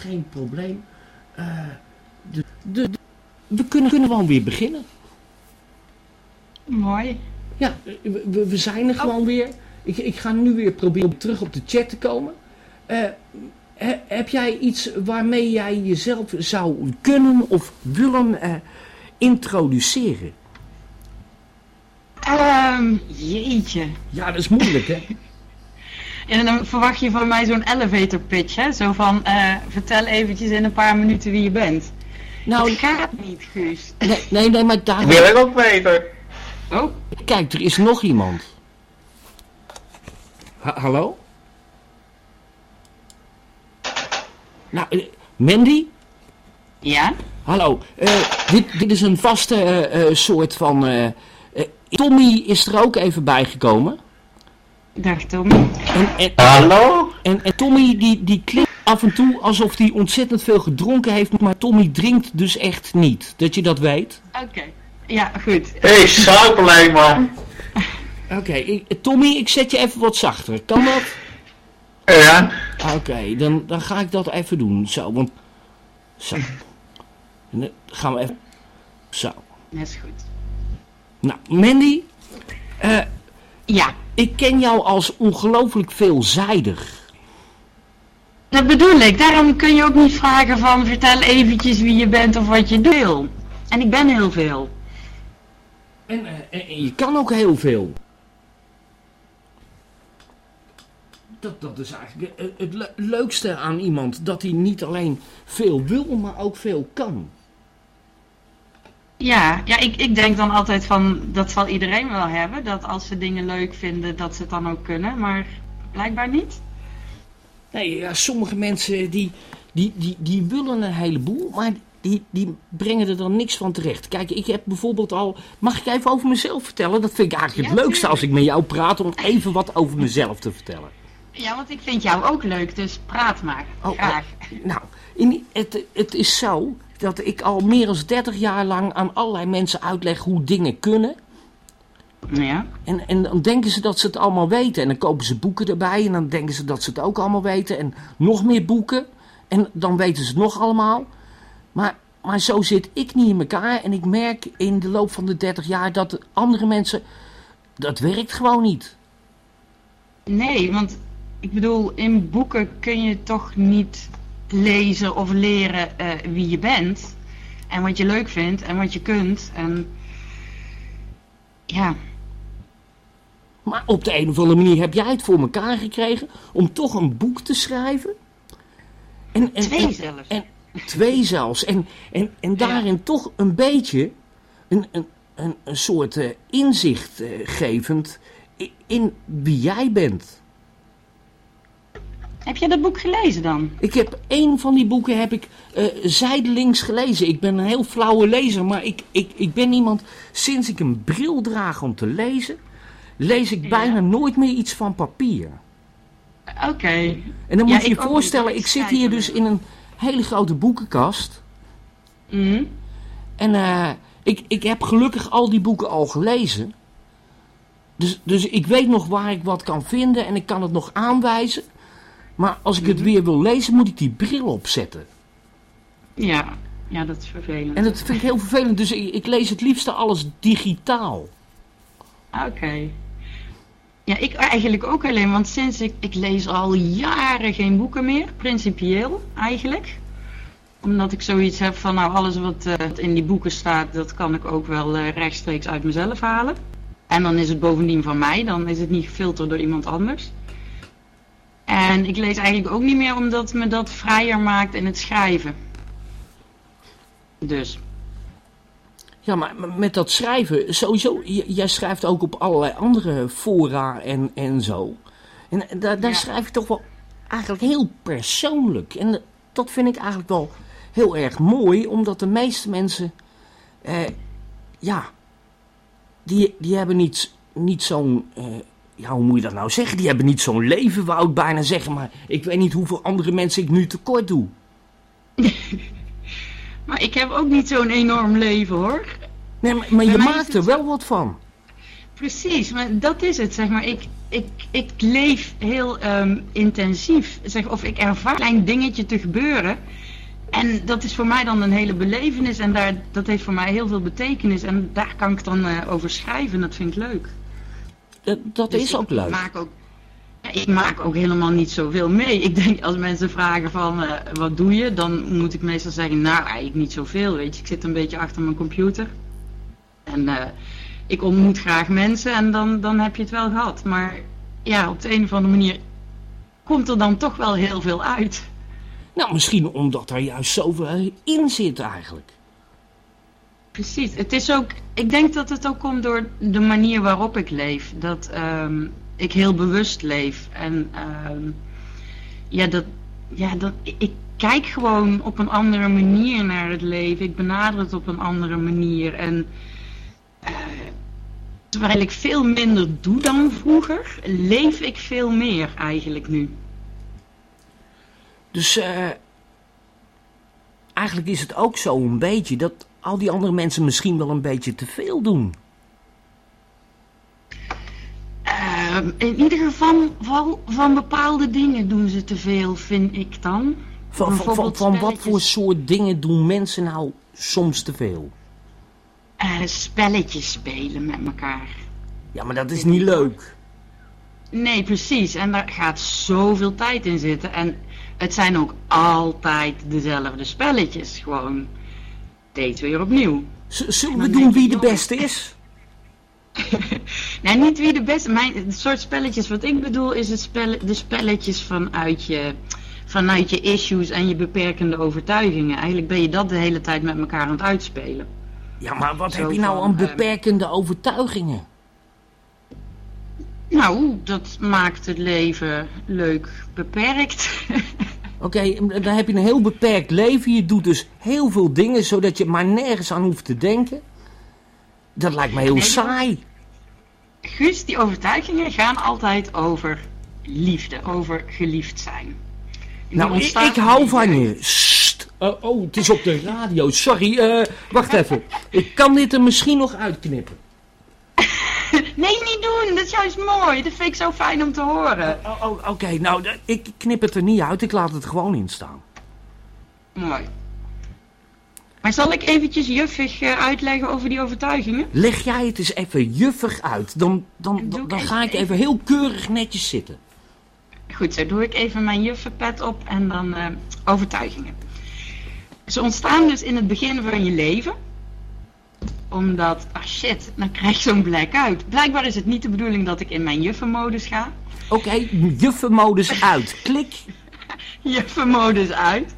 geen probleem. Eh, de, de, de- we kunnen, kunnen gewoon weer beginnen. Mooi. Ja, we, zijn er gewoon weer. Ik, ik ga nu weer proberen terug op de chat te komen. Eh, he- heb jij iets waarmee jij jezelf zou kunnen of willen eh, introduceren? Ehm, jeetje. Ja, dat is moeilijk, hè? En dan verwacht je van mij zo'n elevator pitch, hè? Zo van, eh, vertel eventjes in een paar minuten wie je bent. Nou, dat gaat niet, Guus. nee, nee, nee maar daar... Wil ik ook weten. Oh, Kijk, er is nog iemand. Ha- hallo? Nou, eh, Mandy? ja? Hallo. eh, dit, dit is een vaste eh, eh, soort van... Tommy is er ook even bijgekomen. Dag Tommy. En, en, Hallo? en, en Tommy die, die klinkt af en toe alsof hij ontzettend veel gedronken heeft. Maar Tommy drinkt dus echt niet. Dat je dat weet. Oké. Ja, goed. Ik zuip alleen maar. Oké, Tommy, ik zet je even wat zachter. Kan dat? Ja? Oké, dan, dan ga ik dat even doen. Zo, want... Zo. En dan gaan we even... Zo. Dat is goed. Nou, Mandy, eh, Ja, ik ken jou als ongelooflijk veelzijdig. dat bedoel ik. Daarom kun je ook niet vragen van, vertel eventjes wie je bent of wat je wil. En ik ben heel veel. En, eh, en- en je kan ook heel veel. Dat, dat is eigenlijk eh, het le- leukste aan iemand. Dat hij niet alleen veel wil, maar ook veel kan. Ja, ja ik, ik denk dan altijd van, dat zal iedereen wel hebben. Dat als ze dingen leuk vinden, dat ze het dan ook kunnen. Maar blijkbaar niet. Nee, ja, sommige mensen die, die, die, die willen een heleboel, maar die, die brengen er dan niks van terecht. Kijk, ik heb bijvoorbeeld al... Mag ik even over mezelf vertellen? Dat vind ik eigenlijk het leukste als ik met jou praat, om even wat over mezelf te vertellen. Ja, want ik vind jou ook leuk, dus praat maar. Oh, Graag. Nou, in, het, het is zo dat ik al meer dan 30 jaar lang aan allerlei mensen uitleg hoe dingen kunnen. Ja. En, en dan denken ze dat ze het allemaal weten. En dan kopen ze boeken erbij. En dan denken ze dat ze het ook allemaal weten. En nog meer boeken. En dan weten ze het nog allemaal. Maar, maar zo zit ik niet in elkaar. En ik merk in de loop van de 30 jaar dat andere mensen. Dat werkt gewoon niet. Nee, want ik bedoel, in boeken kun je toch niet lezen of leren eh, wie je bent. En wat je leuk vindt en wat je kunt. En ja, Maar op de een of andere manier heb jij het voor elkaar gekregen. om toch een boek te schrijven. En, en, twee en- zelfs. En twee zelfs. En, en, en daarin toch een beetje een, een, een, een soort eh, inzicht eh, gevend in wie jij bent. Heb je dat boek gelezen dan? Ik heb één van die boeken heb ik eh, zijdelings gelezen. Ik ben een heel flauwe lezer, maar ik, ik, ik ben iemand... Sinds ik een bril draag om te lezen, lees ik Ja. bijna nooit meer iets van papier. Oké. En dan Ja, moet je je voorstellen, ik zit hier dus in een hele grote boekenkast. Mhm. En eh, ik, ik heb gelukkig al die boeken al gelezen. Dus, dus ik weet nog waar ik wat kan vinden en ik kan het nog aanwijzen. Maar als ik het weer wil lezen, moet ik die bril opzetten. Ja. ja, dat is vervelend. En dat vind ik heel vervelend. Dus ik, ik lees het liefste alles digitaal. Oké. Ja, ik eigenlijk ook alleen, want sinds ik, ik lees al jaren geen boeken meer, principieel eigenlijk. Omdat ik zoiets heb van, nou alles wat eh, in die boeken staat, dat kan ik ook wel eh, rechtstreeks uit mezelf halen. En dan is het bovendien van mij, dan is het niet gefilterd door iemand anders. En ik lees eigenlijk ook niet meer omdat me dat vrijer maakt in het schrijven. Dus. Ja, maar met dat schrijven, sowieso, jij schrijft ook op allerlei andere fora en, en zo. En daar, daar Ja. schrijf je toch wel eigenlijk heel persoonlijk. En dat vind ik eigenlijk wel heel erg mooi, omdat de meeste mensen, eh, ja, die, die hebben niet, niet zo'n, eh, ja, hoe moet je dat nou zeggen? Die hebben niet zo'n leven, wou ik bijna zeggen, maar ik weet niet hoeveel andere mensen ik nu tekort doe. Maar ik heb ook niet zo'n enorm leven hoor. Nee, maar, maar je maakt er zo- wel wat van. Precies, maar dat is het, zeg maar. Ik, ik, ik leef heel ehm, intensief, zeg, of ik ervaar een klein dingetje te gebeuren. En dat is voor mij dan een hele belevenis en daar, dat heeft voor mij heel veel betekenis. En daar kan ik dan eh, over schrijven, dat vind ik leuk. Dat, dat Dus is ook leuk. Maak ook, ik maak ook helemaal niet zoveel mee. Ik denk als mensen vragen van eh, wat doe je, dan moet ik meestal zeggen, nou eigenlijk niet zoveel. Weet je, ik zit een beetje achter mijn computer. En eh, ik ontmoet graag mensen en dan, dan heb je het wel gehad. Maar ja, op de een of andere manier komt er dan toch wel heel veel uit. Nou, misschien omdat er juist zoveel in zit eigenlijk. Precies. Het is ook, ik denk dat het ook komt door de manier waarop ik leef. Dat ehm, ik heel bewust leef. En ehm, ja, dat, ja dat, ik kijk gewoon op een andere manier naar het leven. Ik benader het op een andere manier. En eh, terwijl ik veel minder doe dan vroeger, leef ik veel meer eigenlijk nu. Dus eh, eigenlijk is het ook zo een beetje dat al die andere mensen misschien wel een beetje te veel doen. Ehm, in ieder geval van, van bepaalde dingen doen ze te veel, vind ik dan. Van, van, van, Bijvoorbeeld van wat voor soort dingen doen mensen nou soms te veel? Eh, spelletjes spelen met elkaar. Ja, maar dat is niet leuk. Nee, precies. En daar gaat zoveel tijd in zitten. En het zijn ook altijd dezelfde spelletjes. Gewoon steeds weer opnieuw. Z- zullen we doen wie de beste is? Nou, niet wie de beste... Mijn, het soort spelletjes wat ik bedoel is het de spelletjes vanuit je, vanuit je issues en je beperkende overtuigingen. Eigenlijk ben je dat de hele tijd met elkaar aan het uitspelen. Ja, maar wat Zo heb je nou van, aan eh, beperkende overtuigingen? Nou, dat maakt het leven leuk beperkt. Oké, dan heb je een heel beperkt leven. Je doet dus heel veel dingen zodat je maar nergens aan hoeft te denken. Dat lijkt me heel Nee, saai. Guus, die overtuigingen gaan altijd over liefde, over geliefd zijn. Die Nou, ik, ik hou van je. Oh, oh, het is op de radio. Sorry, eh, wacht even. Ik kan dit er misschien nog uitknippen. Nee, niet doen. Dat is juist mooi. Dat vind ik zo fijn om te horen. Oh, oh, Oké, nou, ik knip het er niet uit. Ik laat het gewoon in staan. Mooi. Maar zal ik eventjes juffig eh, uitleggen over die overtuigingen? Leg jij het eens even juffig uit. Dan, dan, dan, ga ik even heel keurig netjes zitten. Goed, zo doe ik even mijn juffenpet op en dan eh, overtuigingen. Ze ontstaan dus in het begin van je leven. Omdat, ah shit, dan krijg je zo'n blackout. Blijkbaar is het niet de bedoeling dat ik in mijn juffenmodus ga. Oké, juffenmodus uit. Klik. juffenmodus uit.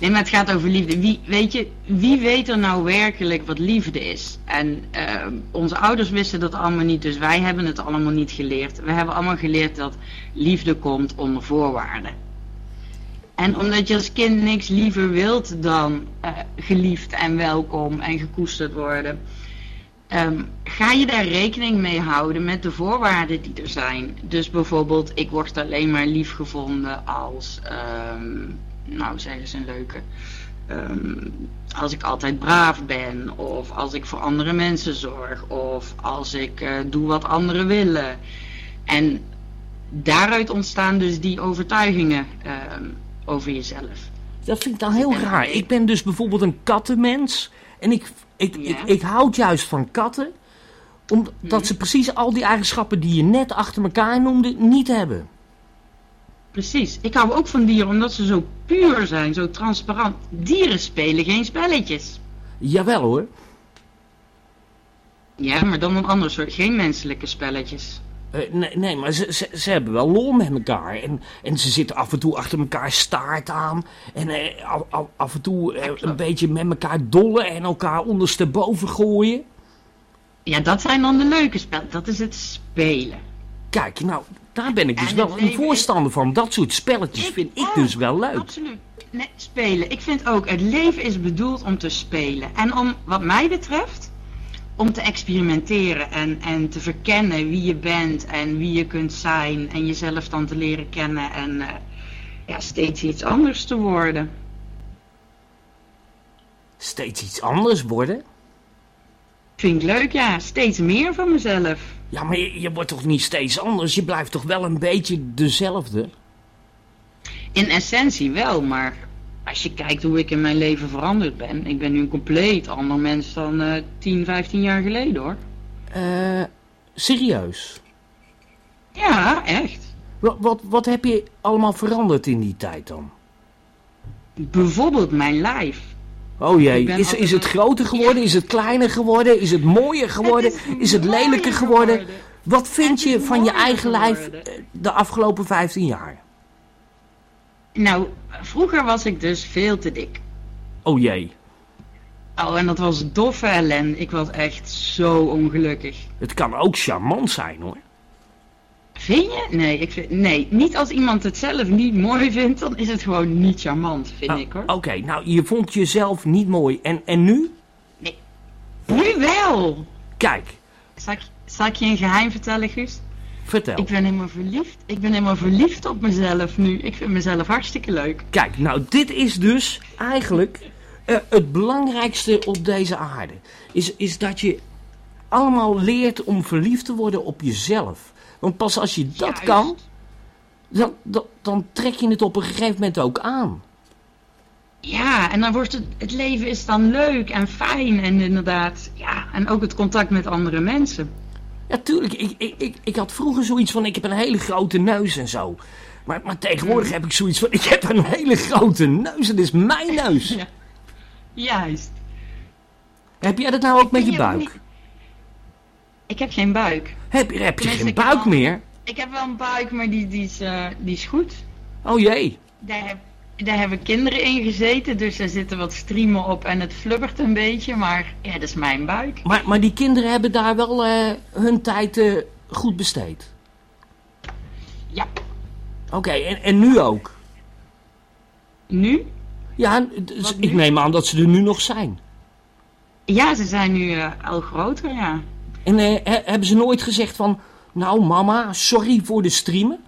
Nee, maar het gaat over liefde. Wie, weet je, wie weet er nou werkelijk wat liefde is? En eh, onze ouders wisten dat allemaal niet, dus wij hebben het allemaal niet geleerd. We hebben allemaal geleerd dat liefde komt onder voorwaarden. En omdat je als kind niks liever wilt dan eh, geliefd en welkom en gekoesterd worden, ehm, ga je daar rekening mee houden met de voorwaarden die er zijn. Dus bijvoorbeeld, ik word alleen maar lief gevonden als, ehm, nou zeggen ze een leuke, ehm, als ik altijd braaf ben, of als ik voor andere mensen zorg, of als ik eh, doe wat anderen willen. En daaruit ontstaan dus die overtuigingen over jezelf. Dat vind ik dan heel raar. Ik ben dus bijvoorbeeld een kattenmens. En ik, ik, Ja. ik, ik houd juist van katten. Omdat ze precies al die eigenschappen die je net achter elkaar noemde, niet hebben. Precies. Ik hou ook van dieren omdat ze zo puur zijn, zo transparant. Dieren spelen geen spelletjes. Jawel hoor. Ja, maar dan een ander soort. Geen menselijke spelletjes. Eh, nee, nee, maar ze, ze, ze hebben wel lol met elkaar. En, en ze zitten af en toe achter elkaar staart aan. En eh, af, af, en toe eh, een beetje met elkaar dollen en elkaar ondersteboven gooien. Ja, dat zijn dan de leuke spellen. Dat is het spelen. Kijk, nou, daar ben ik dus En wel een is- voorstander van. Dat soort spelletjes vind ik dus wel leuk. Absoluut. Nee, spelen. Ik vind ook, het leven is bedoeld om te spelen. En om, wat mij betreft, om te experimenteren en, en te verkennen wie je bent en wie je kunt zijn. En jezelf dan te leren kennen en eh, ja, steeds iets anders te worden. Steeds iets anders worden. Vind ik leuk, ja. Steeds meer van mezelf. Ja, maar je, je wordt toch niet steeds anders? Je blijft toch wel een beetje dezelfde? In essentie wel, maar als je kijkt hoe ik in mijn leven veranderd ben. Ik ben nu een compleet ander mens dan eh 10, 15 jaar geleden hoor. Eh, serieus? Ja, echt. Wat, wat, wat heb je allemaal veranderd in die tijd dan? Bijvoorbeeld mijn lijf. Oh jee, is, is het groter geworden? Is het kleiner geworden? Is het mooier geworden? Het Is het lelijker geworden? geworden. Wat vind Het je van je eigen lijf geworden. eh, de afgelopen 15 jaar? Nou, vroeger was ik dus veel te dik. Oh jee, Oh, en dat was doffe ellende. Ik was echt zo ongelukkig. het kan ook charmant zijn hoor. Vind je? Nee, ik vind, nee, niet als iemand het zelf niet mooi vindt, dan is het gewoon niet charmant, vind Nou, ik hoor. Oké, nou je vond jezelf niet mooi. En, en nu? Nu wel! Kijk, Zal ik, zal ik je een geheim vertellen, Guus? Vertel. Ik ben helemaal verliefd. Ik ben helemaal verliefd op mezelf nu. Ik vind mezelf hartstikke leuk. Kijk, nou dit is dus eigenlijk eh, het belangrijkste op deze aarde. Is, is dat je allemaal leert om verliefd te worden op jezelf. Want pas als je dat Juist. kan, dan, dan, dan trek je het op een gegeven moment ook aan. Ja, en dan wordt het, het leven is dan leuk en fijn en inderdaad, ja, en ook het contact met andere mensen. Ja, tuurlijk. Ik, ik, ik, ik had vroeger zoiets van, ik heb een hele grote neus en zo. Maar, maar tegenwoordig heb ik zoiets van, ik heb een hele grote neus. Het is mijn neus. Ja. Juist. Heb jij dat nou ook met je buik? niet- Ik heb geen buik. Heb, je- heb je geen buik wel- meer? Ik heb wel een buik, maar die, die, is, eh, die is goed. Oh jee. Daar, heb, daar hebben kinderen in gezeten, dus er zitten wat striemen op en het flubbert een beetje, maar ja, dat is mijn buik. Maar, maar die kinderen hebben daar wel eh, hun tijd eh, goed besteed. Ja, Oké, en, en nu ook? nu? Ja, dus ik neem aan dat ze er nu nog zijn. Ja, ze zijn nu eh, al groter, ja. En he- hebben ze nooit gezegd van... Nou mama, sorry voor de streamen?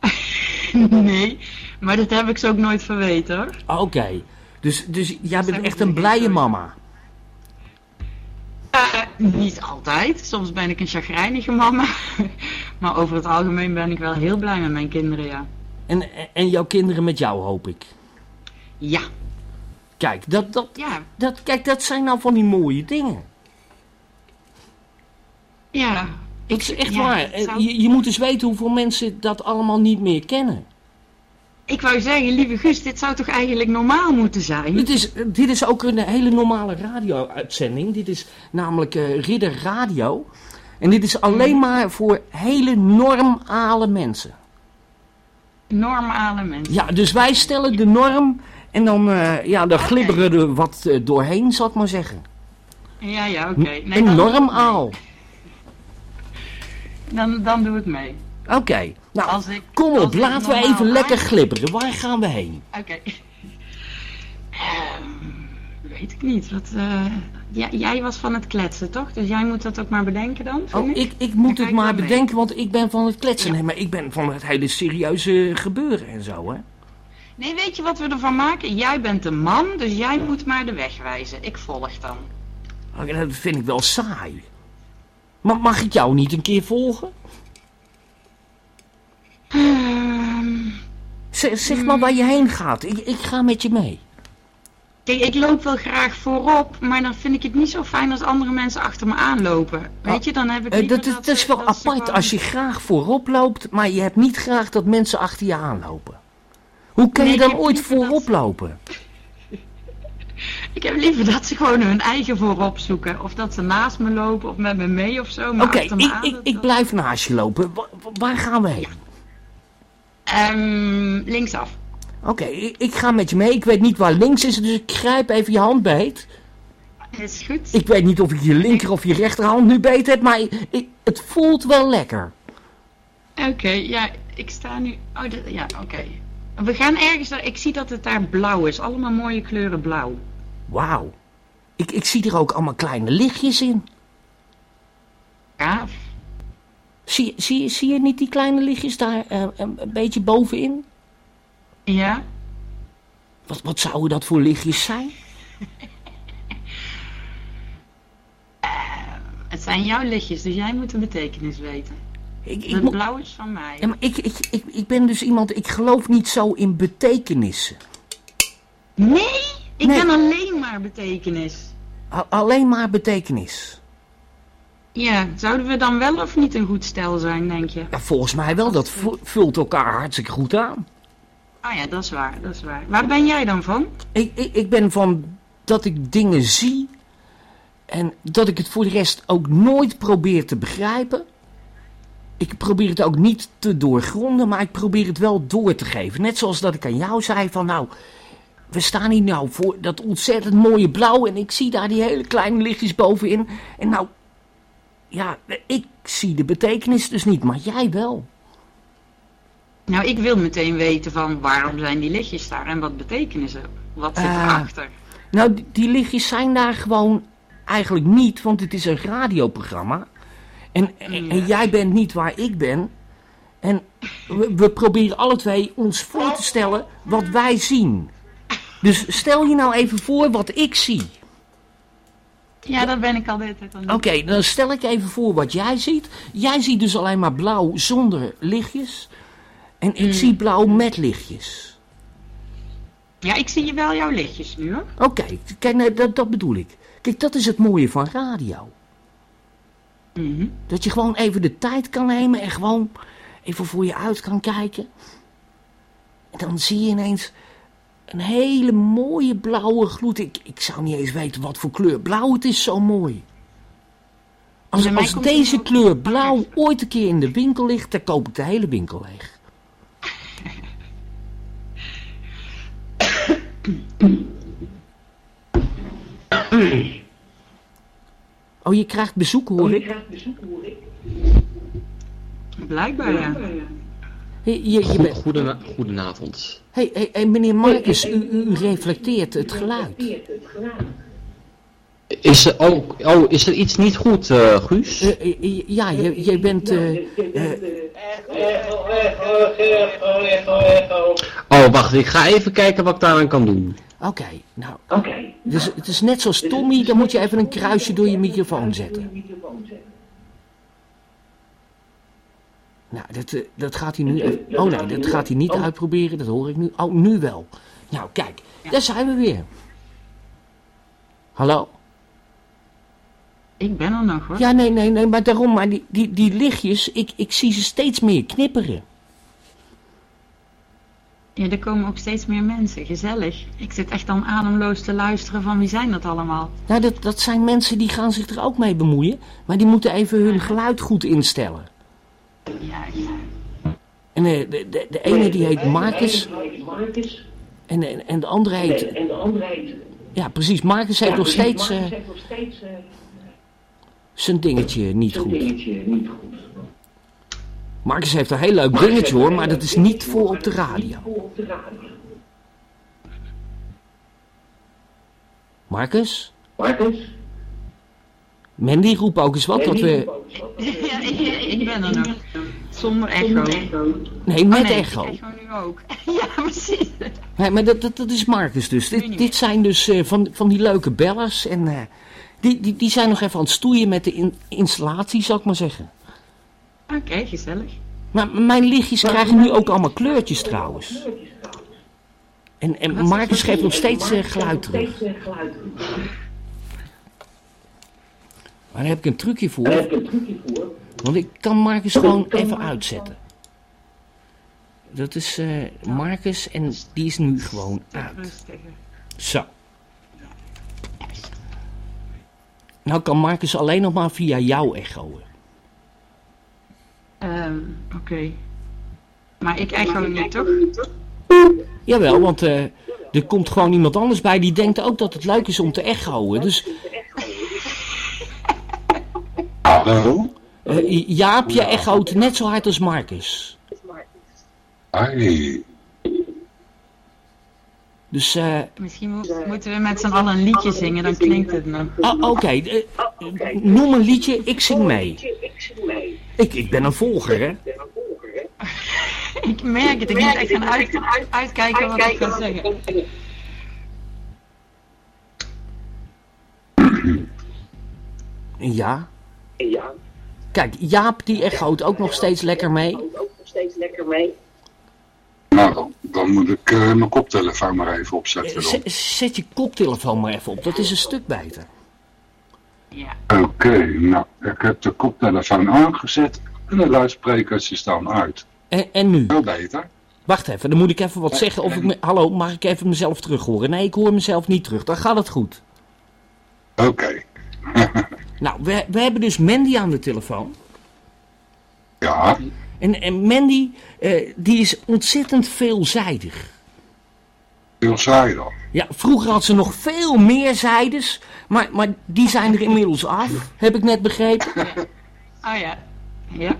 nee, maar dat heb ik ze ook nooit verweten hoor. Oké, dus, dus jij bent echt een blije mama. Eh, niet altijd. Soms ben ik een chagrijnige mama. maar over het algemeen ben ik wel heel blij met mijn kinderen, ja. En, en jouw kinderen met jou, hoop ik. Ja, Kijk, dat, dat, ja, dat, kijk, dat zijn nou van die mooie dingen. ja. Dat is echt ja, waar. Eh, zou- Je, je moet eens weten hoeveel mensen dat allemaal niet meer kennen. Ik wou zeggen, lieve Guus, dit zou toch eigenlijk normaal moeten zijn? Dit is, dit is ook een hele normale radio-uitzending. Dit is namelijk eh, Ridder Radio. En dit is alleen maar voor hele normale mensen. Normale mensen. Ja, dus wij stellen de norm en dan, eh, ja, dan glibberen er wat eh, doorheen, zal ik maar zeggen. Ja, ja, oké. Nee, een normaal. Dan, dan doe ik mee. Oké, nou, Als ik, kom op, laten we even lekker glibberen. Waar gaan we heen? Oké. Ehm, weet ik niet. Wat, eh, ja, jij was van het kletsen, toch? Dus jij moet dat ook maar bedenken dan, Oh, ik, ik moet het maar mee. bedenken, want ik ben van het kletsen. Ja. Nee, maar ik ben van het hele serieuze gebeuren en zo, hè. Nee, weet je wat we ervan maken? Jij bent de man, dus jij moet maar de weg wijzen. Ik volg dan. Oh, dat vind ik wel saai. Maar mag ik jou niet een keer volgen? Ehm, Zeg, zeg maar waar je heen gaat. Ik, ik ga met je mee. kijk, ik loop wel graag voorop, maar dan vind ik het niet zo fijn als andere mensen achter me aanlopen. Weet je, dan heb ik liever dat, is- dat dat is wel dat apart gewoon- als je graag voorop loopt, maar je hebt niet graag dat mensen achter je aanlopen. Hoe kan Nee, je dan ooit voorop lopen? Ik heb liever dat ze gewoon hun eigen voorop zoeken. Of dat ze naast me lopen of met me mee of zo. Oké, ik, ik, ik blijf naast je lopen. Wa- wa- waar gaan we heen? Ehm, linksaf. Oké, ik, ik ga met je mee. Ik weet niet waar links is, dus ik grijp even je hand beet. Is goed. Ik weet niet of ik je linker of je rechterhand nu beet heb, maar ik- ik- het voelt wel lekker. Oké, ja, ik sta nu... Oh, dat- ja, oké. We gaan ergens... Ik zie dat het daar blauw is. Allemaal mooie kleuren blauw. Wauw. Ik, ik zie er ook allemaal kleine lichtjes in. Gaaf. Zie, zie, zie je niet die kleine lichtjes daar eh, een, een beetje bovenin? Ja? Wat, wat zouden dat voor lichtjes zijn? Het zijn jouw lichtjes, dus jij moet de betekenis weten. Ik, ik, Het blauw is van mij. ja, maar ik, ik, ik, ik ben dus iemand, ik geloof niet zo in betekenissen. Nee, ik Nee. ben alleen maar betekenis. A- alleen maar betekenis. Ja, zouden we dan wel of niet een goed stel zijn, denk je? Ja, volgens mij wel, dat vu- vult elkaar hartstikke goed aan. Ah ja, dat is waar, dat is waar. Waar ben jij dan van? Ik, ik, ik ben van dat ik dingen zie en dat ik het voor de rest ook nooit probeer te begrijpen. Ik probeer het ook niet te doorgronden, maar ik probeer het wel door te geven. Net zoals dat ik aan jou zei van nou, we staan hier nou voor dat ontzettend mooie blauw en ik zie daar die hele kleine lichtjes bovenin. En nou, ja, ik zie de betekenis dus niet, maar jij wel. Nou, ik wil meteen weten van waarom zijn die lichtjes daar en wat betekenen ze? Wat zit Ah. erachter? Nou, die, die lichtjes zijn daar gewoon eigenlijk niet, want het is een radioprogramma. En, en, jij bent niet waar ik ben. En we, we proberen alle twee ons voor te stellen wat wij zien. Dus stel je nou even voor wat ik zie. Ja, dat ben ik al de hele tijd aan het Oké, dan stel ik even voor wat jij ziet. Jij ziet dus alleen maar blauw zonder lichtjes. En ik zie blauw met lichtjes. Ja, ik zie je wel jouw lichtjes nu hoor. Oké, kijk, nou, dat, dat bedoel ik. Kijk, dat is het mooie van radio. Mhm. Dat je gewoon even de tijd kan nemen en gewoon even voor je uit kan kijken. En dan zie je ineens een hele mooie blauwe gloed. Ik, ik zou niet eens weten wat voor kleur blauw het is, zo mooi. Als, als komt deze ook- kleur blauw ooit een keer in de winkel ligt, dan koop ik de hele winkel leeg. Oh, je krijgt bezoek, hoor ik. Blijkbaar ja. Hey, je, je bent... Goedena goedenavond. hey, hey, hey, meneer Marcus, u, u reflecteert het geluid. Is er, oh, oh, is er iets niet goed, eh, Guus? Eh, eh, ja, je, jij bent... eh, eh, Oh, wacht, ik ga even kijken wat ik daaraan kan doen. Oké, nou... Dus het is net zoals Tommy, dan moet je even een kruisje door je microfoon zetten. Nou, dat, eh, dat gaat hij nu even... Oh nee, dat gaat hij niet uitproberen, dat hoor ik nu. Oh, nu wel. Nou, kijk, daar zijn we weer. Hallo? Ik ben er nog hoor. Ja, nee, nee, nee, maar daarom, maar die, die, die lichtjes, ik, ik zie ze steeds meer knipperen. Ja, er komen ook steeds meer mensen. Gezellig. Ik zit echt dan ademloos te luisteren van wie zijn dat allemaal? Nou, dat, dat zijn mensen die gaan zich er ook mee bemoeien, maar die moeten even hun geluid goed instellen. En eh, de, de, de ene die heet Marcus en, en, en de andere heet... Ja, precies, Marcus heeft nog steeds eh, zijn dingetje niet goed. Marcus heeft een heel leuk dingetje hoor, maar dat is niet voor op de radio. Marcus? Mandy, roep ook eens wat, dat we... ja ik, ik ben er nog. Zonder echo. Nee, met Oh, nee, echo. Echo nu ook. ja, precies. Nee, maar dat, dat, dat is Marcus dus. Dit, dit zijn dus eh, van, van die leuke bellers. En eh, die, die, die zijn nog even aan het stoeien met de in- installatie, zou ik maar zeggen. Oké, gezellig. Maar mijn lichtjes krijgen nu ook allemaal kleurtjes trouwens. En, en Marcus geeft nog steeds eh, geluid terug. Maar daar heb ik een trucje voor. Want ik kan Marcus gewoon even uitzetten. Dat is eh, Marcus en die is nu gewoon uit. Zo. Nou kan Marcus alleen nog maar via jou echoen. Ehm, Oké. Maar ik echo niet, toch? Jawel, want eh, er komt gewoon iemand anders bij die denkt ook dat het leuk is om te echoen. Dus Hallo? eh, Jaap, je echoot net zo hard als Marcus. Ai. Dus, eh, Misschien mo- moeten we met z'n allen een liedje zingen, dan klinkt het nog. ah, oké, eh, noem een liedje, ik zing mee. Ik, ik ben een volger, hè. Ik merk het, ik moet echt gaan uit, uitkijken wat ik ga zeggen. Ja, Ja, Kijk, Jaap die echoot ook nog steeds lekker mee. ook nog steeds lekker mee. Nou, dan, dan moet ik eh, mijn koptelefoon maar even opzetten. dan. Zet je koptelefoon maar even op, dat is een stuk beter. Ja. Oké, nou, ik heb de koptelefoon aangezet en de luidsprekers staan uit. En, en nu? Veel beter. Wacht even, dan moet ik even wat zeggen of ik me... Hallo, mag ik even mezelf terug horen? Nee, ik hoor mezelf niet terug, dan gaat het goed. Oké, Nou, we, we hebben dus Mandy aan de telefoon. ja, En, en Mandy, eh, die is ontzettend veelzijdig. veel saai dan. Ja, vroeger had ze nog veel meer zijdes, maar, maar die zijn er inmiddels af, heb ik net begrepen. Oh ja. Ja.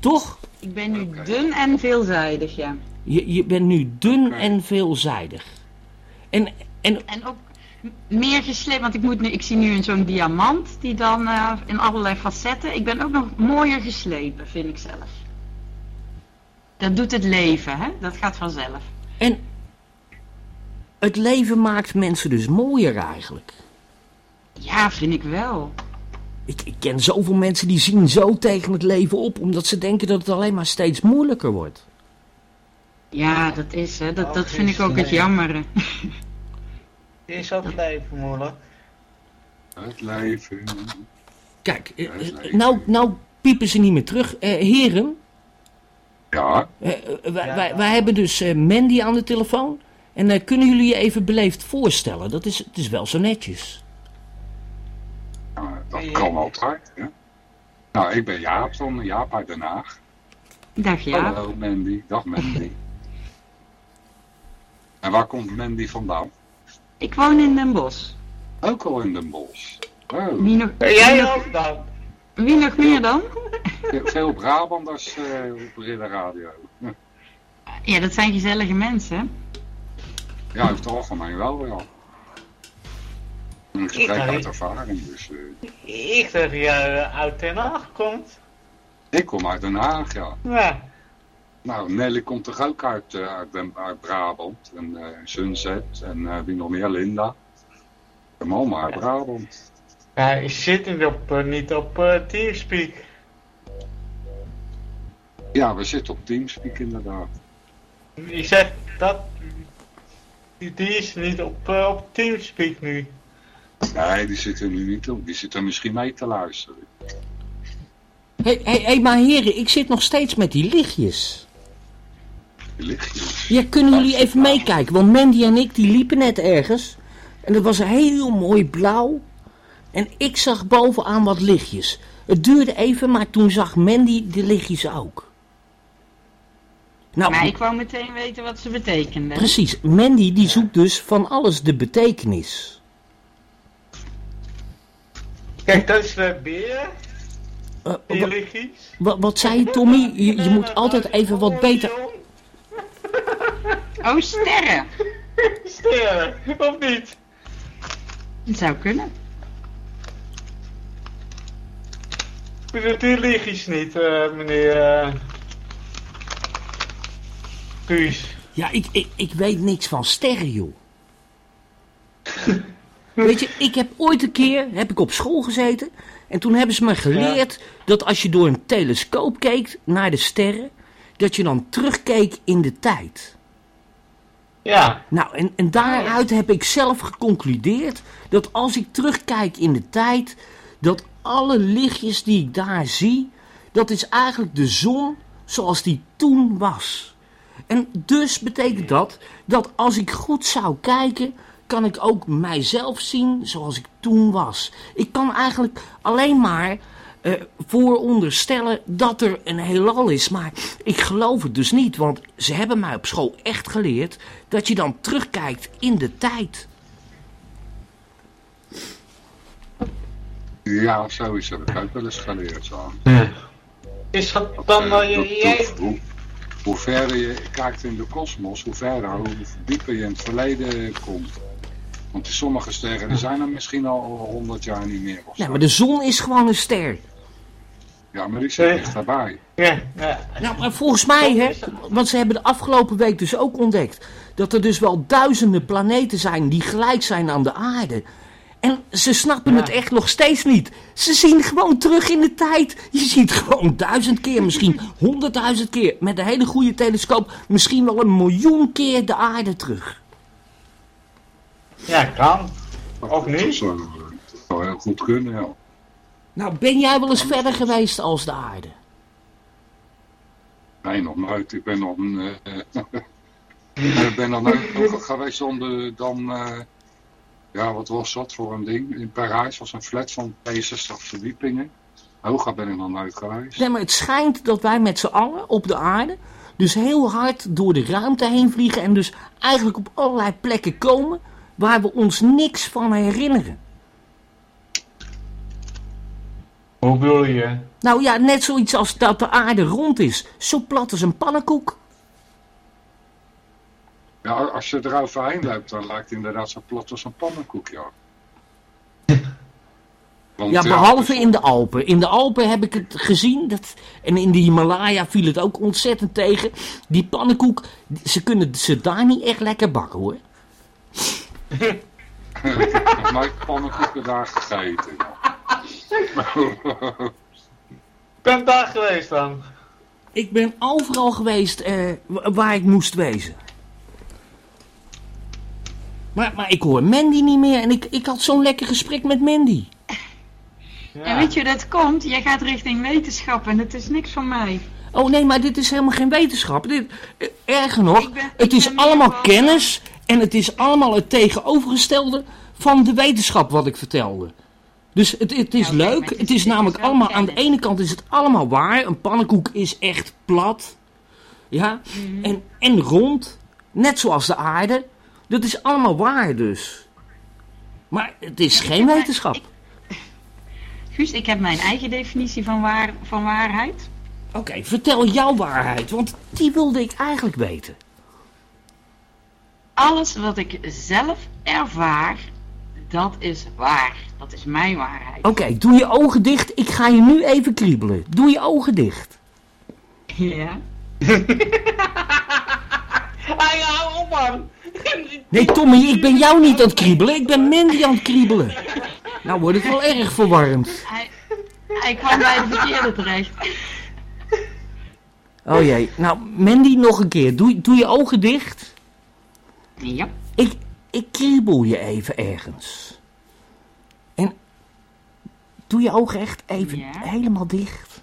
Toch? Ik ben nu dun en veelzijdig, ja. Je, je bent nu dun en veelzijdig. En, en En ook meer geslepen, want ik, moet nu, ik zie nu een zo'n diamant die dan eh, in allerlei facetten. Ik ben ook nog mooier geslepen, vind ik zelf. Dat doet het leven, hè? Dat gaat vanzelf. En het leven maakt mensen dus mooier eigenlijk. Ja, vind ik wel. Ik, ik ken zoveel mensen die zien zo tegen het leven op, omdat ze denken dat het alleen maar steeds moeilijker wordt. Ja, dat is, hè. Dat, dat vind ik ook het jammere. Is ook leven moeilijk. Het leven. Kijk, eh, eh, nou, nou piepen ze niet meer terug. Eh, heren, Ja, wij, wij, wij hebben dus eh, Mandy aan de telefoon. En kunnen jullie je even beleefd voorstellen? Dat is, het is wel zo netjes. dat kan altijd. Hè? Nou, ik ben Jaap dan, Jaap uit Den Haag. Dag ja. Hallo Mandy, dag Mandy. En waar komt Mandy vandaan? Ik woon in Den Bosch. Ook al in Den Bosch. Oh, Wie nog, jij nog, ook dan? wie nog meer dan? veel Brabanders eh op de radio. Ja, dat zijn gezellige mensen. hè. Ja, over het algemeen wel wel. Ik spreek Ik- uit ervaring, dus eh, Ik dacht dat jij uit Den Haag komt. ik kom uit Den Haag, ja. Ja. Nou, Nelly komt toch ook uit, eh, uit, Brabant. En eh, Sunset en eh, wie nog meer, Linda. En allemaal uit Brabant. Ja, je zit niet op, niet op eh, Teamspeak. Ja, we zitten op Teamspeak inderdaad. Ik zeg dat. Die, die is niet op, op Teamspeak nu. Nee, die zitten nu niet op. Die zitten misschien mee te luisteren. Hé, hey, hey, maar heren, ik zit nog steeds met die lichtjes. Lichtjes. Ja, kunnen jullie even meekijken? Want Mandy en ik die liepen net ergens. En het was heel mooi blauw. En ik zag bovenaan wat lichtjes. Het duurde even, maar toen zag Mandy de lichtjes ook. Nou, Maar ik wou meteen weten wat ze betekenden. precies. Mandy die zoekt dus van alles de betekenis. Kijk, dat is de beer. Eh, Die wa- lichtjes. wa- wat zei je, Tommy? Je, je moet altijd even wat beter... Oh, sterren. Sterren, of niet? Dat zou kunnen. Bedoelt die lichtjes niet, eh, meneer eh Guus? Ja, ik, ik, ik weet niks van sterren, joh. Weet je, ik heb ooit een keer, heb ik op school gezeten. En toen hebben ze me geleerd dat als je door een telescoop keek naar de sterren, dat je dan terugkeek in de tijd. Ja, Nou, en, en daaruit heb ik zelf geconcludeerd dat als ik terugkijk in de tijd, dat alle lichtjes die ik daar zie, dat is eigenlijk de zon zoals die toen was. En dus betekent dat dat als ik goed zou kijken, kan ik ook mijzelf zien zoals ik toen was. Ik kan eigenlijk alleen maar eh, vooronderstellen dat er een heelal is, maar ik geloof het dus niet, want ze hebben mij op school echt geleerd dat je dan terugkijkt in de tijd. Ja, sowieso. Dat heb ik ook wel eens geleerd. Zo. is dat dan Eh, wel je... hoe, hoe verder je kijkt in de kosmos, hoe verder, hoe dieper je in het verleden komt. Want sommige sterren die zijn er misschien al honderd jaar niet meer. Of Ja, maar de zon is gewoon een ster. Ja, maar die zit echt daarbij. Ja, ja. Nou, maar volgens mij, hè, want ze hebben de afgelopen week dus ook ontdekt dat er dus wel duizenden planeten zijn die gelijk zijn aan de aarde. En ze snappen het echt nog steeds niet. Ze zien gewoon terug in de tijd. Je ziet gewoon duizend keer, misschien honderdduizend keer. Met een hele goede telescoop misschien wel een miljoen keer de aarde terug. Ja, kan. Of niet? dat zou heel goed kunnen, ja. Nou, ben jij wel eens verder geweest als de aarde? Nee, nog nooit. Ik ben nog een... eh, ik ben nog nooit geweest onder dan... eh, ja, wat was dat voor een ding? In Parijs was een flat van 62 verdiepingen. Hoger ben ik nog nooit geweest. Nee, maar het schijnt dat wij met z'n allen op de aarde dus heel hard door de ruimte heen vliegen en dus eigenlijk op allerlei plekken komen waar we ons niks van herinneren. Hoe bedoel je? Nou ja, net zoiets als dat de aarde rond is. Zo plat als een pannenkoek. Ja, als je er overheen loopt, dan lijkt het inderdaad zo plat als een pannenkoek, ja. Want, Ja, behalve is- in de Alpen. In de Alpen heb ik het gezien. Dat, en in de Himalaya viel het ook ontzettend tegen. Die pannenkoek, ze kunnen ze daar niet echt lekker bakken hoor. Ik heb nog nooit pannenkoeken daar gegeten. Ben daar geweest dan? Ik ben overal geweest eh, wa- waar ik moest wezen. Maar, maar ik hoor Mandy niet meer en ik, ik had zo'n lekker gesprek met Mandy. Ja. En weet je dat komt? Jij gaat richting wetenschap en het is niks van mij. Oh nee, maar dit is helemaal geen wetenschap. Dit, eh, erger nog, Ik ben- het is allemaal van- kennis en het is allemaal het tegenovergestelde van de wetenschap wat ik vertelde. Dus het, het is Ja, leuk. het Het is- is, het is namelijk allemaal, aan de ene kant is het allemaal waar. Een pannenkoek is echt plat. Ja, Mhm. en, en rond. Net zoals de aarde. Dat is allemaal waar dus. Maar het is geen wetenschap. Guus, ik heb mijn eigen definitie van, waar, van waarheid. Oké, vertel jouw waarheid, want die wilde ik eigenlijk weten. Alles wat ik zelf ervaar, dat is waar. Dat is mijn waarheid. Oké, doe je ogen dicht. Ik ga je nu even kriebelen. Doe je ogen dicht. Ja. Hij hou op man! Nee, Tommy, ik ben jou niet aan het kriebelen. Ik ben Mandy aan het kriebelen. Nou wordt het wel erg verwarrend. Hij, hij kwam bij de verkeerde terecht. Oh jee. Nou, Mandy, nog een keer. Doe, doe je ogen dicht. Ja. Ik, ik kriebel je even ergens. En doe je ogen echt even Ja. helemaal dicht.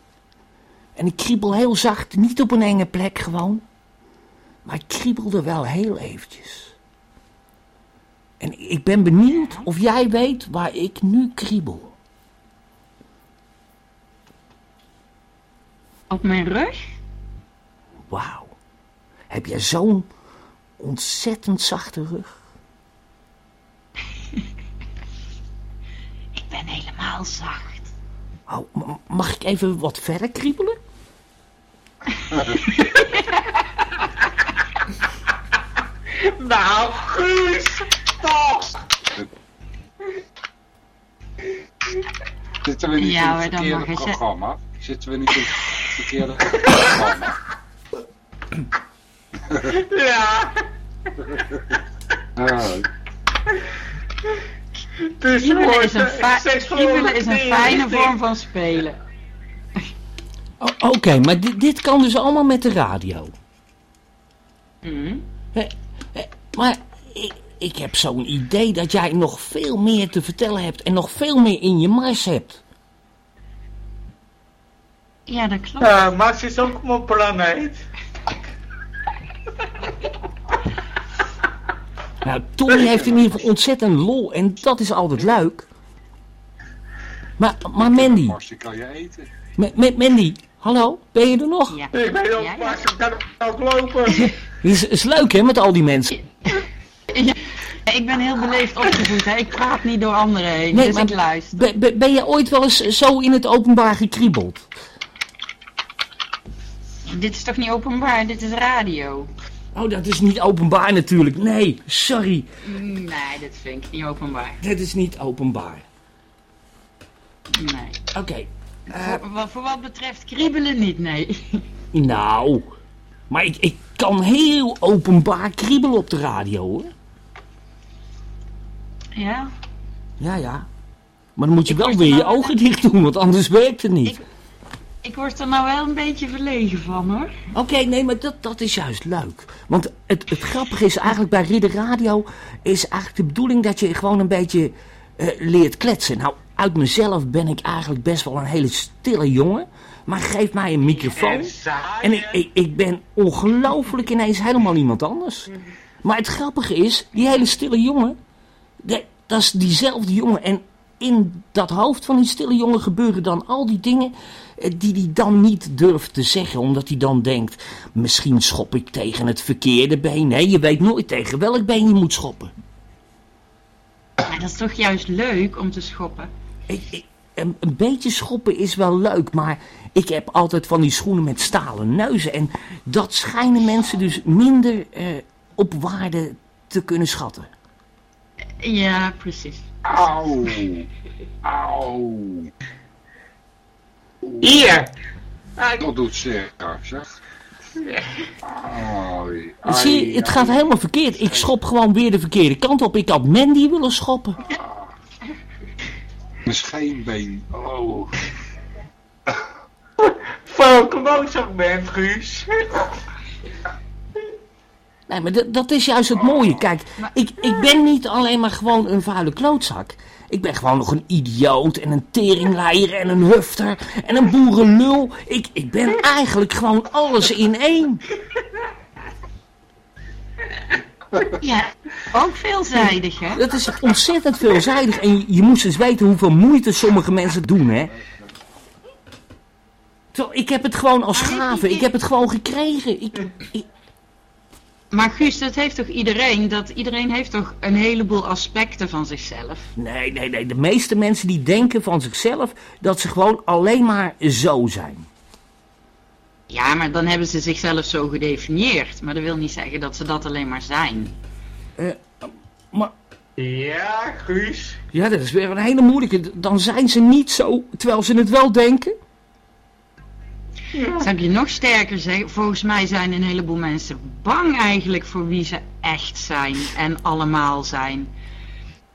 En ik kriebel heel zacht, niet op een enge plek gewoon. Maar ik kriebelde wel heel eventjes. En ik ben benieuwd of jij weet waar ik nu kriebel. Op mijn rug? Wauw. Heb jij zo'n ontzettend zachte rug? Ben helemaal zacht. Oh, m- mag ik even wat verder kriebelen? Nou, Guus! Toch! Zitten we niet Ja, in het dan verkeerde ze- programma? Zitten we niet in het verkeerde programma? Ja! Ja, Dus is een, is een fijne vorm van spelen. Oké, maar di- dit kan dus allemaal met de radio. Mhm. Maar ik, ik heb zo'n idee dat jij nog veel meer te vertellen hebt en nog veel meer in je mars hebt. Ja, dat klopt. Ja, Mars is ook mijn planeet. Nou, Tommy heeft in ieder geval ontzettend lol en dat is altijd leuk. Maar, maar Mandy, kan je eten. Ma- Ma- Mandy, hallo, ben je er nog? Ja. Ik ben ook Ja, ik kan ook lopen. Dit is, is leuk hè, met al die mensen. Ja, Ik ben heel beleefd opgevoed, hè. ik praat niet door anderen heen, Nee, dus maar- ik luister. Ben, ben- ben je ooit wel eens zo in het openbaar gekriebeld? Dit is toch niet openbaar, dit is radio. Oh, dat is niet openbaar natuurlijk. Nee, sorry. Nee, dit vind ik niet openbaar. Dat is niet openbaar. Nee. Oké, voor, wat- voor wat betreft kriebelen niet, nee. nou. Maar ik, ik kan heel openbaar kriebelen op de radio hoor. Ja? Ja, ja. Maar dan moet je Ik wel weer er je ogen dicht doen, want anders werkt het niet. Ik- Ik word er nou wel een beetje verlegen van hoor. Oké, nee, maar dat, dat is juist leuk. Want het, het grappige is eigenlijk bij Ridder Radio... is eigenlijk de bedoeling dat je gewoon een beetje eh, leert kletsen. Nou, uit mezelf ben ik eigenlijk best wel een hele stille jongen. Maar geef mij een microfoon... En ik, ik, ik ben ongelooflijk ineens helemaal iemand anders. Maar het grappige is, die hele stille jongen, dat is diezelfde jongen. En in dat hoofd van die stille jongen gebeuren dan al die dingen eh, die hij dan niet durft te zeggen. Omdat hij dan denkt, misschien schop ik tegen het verkeerde been. Nee, je weet nooit tegen welk been je moet schoppen. Maar dat is toch juist leuk om te schoppen. Ik, ik- een, een beetje schoppen is wel leuk, maar ik heb altijd van die schoenen met stalen neuzen. En dat schijnen mensen dus minder eh, op waarde te kunnen schatten. Ja, precies. Auw. Auw. Hier! Ah, Dat doet zeer, zeg. Ai, ai, Zie je, het gaat helemaal verkeerd. Ik schop gewoon weer de verkeerde kant op. Ik had Mandy willen schoppen. Mijn scheenbeen. Oh. Van klootzak bent, Guus. Nee, maar dat, is juist het mooie. Kijk, ik, ik ben niet alleen maar gewoon een vuile klootzak. Ik ben gewoon nog een idioot en een teringleier en een hufter en een boerenlul. Ik, ik ben eigenlijk gewoon alles in één. Ja, ook veelzijdig hè. Dat is ontzettend veelzijdig. En je, je moest eens weten hoeveel moeite sommige mensen doen, hè. Terwijl, ik heb het gewoon als gave. Ik heb het gewoon gekregen. Ik, ik- Maar Guus, dat heeft toch iedereen? Dat iedereen heeft toch een heleboel aspecten van zichzelf? nee, nee, nee. De meeste mensen die denken van zichzelf dat ze gewoon alleen maar zo zijn. Ja, maar dan hebben ze zichzelf zo gedefinieerd. Maar dat wil niet zeggen dat ze dat alleen maar zijn. Maar Ja, Guus. ja, dat is weer een hele moeilijke. Dan zijn ze niet zo, terwijl ze het wel denken. Zou ik je nog sterker zeggen? Volgens mij zijn een heleboel mensen bang eigenlijk voor wie ze echt zijn en allemaal zijn.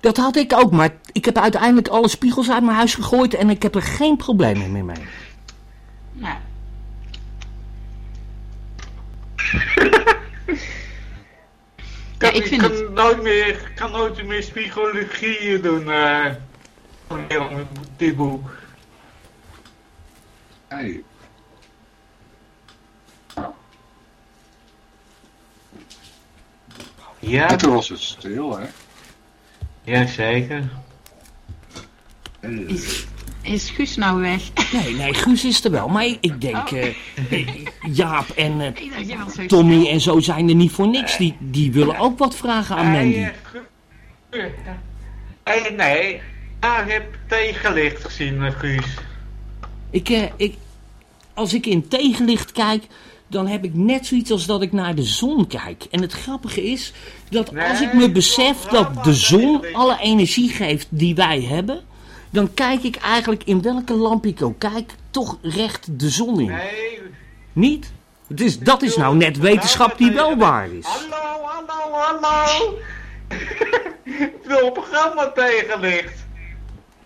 Dat had ik ook, maar ik heb uiteindelijk alle spiegels uit mijn huis gegooid en ik heb er geen problemen meer mee. Nou, Kan, ik ik vind kan het- nooit meer, kan nooit meer psychologie doen. eh van heel dit boek. Hey. Ja, En toen was het stil, hè. jazeker. is, is Guus nou weg? Nee, nee, Guus is er wel. Maar ik denk, Oh. eh, Jaap en eh, Ik Tommy en zo zijn er niet voor niks. Die, die willen ook wat vragen aan Mandy. Eh, eh, nee, daar heb tegenlicht gezien, eh, Guus. Ik, eh, ik, als ik in tegenlicht kijk, dan heb ik net zoiets als dat ik naar de zon kijk. En het grappige is dat als ik me besef dat de zon alle energie geeft die wij hebben, dan kijk ik eigenlijk in welke lamp ik ook kijk, toch recht de zon in. Nee, Niet? Het is, dat is nou net wetenschap die wel waar is. Hallo, hallo, hallo. Ik wil een programma tegenlicht.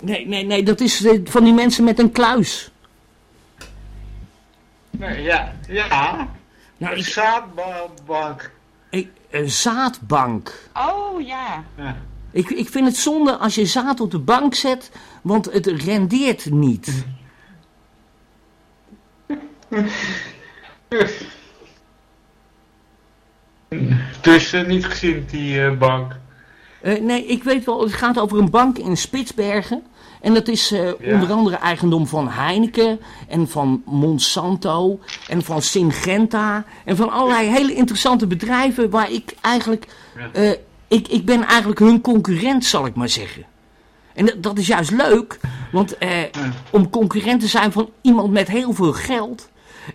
Nee, nee, nee, dat is eh, van die mensen met een kluis. Nee, ja, ja. Nou, Een ik, zaadbank. ik- een zaadbank. Oh ja. Ja. Ik, ik vind het zonde als je zaad op de bank zet, want het rendeert niet. Dus eh, niet gezien die eh, bank. Eh, nee, ik weet wel, het gaat over een bank in Spitsbergen. En dat is eh, Ja. onder andere eigendom van Heineken en van Monsanto en van Syngenta. En van allerlei hele interessante bedrijven waar ik eigenlijk... Ja. eh, ik, ik ben eigenlijk hun concurrent, zal ik maar zeggen. En dat, dat is juist leuk, want eh, om concurrent te zijn van iemand met heel veel geld...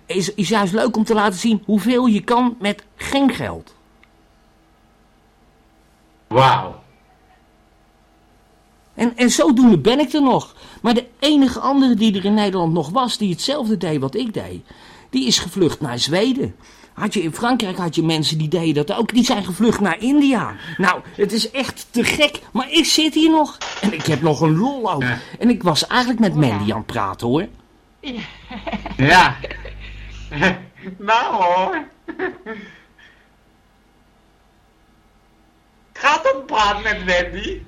Is, is juist leuk om te laten zien hoeveel je kan met geen geld. Wauw. En, en zodoende ben ik er nog. Maar de enige andere die er in Nederland nog was, die hetzelfde deed wat ik deed, die is gevlucht naar Zweden. Had je in Frankrijk had je mensen die deden dat ook. Die zijn gevlucht naar India. Nou, het is echt te gek. Maar ik zit hier nog. En ik heb nog een lol ook. En ik was eigenlijk met Mandy aan het praten hoor. Ja. nou hoor. Gaat dan praten met Wendy?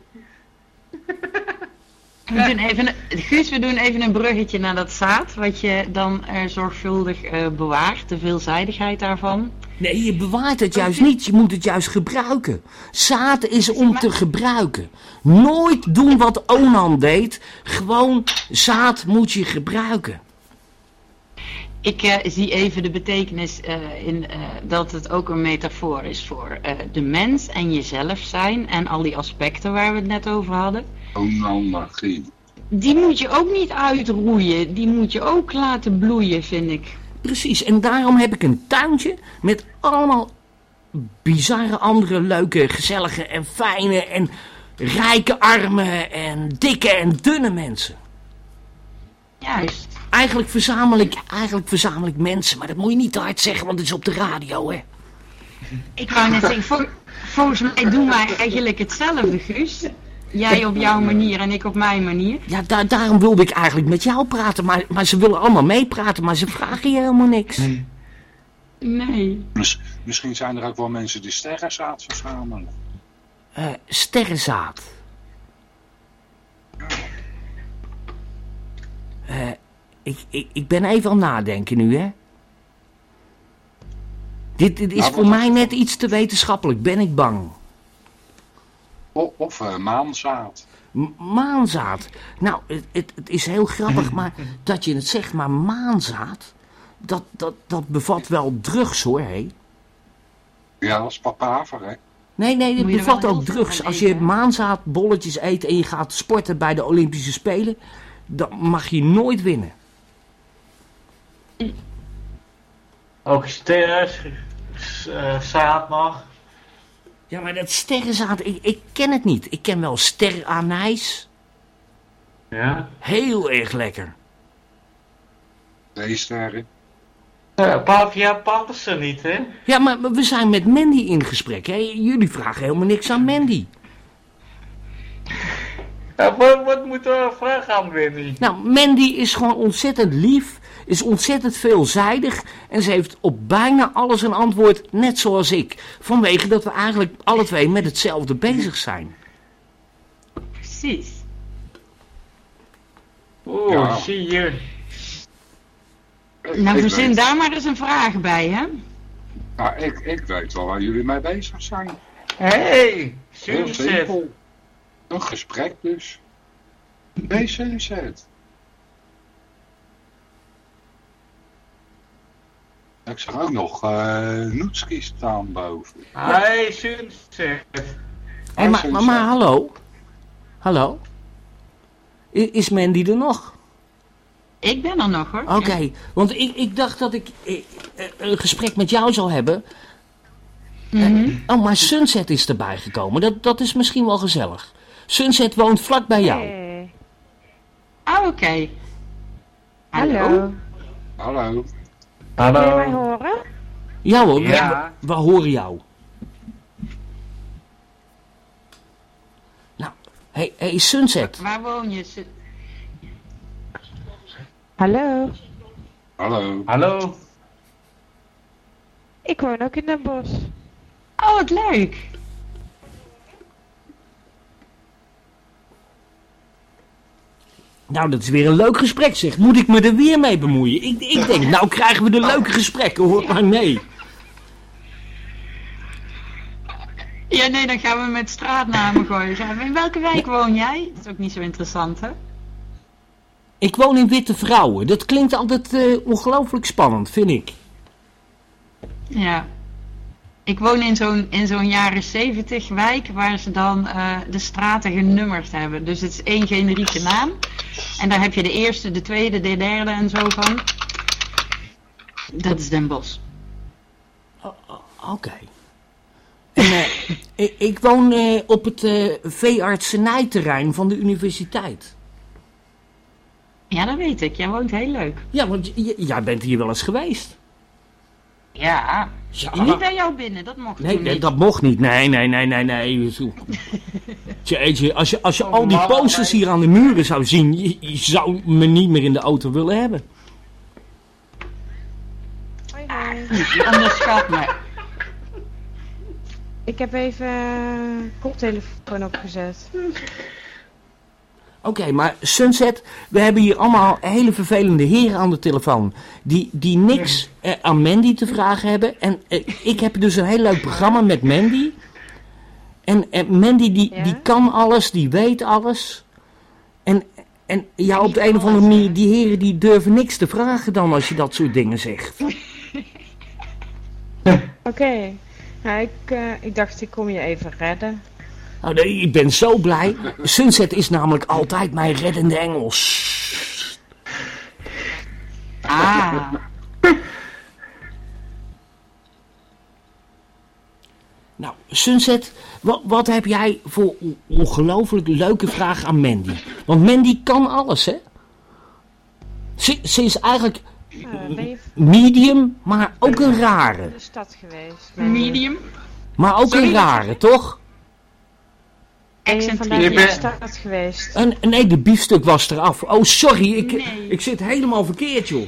We doen even een, Guus, we doen even een bruggetje naar dat zaad, wat je dan er zorgvuldig eh, bewaart, de veelzijdigheid daarvan. Nee, je bewaart het juist niet. Je moet het juist gebruiken. Zaad is om te gebruiken. Nooit doen wat Onan deed. Gewoon zaad moet je gebruiken. Ik eh, zie even de betekenis eh, in eh, dat het ook een metafoor is voor eh, de mens en jezelf zijn en al die aspecten waar we het net over hadden. Onanarchie. Die moet je ook niet uitroeien, die moet je ook laten bloeien, vind ik. Precies, en daarom heb ik een tuintje met allemaal bizarre andere leuke, gezellige en fijne en rijke armen en dikke en dunne mensen. Juist. Eigenlijk verzamel ik, eigenlijk verzamel ik mensen, maar dat moet je niet te hard zeggen, want het is op de radio, hè. Ik wou net zeggen, vol- volgens mij doen wij eigenlijk hetzelfde, Guus. Jij op jouw manier en ik op mijn manier. Ja, da- daarom wilde ik eigenlijk met jou praten, maar, maar ze willen allemaal meepraten, maar ze vragen je helemaal niks. Nee. Mis- misschien zijn er ook wel mensen die sterrenzaad verzamelen. Eh, sterrenzaad. Eh, ik, ik, ik ben even aan het nadenken nu, hè. Dit, dit is Nou, voor mij net iets te wetenschappelijk, ben ik bang. O- of eh, maanzaad. M- maanzaad. Nou, het, het, het is heel grappig maar dat je het zegt, maar maanzaad, dat, dat, dat bevat wel drugs hoor, hé. Ja, dat is papaver, hè. Nee, nee, er bevat wel ook drugs. Als je maanzaadbolletjes eet en je gaat sporten bij de Olympische Spelen, dan mag je nooit winnen. Ook sterren, uh, zaad nog. Ja, maar dat sterrenzaad, ik, ik ken het niet. Ik ken wel sterrenanijs. Ja. Heel erg lekker. Zeesterren. Uh, Pavia Pampersen niet, hè? Ja, maar we zijn met Mandy in gesprek. Hè? Jullie vragen helemaal niks aan Mandy. Ja, wat, wat moeten we vragen aan Wendy? Nou, Mandy is gewoon ontzettend lief, is ontzettend veelzijdig en ze heeft op bijna alles een antwoord, net zoals ik. Vanwege dat we eigenlijk alle twee met hetzelfde bezig zijn. Precies. Ja. zie je. Ik- Nou, ik verzin weet- daar maar eens een vraag bij, hè? Nou, ik, ik weet wel waar jullie mee bezig zijn. Hey, Heel simpel. Een gesprek dus. Nee, Ik zag ook nog eh Noetski staan boven. Hey, Sunset. Hé, maar, maar, maar hallo? Hallo? I- Is Mandy er nog? Ik ben er nog, hoor. Oké, want ik, ik dacht dat ik eh, eh, een gesprek met jou zou hebben. Mhm. Oh, maar Sunset is erbij gekomen. Dat, dat is misschien wel gezellig. Sunset woont vlak bij jou. Hey. Ah, oké. Hallo. Hallo. Hallo. Kun je mij horen? Ja hoor, we- Ja. we, we horen jou. Nou, hey, hey Sunset. Waar woon je? Hallo. Hallo. Hallo. Ik woon ook in Den Bosch. Oh, wat leuk. Nou, dat is weer een leuk gesprek zeg. Moet ik me er weer mee bemoeien? Ik, ik denk, nou krijgen we de leuke gesprekken, hoor maar nee. Ja, nee, dan gaan we met straatnamen gooien. In welke wijk woon jij? Dat is ook niet zo interessant, hè? Ik woon in Witte Vrouwen. Dat klinkt altijd eh, ongelooflijk spannend, vind ik. Ja. Ik woon in zo'n in zo'n jaren zeventig wijk waar ze dan eh, de straten genummerd hebben. Dus het is één generieke naam. En daar heb je de eerste, de tweede, de derde en zo van. Dat is Den Bosch. Oké. En eh, ik, ik woon eh, op het eh veeartsenijterrein van de universiteit. Ja, dat weet ik. Jij woont heel leuk. Ja, want jij bent hier wel eens geweest. Ja. Ja. Niet bij jou binnen, dat mocht Nee, toen nee, niet. dat mocht niet. Nee, nee, nee, nee, nee. Zo. Jeetje, als je, als je Oh, al die man, posters nee. hier aan de muren zou zien, je, je zou me niet meer in de auto willen hebben. Hoi, hoi. Je onderschat me. Ik heb even eh, koptelefoon opgezet. Oké, maar Sunset, we hebben hier allemaal hele vervelende heren aan de telefoon. Die, die niks eh, aan Mandy te vragen hebben. En eh, ik heb dus een heel leuk programma met Mandy. En, en Mandy die, Ja? die kan alles, die weet alles. En, en ja, op de een of andere manier, die heren die durven niks te vragen dan als je dat soort dingen zegt. Oké. Nou, ik, eh, ik dacht ik kom je even redden. Nou, nee, ik ben zo blij. Sunset is namelijk altijd mijn reddende engel. Sst. Ah. Nou, Sunset, wat, wat heb jij voor on- ongelooflijk leuke vraag aan Mandy? Want Mandy kan alles, hè? Ze, ze is eigenlijk Eh, medium, maar ook een rare. in de stad geweest? Medium. Maar ook Sorry? een rare, toch? Excentriek. bent- stad geweest? En, nee, de biefstuk was eraf. Oh, sorry, ik, Nee. ik zit helemaal verkeerd, joh.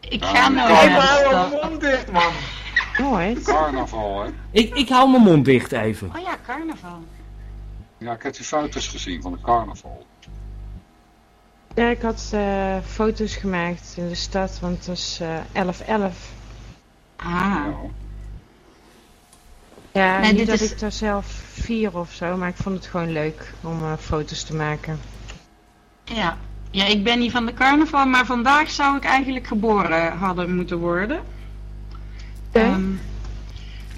Ik ga nou Hou maar stad. je mond dicht, man. Nooit. Carnaval, hè? Ik, ik hou mijn mond dicht even. Oh ja, carnaval. Ja, ik heb die foto's gezien van de carnaval. Ja, ik had eh, foto's gemaakt in de stad, want het was eh 11-11. Ah. Ja. Ja, Nee, niet dat is- ik daar zelf vier of zo, maar ik vond het gewoon leuk om eh, foto's te maken. Ja. ja, ik ben niet van de carnaval, maar vandaag zou ik eigenlijk geboren hadden moeten worden. Oké. Ehm,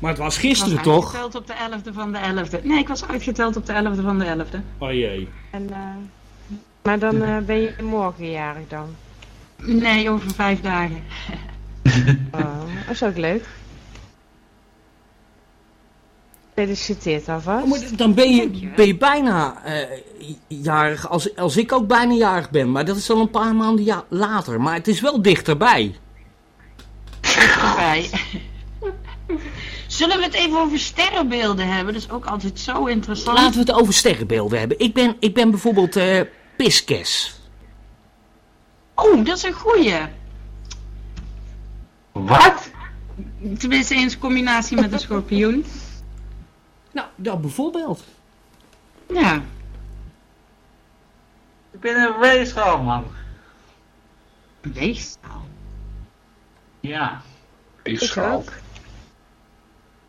Maar het was ik gisteren, was toch? uitgeteld op de 11e van de 11e. Nee, ik was uitgeteld op de 11e van de 11e. Oh jee. En, eh, maar dan eh, ben je morgen jarig dan. Nee, over vijf dagen. Oh, dat is ook leuk. Gefeliciteerd alvast. Oh, maar dan ben je, ben je bijna eh, jarig, als, als ik ook bijna jarig ben. Maar dat is dan een paar maanden ja, later. Maar het is wel dichterbij. Erbij. Zullen we het even over sterrenbeelden hebben? Dat is ook altijd zo interessant. Laten we het over sterrenbeelden hebben. Ik ben, ik ben bijvoorbeeld eh Pisces. Oh, dat is een goeie. Wat? Tenminste in combinatie met een schorpioen. Nou, dat bijvoorbeeld. Ja. Ik ben een weegschaal, man. Weegschaal. Ja. Weegschaal. ook.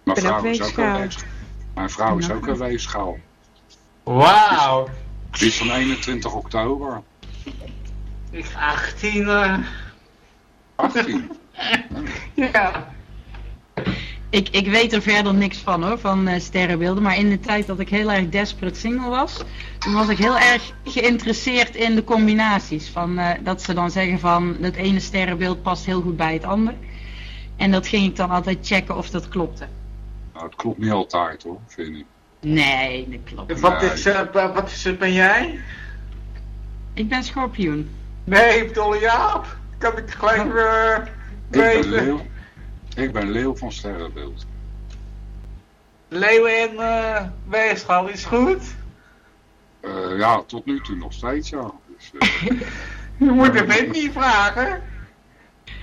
Mijn Ik ben ook vrouw is ook een weegschaal. Mijn vrouw is ook een weegschaal. Wauw. Die is van 21 oktober. Ik 18. eh 18. ja. Ik, ik weet er verder niks van hoor, van eh, sterrenbeelden. Maar in de tijd dat ik heel erg desperate single was, toen was ik heel erg geïnteresseerd in de combinaties. Van, eh, dat ze dan zeggen van, dat ene sterrenbeeld past heel goed bij het ander. En dat ging ik dan altijd checken of dat klopte. Nou, het klopt niet altijd hoor, vind ik. Nee, dat klopt. niet. Wat is, eh, wat is, ben jij? Ik ben schorpioen. Nee, ik bedoel Jaap. Kan ik gelijk eh Ik ben weten. leeuw. Ik ben leeuw van sterrenbeeld. Leeuwen en eh weegschaal is goed. Eh, ja, tot nu toe nog steeds ja. Dus, eh, Je moet de vent niet vragen.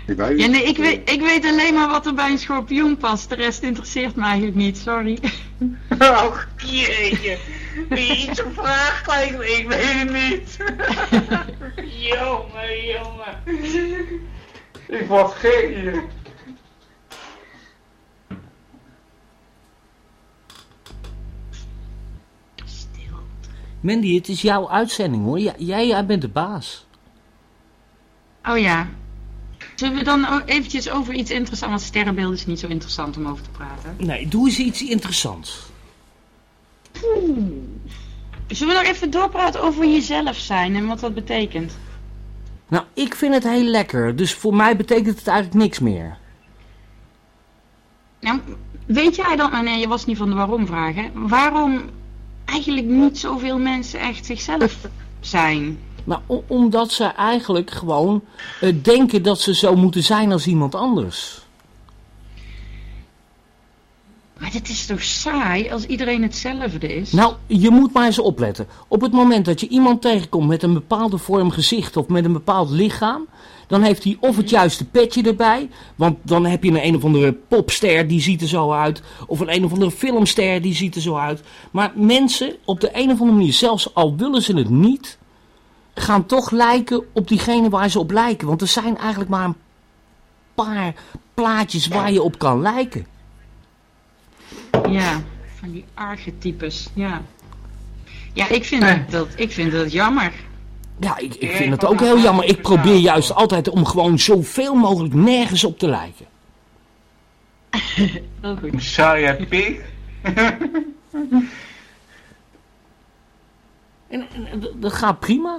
ik weet Ja, nee, ik weet, ik weet alleen maar wat er bij een schorpioen past. De rest interesseert me eigenlijk niet, sorry. Oh, jeetje. Wie iets gevraagd eigenlijk? Ik weet het niet. jongen, jongen. Ik word gek hier. Mandy, het is jouw uitzending hoor. Jij, jij bent de baas. Oh ja. Zullen we dan eventjes over iets interessants... Want sterrenbeelden is niet zo interessant om over te praten. Nee, doe eens iets interessants. Zullen we nog even doorpraten over jezelf zijn en wat dat betekent? Nou, ik vind het heel lekker. Dus voor mij betekent het eigenlijk niks meer. Nou, weet jij dan... oh Nee, je was niet van de waarom vragen. Waarom eigenlijk niet zoveel mensen echt zichzelf zijn? Maar omdat ze eigenlijk gewoon eh, denken dat ze zo moeten zijn als iemand anders. Maar dit is toch saai als iedereen hetzelfde is? Nou, je moet maar eens opletten. Op het moment dat je iemand tegenkomt met een bepaalde vorm gezicht of met een bepaald lichaam, dan heeft hij of het juiste petje erbij, want dan heb je een een of andere popster die ziet er zo uit, of een een of andere filmster die ziet er zo uit. Maar mensen op de een of andere manier, zelfs al willen ze het niet, gaan toch lijken op diegene waar ze op lijken. Want er zijn eigenlijk maar een paar plaatjes waar je op kan lijken. Ja, van die archetypes, ja. Ja, ik vind, dat, ik vind dat jammer. Ja, ik, ik vind het ook heel jammer. Ik probeer juist altijd om gewoon zoveel mogelijk nergens op te lijken. Heel goed. Zou je Piet? En, en- dat gaat prima.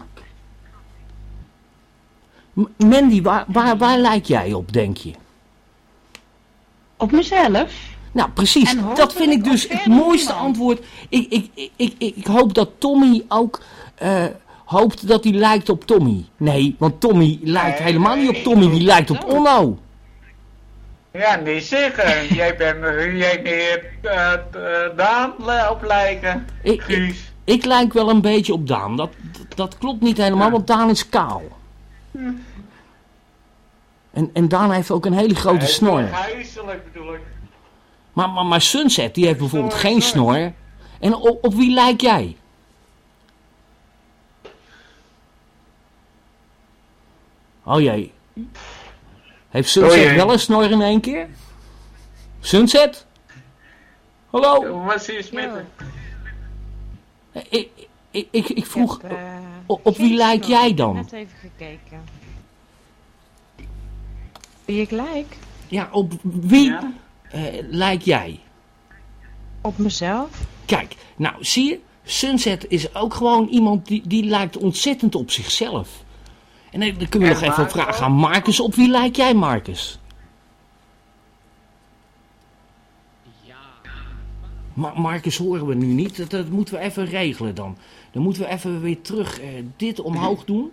Mandy, waar, waar, waar lijk jij op, denk je? Op mezelf? Nou, precies. Dat vind ik dus het mooiste antwoord. Ik, ik, ik, ik, ik hoop dat Tommy ook eh, hoopt dat hij lijkt op Tommy. Nee, want Tommy lijkt Nee, helemaal niet op Tommy. Die lijkt op. Onno. Ja, niet zeggen. Jij bent jij neer uh, Daan le- op lijken. Ik, ik, Guus. ik lijk wel een beetje op Daan. Dat, dat klopt niet helemaal, want Daan is kaal. En, en Daan heeft ook een hele grote Nee, snor. Huiselijk bedoel ik. Maar, maar, maar Sunset, die heeft bijvoorbeeld Snor, geen snor. snor. En op, op wie lijk jij? Oh jee. Heeft Sunset jee. wel een snor in één keer? Sunset? Hallo? Wat is met hem? Ik, ik, ik, ik vroeg, Ik heb, eh, op- op wie lijk snor. jij Ik dan? heb net even gekeken. Wie ik lijk? ja, op wie Ja? eh, lijk jij? Op mezelf? Kijk, nou zie je, Sunset is ook gewoon iemand die, die lijkt ontzettend op zichzelf. En dan dan kunnen we En nog even Marco? vragen aan Marcus, op wie lijk jij Marcus? Ma Marcus horen we nu niet, dat, dat moeten we even regelen dan. Dan moeten we even weer terug eh, dit omhoog doen.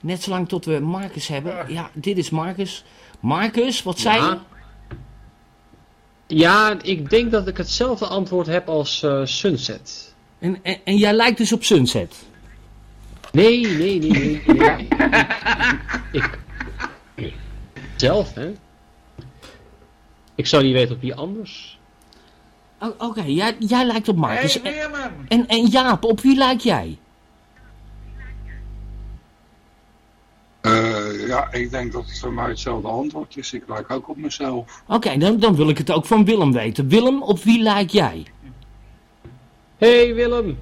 Net zolang tot we Marcus hebben. Ja, dit is Marcus. Marcus, wat zei je? Ja. Ja, ik denk dat ik hetzelfde antwoord heb als eh, Sunset. En, en, en jij lijkt dus op Sunset. Nee, nee, nee, nee. nee. ik, ik- Zelf, hè? Ik zou niet weten op wie anders. Oké, jij, jij lijkt op Marcus. Hey, En-. En, en Jaap, op wie lijk jij? Eh, ja, ik denk dat het voor mij hetzelfde antwoord is. Ik lijk ook op mezelf. Oké, dan, dan wil ik het ook van Willem weten. Willem, op wie lijk jij? hey, Willem.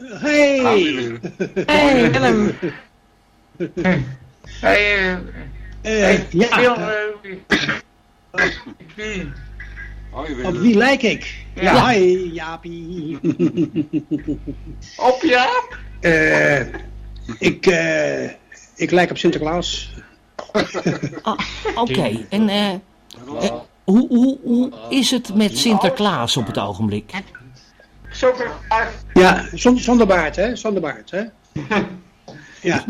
Hey! Hey, Willem. Hey, eh, Eh, ja, Wil, eh, eh, wie? Hoi op wie lijk ik? Ja. Hoi, Jaapie. Op Jaap? Eh, ik, eh, ik lijk op Sinterklaas. Ah, Oké, en eh, eh, hoe, hoe, hoe is het met Sinterklaas op het ogenblik? Ja, zonder, zonder baard, hè? Zonder baard, hè? Ja,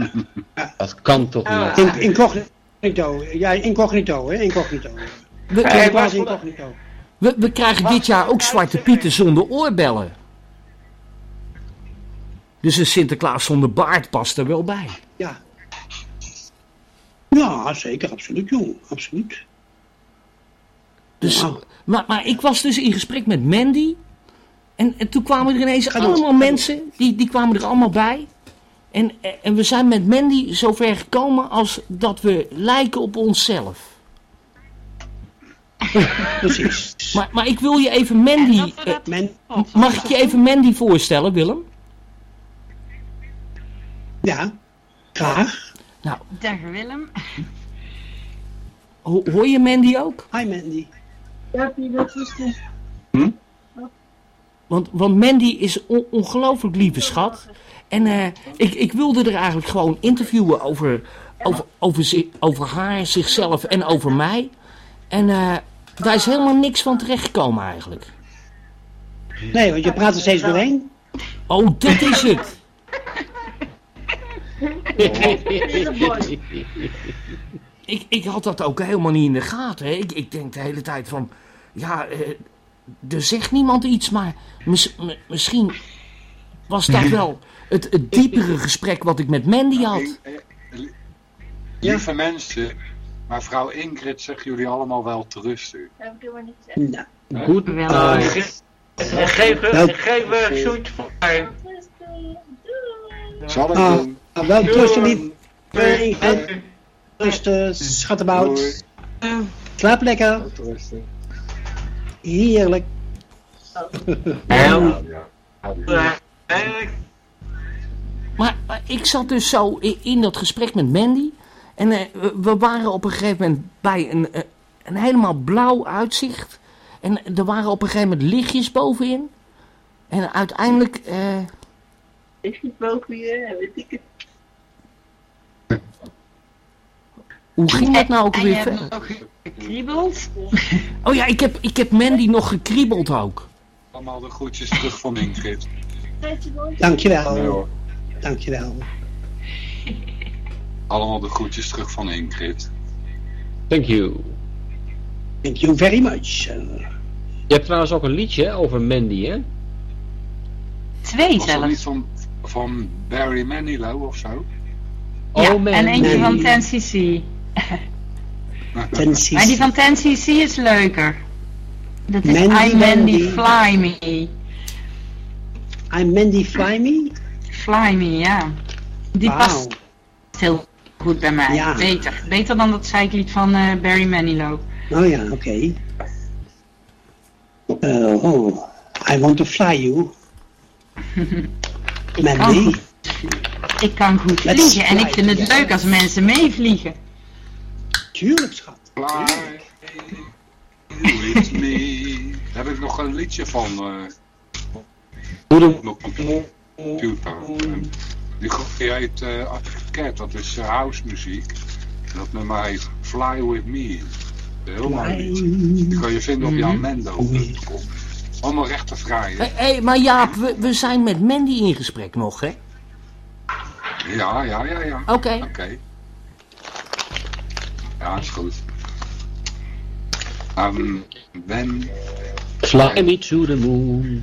Dat kan toch Ah. niet? in, incognito. Ja, incognito, hè? Incognito. We, maar- incognito. we, we krijgen dit jaar ook Zwarte Pieten zonder oorbellen. Dus een Sinterklaas zonder baard past er wel bij. Ja. Ja, zeker, absoluut, jong. Absoluut. Dus, Ja. maar, maar ik was dus in gesprek met Mandy. En, en toen kwamen er ineens allemaal mensen, die, die kwamen er allemaal bij. En, en we zijn met Mandy zover gekomen als dat we lijken op onszelf. Precies. Maar, maar ik wil je even Mandy... Dat eh, dat- Men, mag ik je even Mandy voorstellen, Willem? ja, graag. Nou, Dag Willem. ho- hoor je Mandy ook? Hi, Mandy. Want, want Mandy is ongelooflijk lieve schat. En eh, ik, ik wilde er eigenlijk gewoon interviewen over, over, over, over haar, zichzelf en over mij. En eh, daar is helemaal niks van terechtgekomen eigenlijk. Nee, want je praat er steeds doorheen. Oh, dat is het. Ik, ik had dat ook helemaal niet in de gaten. Hè. Ik, ik denk de hele tijd van... Ja, eh, er zegt niemand iets, maar mis- misschien was dat wel het, het diepere gesprek wat ik met Mandy had. Eh, eh, li- Lieve mensen, maar vrouw Ingrid zegt jullie allemaal wel te rusten. Nou, Goed. Wel. Uh, eh, geef Nou. een geef een zoet voor mij. Zal ik doen? nou, wel rusten lief. Rusten, schattenbout. Doei. Slaap lekker. Rusten. Heerlijk. Heel Ja. erg. Maar, maar ik zat dus zo in, in dat gesprek met Mandy. En eh, we- waren op een gegeven moment bij een, eh, een helemaal blauw uitzicht. En er waren op een gegeven moment lichtjes bovenin. En uiteindelijk... eh, Hoe ging dat nou ook weer verder? Gekriebeld. Oh ja, ik heb, ik heb Mandy nog gekriebeld ook. Allemaal de groetjes terug van Ingrid. Dankjewel. Nee hoor. Dankjewel. Allemaal de groetjes terug van Ingrid. Thank you. Thank you very much. Je hebt trouwens ook een liedje over Mandy, hè? Twee Was dat niet zelfs. van, van Barry Manilow of zo? Ja, Oh, man. en eentje van Nee. 10cc. Tensies. Maar die van 10cc is leuker. Dat is Mandy, I Mandy Mandy. Fly Me. I'm Mandy Fly Me. Fly Me, ja. Die past heel goed bij mij. Ja. Beter. Beter dan dat zeiklied van eh, Barry Manilow. Oh ja, oké. Eh, oh, I want to fly you. Ik kan Mandy. goed, ik kan goed Let's vliegen en ik vind het leuk als mensen meevliegen. Tuurlijk, schat. Fly with me. Daar heb ik nog een liedje van. eh nog op de computer. Die groep die heet eh Advocaat, dat is eh, house muziek. En dat nummer heet Fly with me. Heel mooi liedje. Die kan je vinden op jamendo.com. Allemaal rechte. Hé, hey, maar Jaap, we, we zijn met Mandy in gesprek nog, hè? Ja, ja, ja, ja. Oké. Oké. Ja, is goed. Um, when Fly me to the moon.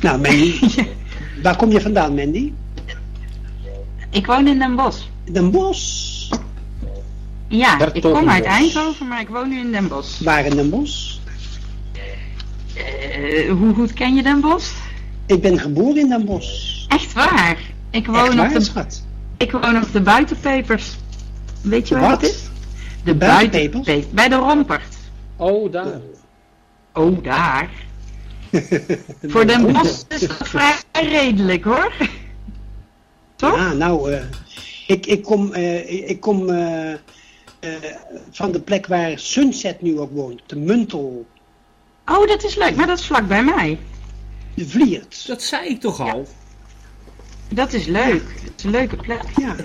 Nou, Mandy. Waar kom je vandaan, Mandy? Ik woon in Den Bosch. Den Bosch. Ja, ik kom uit Eindhoven, maar ik woon nu in Den Bosch. Waar in Den Bosch? Eh, hoe goed ken je Den Bosch? Ik ben geboren in Den Bosch. Echt waar. Ik Echt woon, op waar, de, schat? ik woon op de buitenpepers. Weet je waar Wat? dat is? De buitenpepers? Bij de Rompert. Oh, daar. Oh, daar. Voor Den Bosch is dat vrij redelijk hoor. Toch? Ja, nou, eh, ik, ik kom, eh, ik kom eh, eh, van de plek waar Sunset nu ook woont. De Muntel, Oh, dat is leuk, maar dat is vlak bij mij. De Vliert. Dat zei ik toch al? Dat is leuk. Het is een leuke plek. Ja.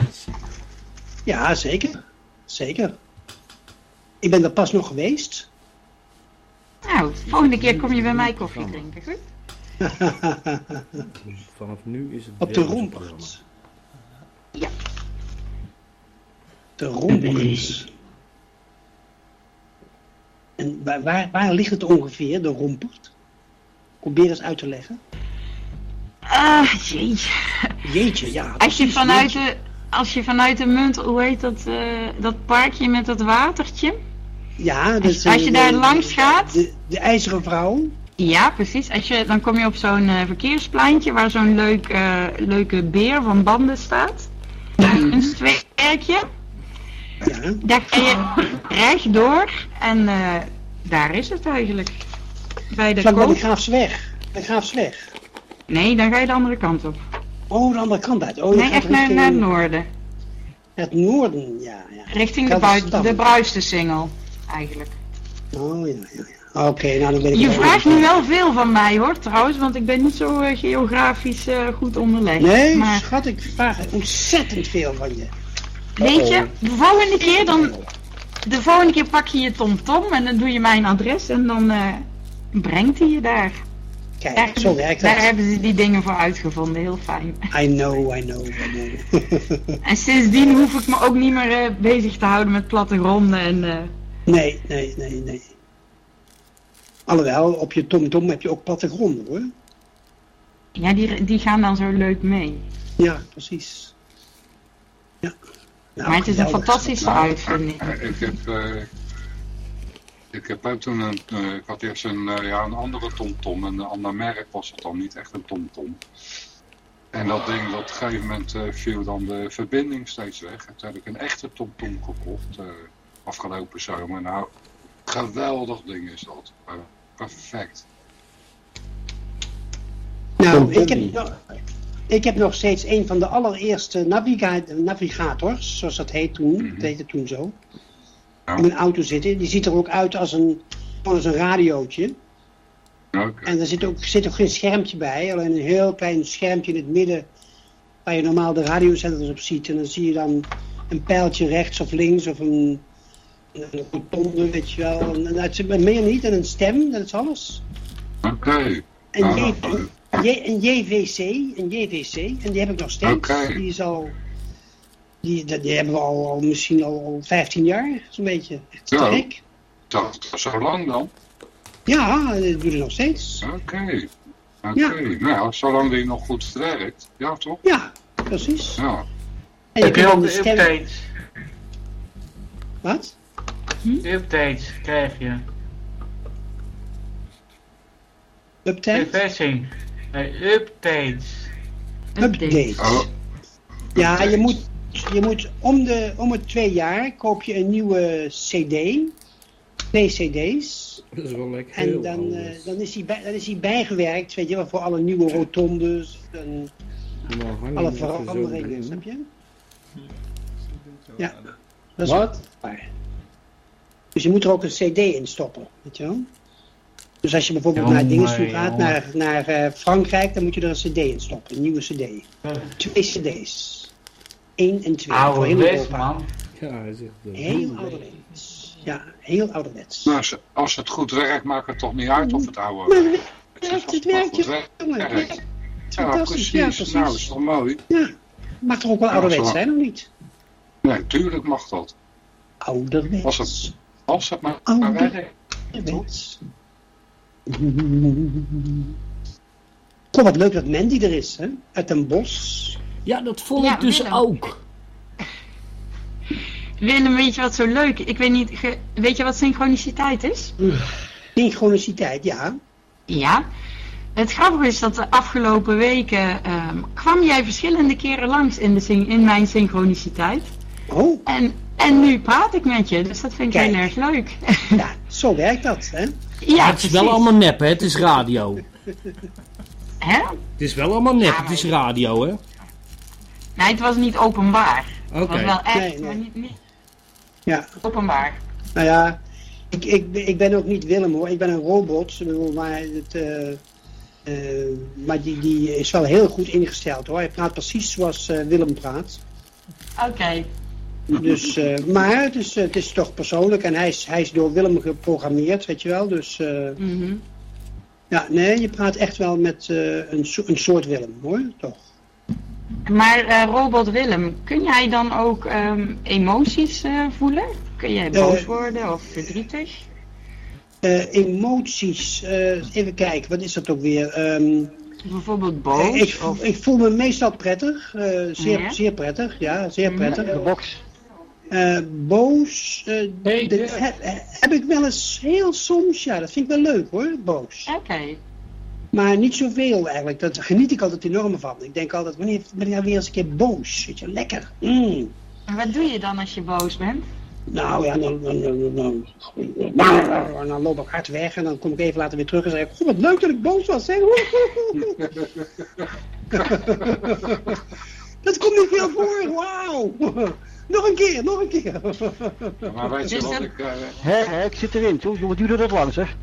ja, zeker. Zeker. Ik ben er pas nog geweest. Nou, de volgende keer kom je bij mij koffie drinken, goed? Vanaf nu is het Op de Rompert. De Rompert. En waar, waar, waar ligt het ongeveer, de Rompert? Probeer eens uit te leggen. Ah, jeetje. Jeetje, ja. Als je vanuit jeetje. de, als je vanuit de munt, hoe heet dat, eh, dat parkje met dat watertje? Ja, dat Als, is, als eh, je daar langs gaat, De, de ijzeren vrouw. ja precies, als je, dan kom je op zo'n eh, verkeerspleintje waar zo'n leuk, leuke beer van banden staat. Een kunstwerkje. Ja. Daar ga je rechtdoor en daar is het eigenlijk. Bij de Vlak bij de. Graafsweg. De Graafsweg. Nee, dan ga je de andere kant op. Oh, de andere kant uit. Oh, Nee, echt naar, richting naar het noorden. het noorden. Ja, ja. Richting de, de de in. bruiste singel, eigenlijk. Oh, ja, ja, ja. Oké, nou dan ben ik Je vraagt nu wel veel van mij hoor, trouwens, want ik ben niet zo eh, geografisch eh, goed onderlegd. Nee, maar schat, ik vraag ontzettend veel van je. weet je, de volgende keer dan, de volgende keer pak je je TomTom en dan doe je mijn adres en dan, eh, brengt hij je daar. Kijk, Daar, zo werkt daar dat. hebben ze die dingen voor uitgevonden, heel fijn. I know, I know, I know. En sindsdien hoef ik me ook niet meer eh, bezig te houden met plattegronden en... eh, nee, nee, nee, nee. Alhoewel, op je TomTom heb je ook plattegronden hoor. ja, die, die gaan dan zo leuk mee. Ja, precies. Ja. Nou, maar het is een fantastische uitvinding. Eh, Ik heb, eh, ik heb ook toen een, eh, ik had eerst een, eh, ja, een andere TomTom, een ander merk was het dan, niet echt een TomTom. En dat ding, dat op een gegeven moment eh, viel dan de verbinding steeds weg. En toen heb ik een echte TomTom gekocht, eh, afgelopen zomer. Nou, geweldig ding is dat. Perfect. Nou, TomTom ik heb, nog, ik heb nog steeds een van de allereerste naviga navigators, zoals dat heet toen, Mhm. dat heette toen zo. Ja. In mijn auto zitten. Die ziet er ook uit als een, als een radiootje. Oké. En er zit ook, zit ook geen schermpje bij, alleen een heel klein schermpje in het midden waar je normaal de radiozenders op ziet. En dan zie je dan een pijltje rechts of links of een, een rotonde, weet je wel. En, zit meer niet, en een stem, dat is alles. Oké. En, Ah, JVC, een JVC, en die heb ik nog steeds. Oké. Die is al, die, die die hebben we al, al misschien al, al 15 jaar, zo'n beetje. Echt Ja. sterk. Dat, zo lang dan? Ja, dat ik nog steeds. Oké. Oké. Ja. Nou, zolang die nog goed werkt. Ja, toch? Ja, precies. Ja. En je Heb je ook de stem... updates? Wat? Updates krijg je. De Update? versie. Nee, updates. Update. Oh, Ja, je moet, je moet om, de, om het twee jaar koop je een nieuwe CD. Twee CD's. Dat is wel lekker. En dan, eh, dan, is die bij, dan is die bijgewerkt, weet je wel, voor alle nieuwe rotondes en alle veranderingen, snap je? Ja. Dat is Wat? waar. Dus je moet er ook een CD in stoppen, weet je wel? Dus als je bijvoorbeeld naar dingen toe Jongen, gaat, jongen. naar, naar eh, Frankrijk, dan moet je er een CD in stoppen, een nieuwe CD. Twee CD's. Eén en twee. voor Oude heel les, Europa. man. Ja, hij zegt dat. Heel ouderwets. Ja, heel ouderwets. nou, als- als het goed werkt, maakt het toch niet uit of het oude Maar het is. werkt, Als het maar werkt, jongen. werkt. Het is Ja, fantastisch. precies. Ja, precies. Nou, is toch mooi? Ja, mag toch ook wel Ja, ouderwets zo. zijn, of niet? Nee, tuurlijk mag dat. Ouderwets. Als het- Als het maar maar werkt. Ouderwets. Goh, wat leuk dat Mandy er is, hè? Uit een bos. Ja, dat vond Ja, ik dus Willem. ook. Willem, weet je wat zo leuk? Ik weet niet, ge- weet je wat synchroniciteit is? Synchroniciteit, ja. Ja. Het grappige is dat de afgelopen weken ehm, kwam jij verschillende keren langs in, de syn- in mijn synchroniciteit. Oh, En, en nu praat ik met je, dus dat vind ik Kijk. heel erg leuk. ja, zo werkt dat, hè? ja, het is wel allemaal nep, hè? Het is radio. Hè? Het is wel allemaal nep, Ja, het is radio, hè? Nee, het was niet openbaar. Oké. Het was wel echt, Nee, nee. maar niet, niet Ja, openbaar. nou ja, ik, ik, ik ben ook niet Willem hoor, ik ben een robot, maar, het, eh, eh, maar die, die is wel heel goed ingesteld hoor. Hij praat precies zoals eh, Willem praat. Oké. Dus, eh, maar het is, het is toch persoonlijk en hij is, hij is door Willem geprogrammeerd, weet je wel. Dus eh, Mhm. ja, nee, je praat echt wel met eh, een, een soort Willem hoor, toch. Maar eh, Robot Willem, kun jij dan ook ehm, emoties eh, voelen? Kun jij boos Eh, worden of verdrietig? Eh, emoties, eh, even kijken, wat is dat ook weer? Ehm, Bijvoorbeeld boos? ik, of... ik voel me meestal prettig, eh, zeer, Ja? zeer prettig, ja, zeer Mhm. prettig. De box. Eh, boos, eh, heb, heb ik wel eens heel soms, ja, dat vind ik wel leuk hoor, boos. Oké. Maar niet zoveel eigenlijk, daar geniet ik altijd enorm van. Ik denk altijd, wanneer ben ik nou weer eens een keer boos? Weet je, lekker. Mm. En wat doe je dan als je boos bent? Nou ja, dan, dan, dan, dan, dan, dan loop ik hard weg en dan kom ik even later weer terug en zeg ik, goh, wat leuk dat ik boos was, zeg. Dat komt niet veel voor, wauw. Nog een keer, nog een keer. Maar weet je Dus ik... eh, Hè, hè, ik zit erin. Toen wat duurde dat lang, zeg.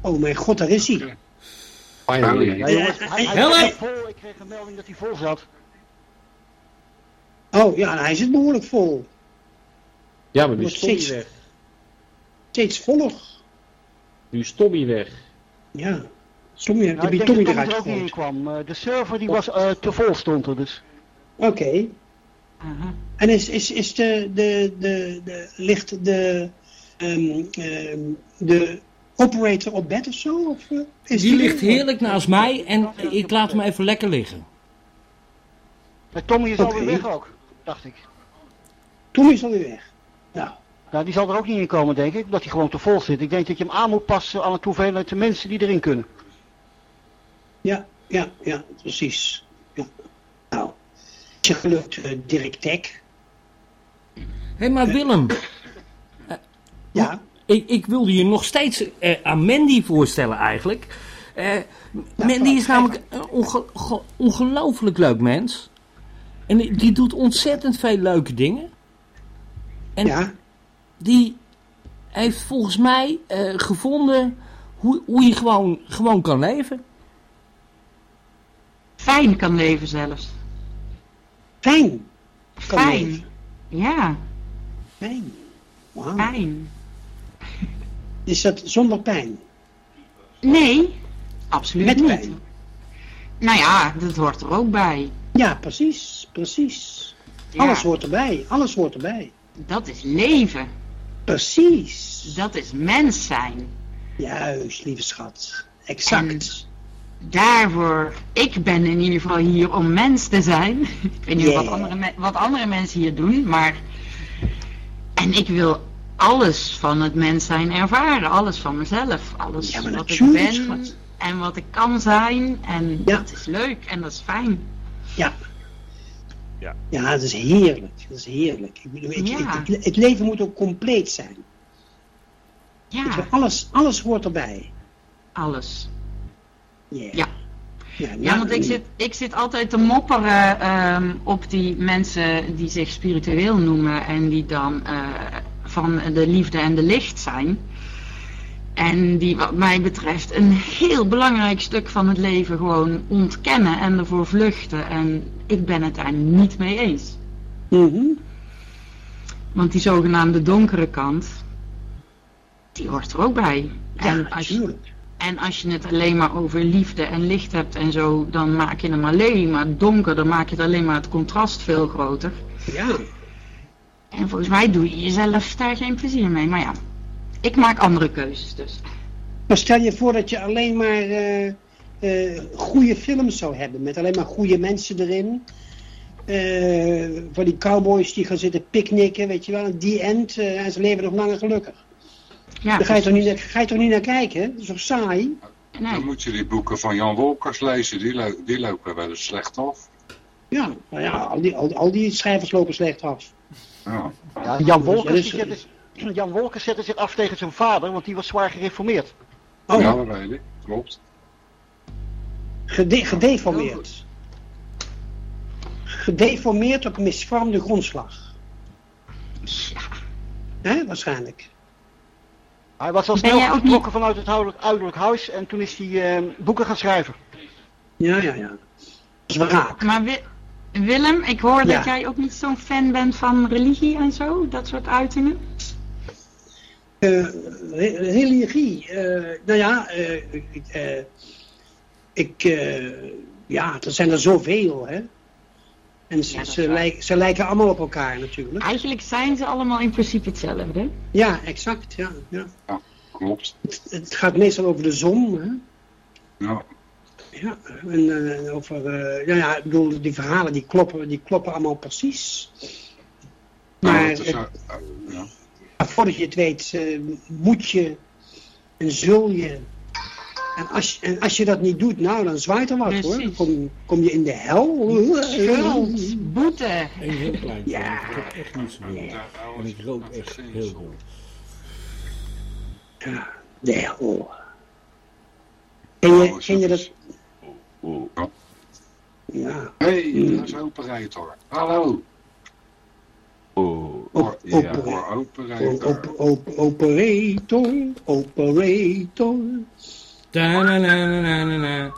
Oh mijn god, daar is hij. Finally. Help! Ik kreeg een melding dat hij vol zat. Oh ja, nou, hij zit behoorlijk vol. Ja, maar nu hij steeds- weg. Steeds voller. Nu is Tommy weg. Ja. Tommy, Nou, heb je Tommy dat Tommy eruit er gegooid. kwam. Eh, de server die was eh, te vol stond er dus. Oké. Aha. En is, is, is de, de, de, de, ligt de, ehm, ehm, de operator op bed of zo? Of, eh, is Die ligt heerlijk naast mij en ik laat hem even lekker liggen. Maar Tommy is Oké. alweer weg ook, dacht ik. Tommy is alweer weg. Nou, Nou, die zal er ook niet in komen, denk ik, omdat hij gewoon te vol zit. Ik denk dat je hem aan moet passen aan het hoeveelheid de mensen die erin kunnen. ja, ja, ja, precies. Ja. Nou, is je gelukt, eh, Dirk Tech. Hé, hey, maar Willem, Ja, ik, ik wilde je nog steeds eh, aan Mandy voorstellen eigenlijk. Eh, Mandy is namelijk een onge- ge- ongelooflijk leuk mens. En die, die doet ontzettend veel leuke dingen. En ja, die heeft volgens mij eh, gevonden hoe, hoe je gewoon, gewoon kan leven. Fijn kan leven zelfs. fijn. Kan Fijn. leven. Ja, Fijn. Wauw. fijn. Is dat zonder pijn? Nee, absoluut Met niet. pijn? Nou ja, dat hoort er ook bij. Ja, precies, precies. Ja, Alles hoort erbij, alles hoort erbij. Dat is leven. Precies. Dat is mens zijn. Juist, lieve schat. Exact. Daarvoor, ik ben in ieder geval hier om mens te zijn. Ik weet niet Yeah. wat, andere wat andere mensen hier doen, maar... En ik wil alles van het mens zijn ervaren. Alles van mezelf. Alles Ja, wat ik ben schat. en wat ik kan zijn. En Ja. dat is leuk en dat is fijn. Ja. Ja. Ja, dat is heerlijk. Dat is heerlijk. Ik bedoel, ik- Ja. ik- ik- het leven moet ook compleet zijn. Ja, alles, alles hoort erbij. alles. Yeah. Ja. Ja, Ja, nou, want ik zit, ik zit altijd te mopperen ehm, op die mensen die zich spiritueel noemen en die dan eh, van de liefde en de licht zijn. En die wat mij betreft een heel belangrijk stuk van het leven gewoon ontkennen en ervoor vluchten. En ik ben het daar niet mee eens. mhm. Want die zogenaamde donkere kant, die hoort er ook bij. Ja, en, als je, natuurlijk. en als je het alleen maar over liefde en licht hebt en zo, dan maak je hem alleen maar donker. Dan maak je het alleen maar het contrast veel groter. Ja. En volgens mij doe je jezelf daar geen plezier mee. Maar ja, ik maak andere keuzes dus. Maar stel je voor dat je alleen maar eh, eh, goede films zou hebben. Met alleen maar goede mensen erin. Eh voor die cowboys die gaan zitten picknicken, weet je wel. Die end. en ze leven nog langer gelukkig. Ja, Daar ga je, toch niet, naar- ga je toch niet naar kijken? hè? Dat is toch saai? Dan moet je die boeken van Jan Wolkers lezen, die, die lopen wel eens slecht af. Ja, nou ja, al die, al, al die schrijvers lopen slecht af. Ja. Ja, Jan, Wolkers, zette, Jan Wolkers zette zich af tegen zijn vader, want die was zwaar gereformeerd. Oh, ja, dat weet ik. Klopt. gede- gedeformeerd. Gedeformeerd op misvormde grondslag. Ja. Hè, waarschijnlijk. Hij was al snel vertrokken vanuit het ouderlijk, ouderlijk huis en toen is hij eh, boeken gaan schrijven. Ja, ja, ja. Dat is wraak. Maar Willem, ik hoor Ja. dat jij ook niet zo'n fan bent van religie en zo, dat soort uitingen. Eh, re- religie. eh, nou ja, eh, ik, eh, ik eh, ja, er zijn er zoveel, hè. En ze, Ja, lijken, ze lijken allemaal op elkaar natuurlijk. Eigenlijk zijn ze allemaal in principe hetzelfde. Ja, exact. Ja, ja. Klopt. Het, het gaat meestal over de zon, hè. Ja. Ja, en eh, over, eh, ja, ja, ik bedoel, die verhalen die kloppen, die kloppen allemaal precies. Nou, Maar het is, het- ja. Voordat je het weet, eh, moet je en zul je. En als, en als je dat niet doet, nou, dan zwaait er wat hoor. Dan kom, kom je in de hel. Schuld, boete. Een heel klein Ja. Ik heb echt niet zo veel. En ik rook echt heel veel. Ja, de hel. Ken je, Oh, ken je dat? Oh, oh. Ja. Hé, hey, daar is operator. Hallo. Oeh. Op, Ja, op, voor op, operator. op, operator, operator. Ta-na-na-na-na-na.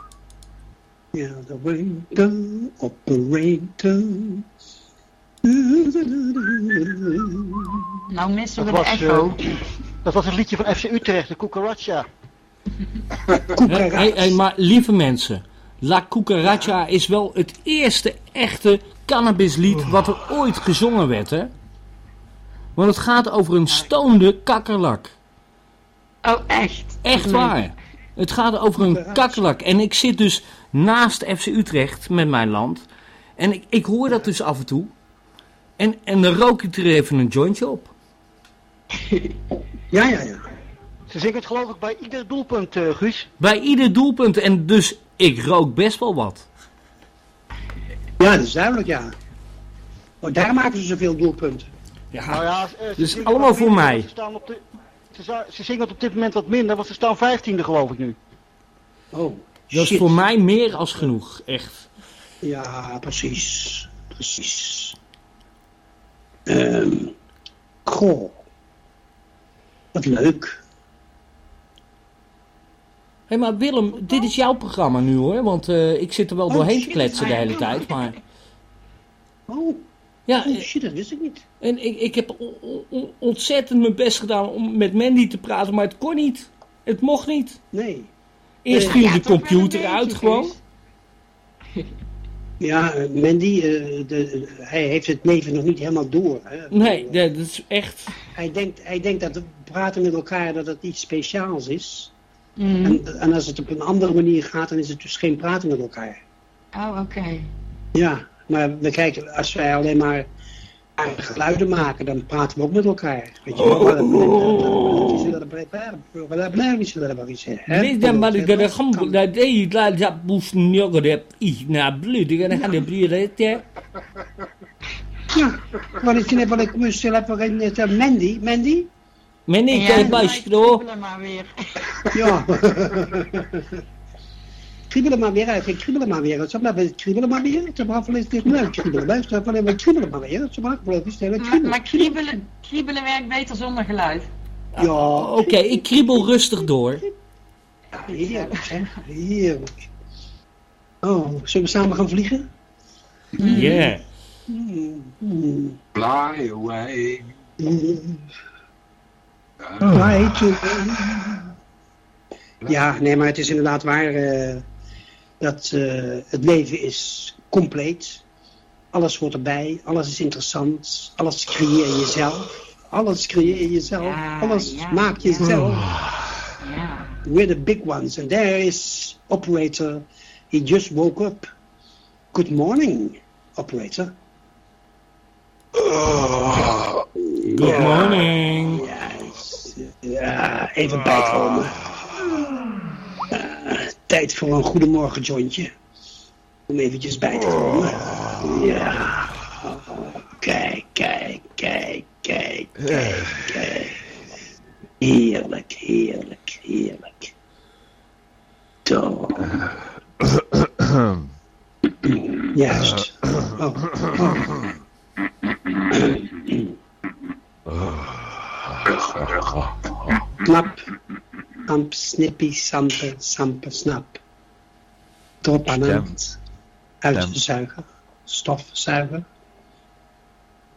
Ja, de operator, operator. Nou missen we Dat de was, echo. Dat was een liedje van FC Utrecht, de Cucaracha. Hey, hey, maar lieve mensen, La Cucaracha is wel het eerste echte cannabislied wat er ooit gezongen werd, hè? Want het gaat over een stoonde kakkerlak. Oh, echt? Echt Nee. waar. Het gaat over een kakkerlak. En ik zit dus naast FC Utrecht met mijn land. En ik, ik hoor dat dus af en toe. En, en dan rook ik er even een jointje op. Ja, ja, ja. Ze zingen het geloof ik bij ieder doelpunt, eh, Guus. Bij ieder doelpunt. En dus ik rook best wel wat. Ja, dat is duidelijk, ja. Maar daar maken ze zoveel doelpunten. Ja, Nou ja, ze Dus allemaal voor minder, mij. Ze, staan op de, ze, zingen het op dit moment wat minder, want ze staan vijftiende geloof ik nu. Oh, dat is shit. voor mij meer als genoeg. Echt. Ja, precies. Precies. Ehm goh. Wat leuk. Hé, maar Willem, dit is jouw programma nu hoor. Want eh, ik zit er wel Oh, doorheen te kletsen de hele tijd. Maar Oh, ja, oh eh, shit, dat wist ik niet. en ik, ik heb ontzettend mijn best gedaan om met Mandy te praten. Maar het kon niet. Het mocht niet. Nee. Eerst viel Ja, de computer uit gewoon. Ja, eh, Mandy, eh, de, hij heeft het leven nog niet helemaal door. Hè. Nee, dat is echt... Hij denkt, hij denkt dat praten met elkaar dat het iets speciaals is. Mhm. En, en als het op een andere manier gaat, dan is het dus geen praten met elkaar. Oh, oké. Ja, maar we kijken, als wij alleen maar geluiden maken, dan praten we ook met elkaar. Weet je wel? Nee, dan maar gaan dat je laat dat boes niet ik naar ga gaan de Ja, want ik heb wat ik moest hebben in Mandy, Mandy? Maar niet Ja, bij stro. kriebelen maar weer. Ja. kriebelen maar weer uit, kriebelen maar weer. Zo blijven kriebelen maar weer. Kriebelen. Blijf zo blijven kriebelen maar weer. Stellen Maar, kriebelen. maar kriebelen, kriebelen werkt beter zonder geluid. Ja, Oké, ik kriebel rustig door. heerlijk hè, heerlijk. Oh, zullen we samen gaan vliegen? Ja. Hmm, hmm, Fly away. Hmm. Ja, Right to- Ja, nee, maar het is inderdaad waar eh, dat eh, het leven is compleet. Alles hoort erbij, alles is interessant, alles creëer je zelf. Alles creëer je zelf, Ja, alles ja, maak je ja. zelf. Ja. We're the big ones. And there is operator, he just woke up. Good morning, operator. Good morning. Ja, even bijkomen. Eh, tijd voor een goedemorgen jointje. Om eventjes bij te komen. Ja. Kijk, kijk, kijk, kijk, kijk, kijk. Heerlijk, heerlijk, heerlijk. Zo. Juist. Oh, oh. Knap. Amp, snippy, sampe, sampe, snap. Drop aan hand. Uitzuigen. Stofzuigen.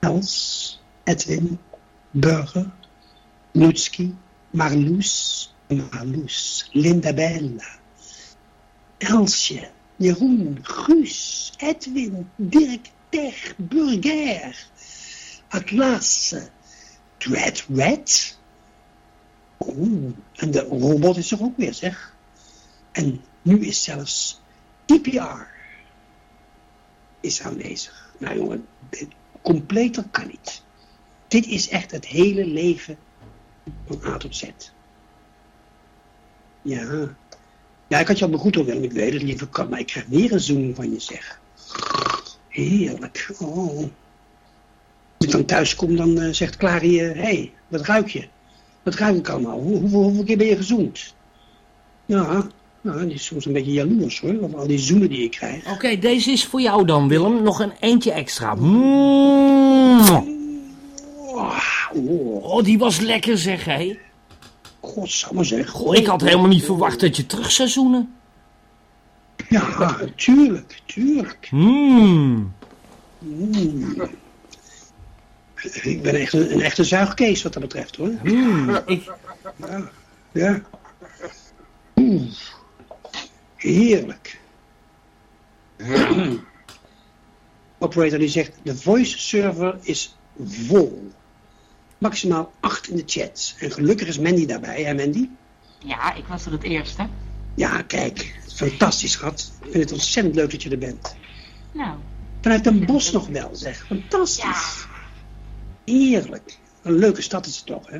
Els. Edwin. Burger. Lutski. Marloes. Marloes. Linda Bella. Elsje. Jeroen. Guus. Edwin. Dirk. Tech. Burger. Atlas. Dread Red. Oeh, en de robot is er ook weer, zeg. En nu is zelfs TPR is aanwezig. Nou jongen, completer kan niet. Dit is echt het hele leven van A tot Z. Ja. Ja, ik had je al begroet al Willem, ik weet het, lieve kat, maar ik krijg weer een zoen van je, zeg. Heerlijk. Oh. Als ik dan thuis kom, dan eh, zegt Clarie, hé, hey, wat ruik je? Wat ruik ik allemaal? Hoe, hoeveel, hoeveel keer ben je gezoend? Ja, nou, die is soms een beetje jaloers hoor, over al die zoenen die ik krijg. Oké, deze is voor jou dan, Willem. Nog een eentje extra. Oh, die was lekker zeg, hé. godsamme zeg. Goh, ik had helemaal niet verwacht dat je terug zou zoenen. Ja, tuurlijk, tuurlijk. Mm. Mm. Ik ben echt een, een echte zuigkees wat dat betreft hoor. Mm. Ik, Ja. Oeh. Heerlijk. Ja. Operator die zegt, de voice server is vol. Maximaal acht in de chat. En gelukkig is Mandy daarbij, hè Mandy? Ja, ik was er het eerste. Ja, kijk. Fantastisch, schat. Ik vind het ontzettend leuk dat je er bent. Nou, Vanuit Den Bosch nog wel, zeg. Fantastisch. Heerlijk. Een leuke stad is het toch, hè?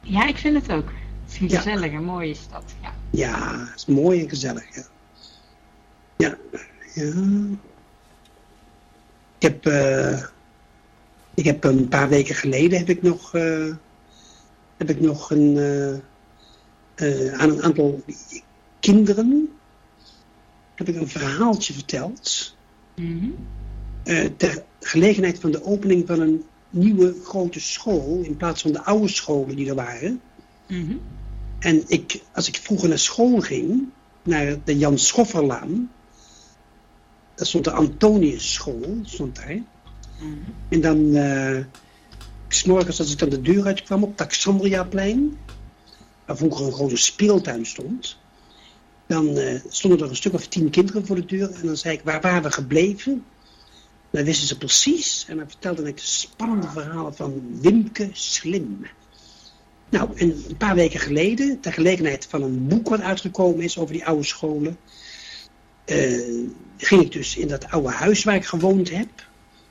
ja, ik vind het ook. Het is een Ja. gezellige, mooie stad. Ja. Ja, het is mooi en gezellig, ja. Ja, ja. Ik heb, eh, ik heb een paar weken geleden heb ik nog, eh, heb ik nog een, eh, aan een aantal kinderen heb ik een verhaaltje verteld. Eh, ter gelegenheid van de opening van een nieuwe grote school in plaats van de oude scholen die er waren. Mhm. En ik, als ik vroeger naar school ging, naar de Jan Schofferlaan, daar stond de Antonius school, stond daar. Mhm. En dan, eh, s morgens als ik dan de deur uitkwam op het Alexandriaplein, waar vroeger een grote speeltuin stond, dan eh, stonden er een stuk of tien kinderen voor de deur en dan zei ik, waar waren we gebleven? Dan wisten ze precies en dan vertelde ik de spannende verhalen van Wimke Slim. Nou, en een paar weken geleden, ter gelegenheid van een boek wat uitgekomen is over die oude scholen, eh, ging ik dus in dat oude huis waar ik gewoond heb.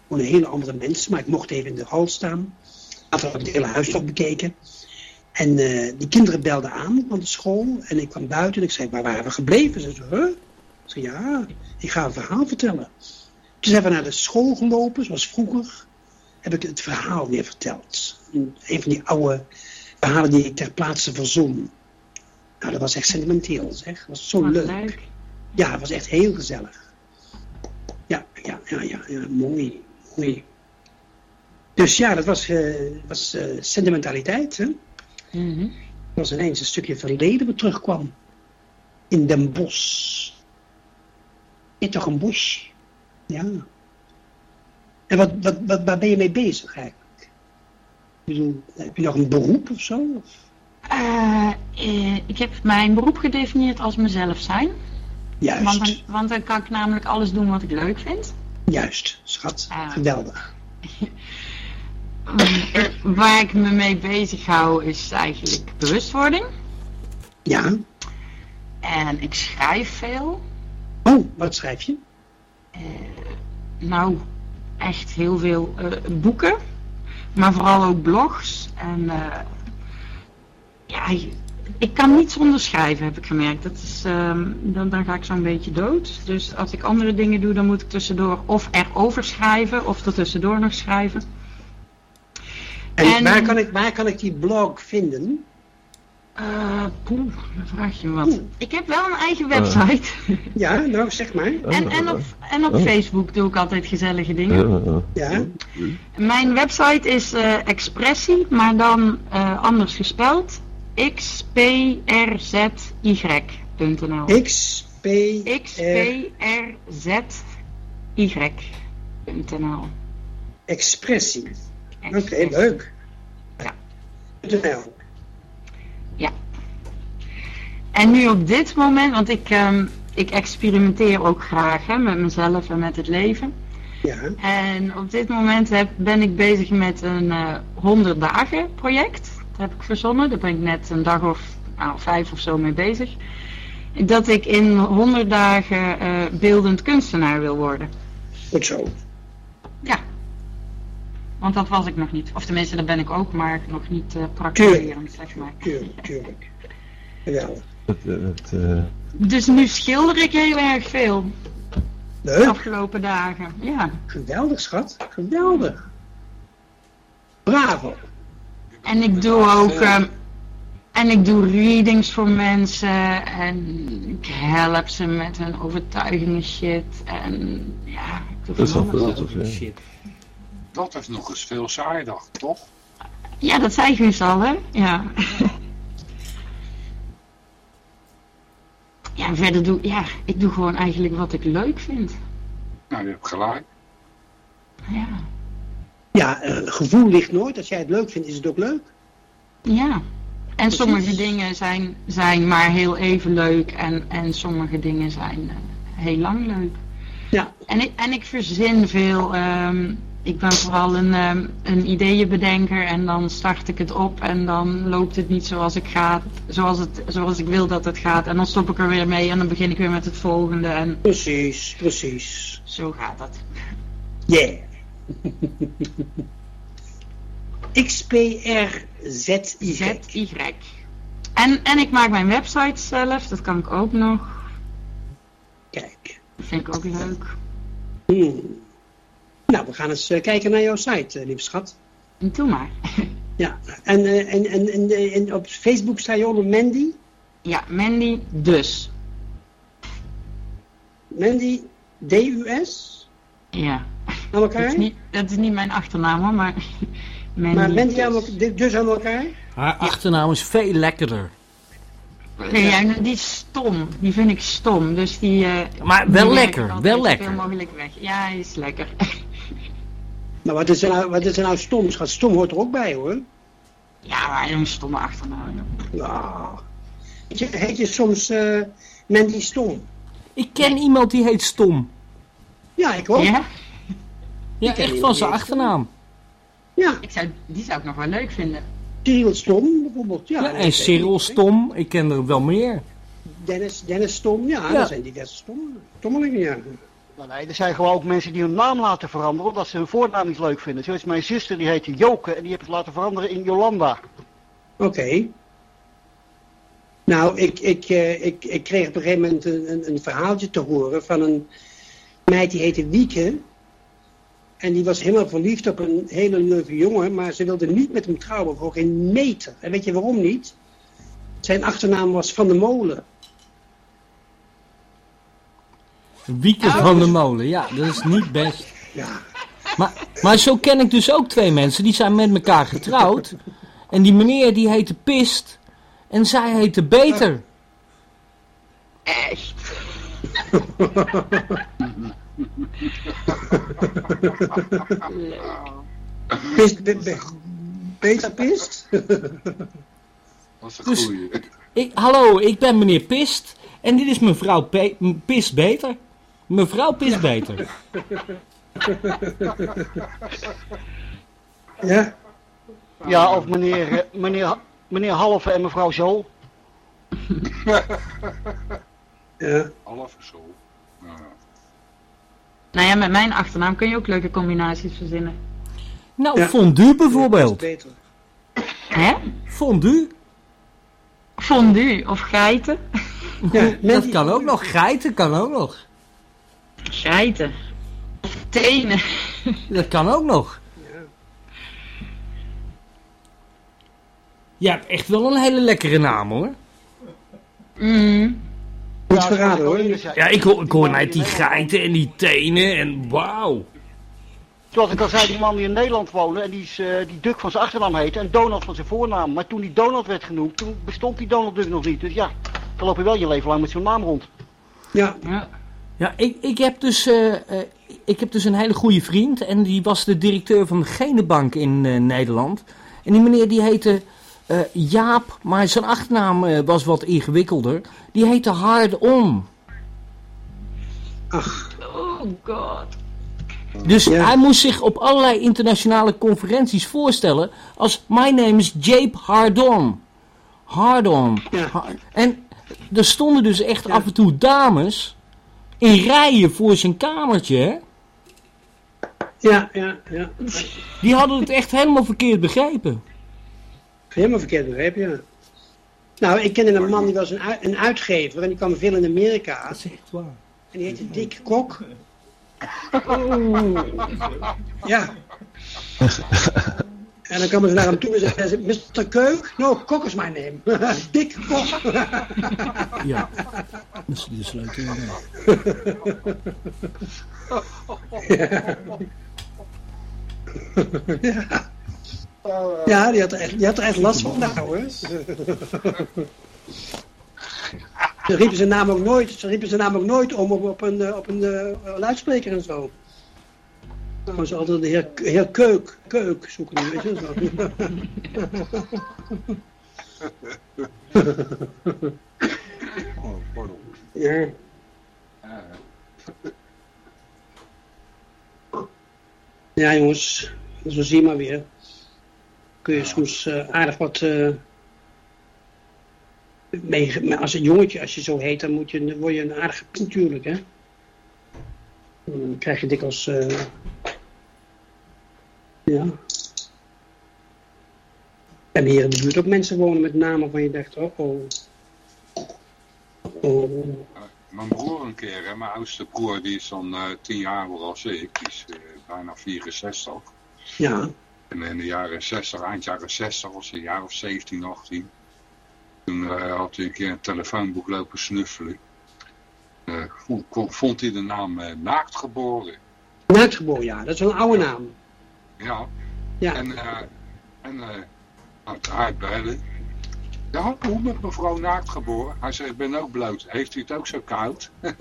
Gewoon een hele andere mensen, maar ik mocht even in de hal staan. Ik het hele huis nog bekeken. En eh, die kinderen belden aan van de school en ik kwam buiten en ik zei, waar waren we gebleven? Ze zei, huh? Ik zei, ja, ik ga een verhaal vertellen. Toen zijn we naar de school gelopen, zoals vroeger. Heb ik het verhaal weer verteld. Een van die oude verhalen die ik ter plaatse verzon. Nou, dat was echt sentimenteel, zeg. Dat was zo Wat leuk. leuk. Ja, het was echt heel gezellig. Ja, ja, ja, ja, ja mooi, mooi. Dus ja, dat was, eh, was eh, sentimentaliteit, hè. Mhm. Dat was ineens een stukje verleden wat terugkwam. In Den Bosch. Is toch een bos? Ja. En wat, wat, wat, waar ben je mee bezig eigenlijk? Ik bedoel, heb je nog een beroep of zo? Eh, eh, ik heb mijn beroep gedefinieerd als mezelf zijn. Juist, Want dan, want dan kan ik namelijk alles doen wat ik leuk vind. juist, schat. Ah. Geweldig. Eh, Waar ik me mee bezig hou is eigenlijk bewustwording. Ja. En ik schrijf veel. Oh, wat schrijf je? Nou, echt heel veel eh, boeken. Maar vooral ook blogs. En eh, ja, ik kan niet zonder schrijven, heb ik gemerkt. Dat is, ehm, dan, dan ga ik zo'n beetje dood. Dus als ik andere dingen doe, dan moet ik tussendoor of erover schrijven of er tussendoor nog schrijven. En, En- waar, kan ik, waar kan ik die blog vinden? Eh poeh, dan vraag je me wat. Ik heb wel een eigen website. Ja, nou zeg maar. en, en op, en op Facebook doe ik altijd gezellige dingen. Ja, Mijn website is eh, Expressie, maar dan eh, anders gespeld. xprzy.nl X, P, R. xprzy.nl Expressie. Oké, leuk. Ja. .nl. En nu op dit moment, want ik, ehm, ik experimenteer ook graag hè, met mezelf en met het leven. Ja, En op dit moment heb, ben ik bezig met een eh 100 dagen project. Dat heb ik verzonnen. Daar ben ik net een dag of nou, vijf of zo mee bezig. Dat ik in 100 dagen eh, beeldend kunstenaar wil worden. goed zo. Ja. Want dat was ik nog niet. Of tenminste, dat ben ik ook, maar nog niet eh praktiserend, zeg maar. Tuurlijk, tuurlijk. Geweldig. Het, eh, eh, Dus nu schilder ik heel erg veel. De Leuk, afgelopen dagen. Ja. geweldig schat. Geweldig. Bravo. En ik doe ook. ehm, en ik doe readings voor mensen. En ik help ze met hun overtuigingen shit. En ja, ik doe dat is wel dat. Shit. Dat is nog eens veel saaier, toch? Ja, dat zei Guus al, hè? Ja. Ja, verder doe ja, ik doe gewoon eigenlijk wat ik leuk vind. Nou, je hebt gelijk. Ja. Ja, eh, gevoel ligt nooit. Als jij het leuk vindt, is het ook leuk. Ja. En sommige dingen zijn, zijn maar heel even leuk en, en sommige dingen zijn eh, heel lang leuk. Ja. En ik, en ik verzin veel. ehm, ik ben vooral een, ehm, een ideeënbedenker en dan start ik het op en dan loopt het niet zoals ik ga, zoals, het, zoals ik wil dat het gaat. En dan stop ik er weer mee en dan begin ik weer met het volgende en Precies, precies. zo gaat dat. Yeah. XPRZY. ZY. En, en ik maak mijn website zelf, dat kan ik ook nog. Kijk. Dat vind ik ook leuk. Hmm. Nou, we gaan eens eh, kijken naar jouw site, uh, lieve schat. Doe maar. Ja, en, eh, en, en, en, eh, en op Facebook sta je onder Mandy. Ja, Mandy dus. Mandy D-U-S. Ja. Aan Dat elkaar? is niet, dat is niet mijn achternaam hoor, maar Mandy, maar Mandy dus. aan elkaar, dus aan elkaar? Haar achternaam is veel lekkerder. Nee, ja, nou, die is stom. Die vind ik stom. Dus die. eh, Maar wel lekker, wel lekker. mogelijk weg. Ja, hij is lekker. Maar wat is er nou, wat is er nou stom? Schat, stom hoort er ook bij hoor. ja, maar een stomme achternaam. Nou, heet je, heet je soms eh, Mandy Stom? Ik ken iemand die heet Stom. Ja, ik ook. Ja? Ja, ken echt van zijn achternaam. Ja, Ik zou, die zou ik nog wel leuk vinden. Cyril Stom bijvoorbeeld. Ja, en Cyril Stom, ik ken er wel meer. Dennis, Dennis Stom, ja, Ja. dat zijn diverse stommelingen. stommelingen ja. Nou, nee, er zijn gewoon ook mensen die hun naam laten veranderen omdat ze hun voornaam niet leuk vinden. Zo is mijn zuster, die heette Joke en die heeft het laten veranderen in Jolanda. Oké. Nou, ik, ik, eh, ik, ik kreeg op een gegeven moment een, een, een verhaaltje te horen van een meid die heette Wieke. En die was helemaal verliefd op een hele leuke jongen, maar ze wilde niet met hem trouwen voor geen meter. En weet je waarom niet? Zijn achternaam was Van de Molen. Wieke van de Molen, ja, dat is niet best. Ja. Maar, maar zo ken ik dus ook twee mensen, die zijn met elkaar getrouwd. En die meneer die heette Pist en zij heette Beter. Echt. Pist, be, be, Peter Pist? Dat is een Dus- goeie. Ik, hallo, ik ben meneer Pist en dit is mevrouw Pe Pist Beter. Mevrouw Pist Beter. ja. Ja, of meneer, eh, meneer, meneer Halve en mevrouw Zo. ja. Half zo. Nou, ja. Nou ja, met mijn achternaam kun je ook leuke combinaties verzinnen. Nou, Ja. fondue bijvoorbeeld. Beter. Hè? Fondue, Fondue of geiten. Ja, dat kan ook nog. Geiten kan ook nog. Geiten. Of tenen. Dat kan ook nog. Je hebt echt wel een hele lekkere naam hoor. Mm. Niet Ja, verraden hoor. Ja, ik hoor, ik hoor net die geiten en die tenen en wauw. Zoals ik al zei, die man die in Nederland woonde en die, is, eh, die Duck van zijn achternaam heette en Donald van zijn voornaam. Maar toen die Donald werd genoemd, toen bestond die Donald Duck nog niet. Dus ja, dan loop je wel je leven lang met zo'n naam rond. Ja, Ja. Ja, ik, ik, heb dus, eh, eh, ik heb dus een hele goede vriend en die was de directeur van de Genenbank in eh, Nederland. En die meneer die heette eh, Jaap, maar zijn achternaam eh, was wat ingewikkelder. Die heette Hard On. ach, Oh god. Dus Ja. hij moest zich op allerlei internationale conferenties voorstellen als My name is Jape Hardon. Hardon. Ja. En er stonden dus echt Ja. af en toe dames in rijen voor zijn kamertje. Hè? ja, ja, ja. Die hadden het echt helemaal verkeerd begrepen. Helemaal verkeerd begrepen, ja. Nou, ik kende een man die was een, een uitgever en die kwam veel in Amerika. is echt waar. En die heette Dick Kok. Ja. En dan kwamen ze naar hem toe en zeiden ze, Mr. Keuk? No, Kok is my name. Dick Kok. Ja. Dat is de sleutel. ja. ja. Ja, die had er echt, die had er echt last van nou hoor. Ze riepen zijn naam ook nooit, ze riepen zijn naam ook nooit om op, een, eh, op een eh, luidspreker en zo. Was altijd de heer, Keuk, Keuk zoeken, weet je zo. oh. Ja. Ja, jongens, zo zie je maar weer. Kun je soms eh, aardig wat. maar als een jongetje, als je zo heet, dan, moet je, word je een aardige natuurlijk, hè? Dan krijg je dikwijls. eh ja. En hier in de buurt ook mensen wonen met namen waarvan je denkt: oh, oh. oh. Mijn broer een keer, hè, mijn oudste broer, die is dan eh, tien jaar ouder als ik. Die is eh, bijna 64. Ja, En in de jaren 60, eind jaren 60, was hij een jaar of 17, 18. Toen eh, had hij een keer een telefoonboek lopen snuffelen. Eh, vond, hij de naam eh, Naakt geboren. Naakgeboren, ja, dat is wel een oude naam. Ja. Ja. En, eh en het uitbellen. Ja, hoe met mevrouw Naakt geboren? Hij zegt, ik ben ook bloot. Heeft u het ook zo koud?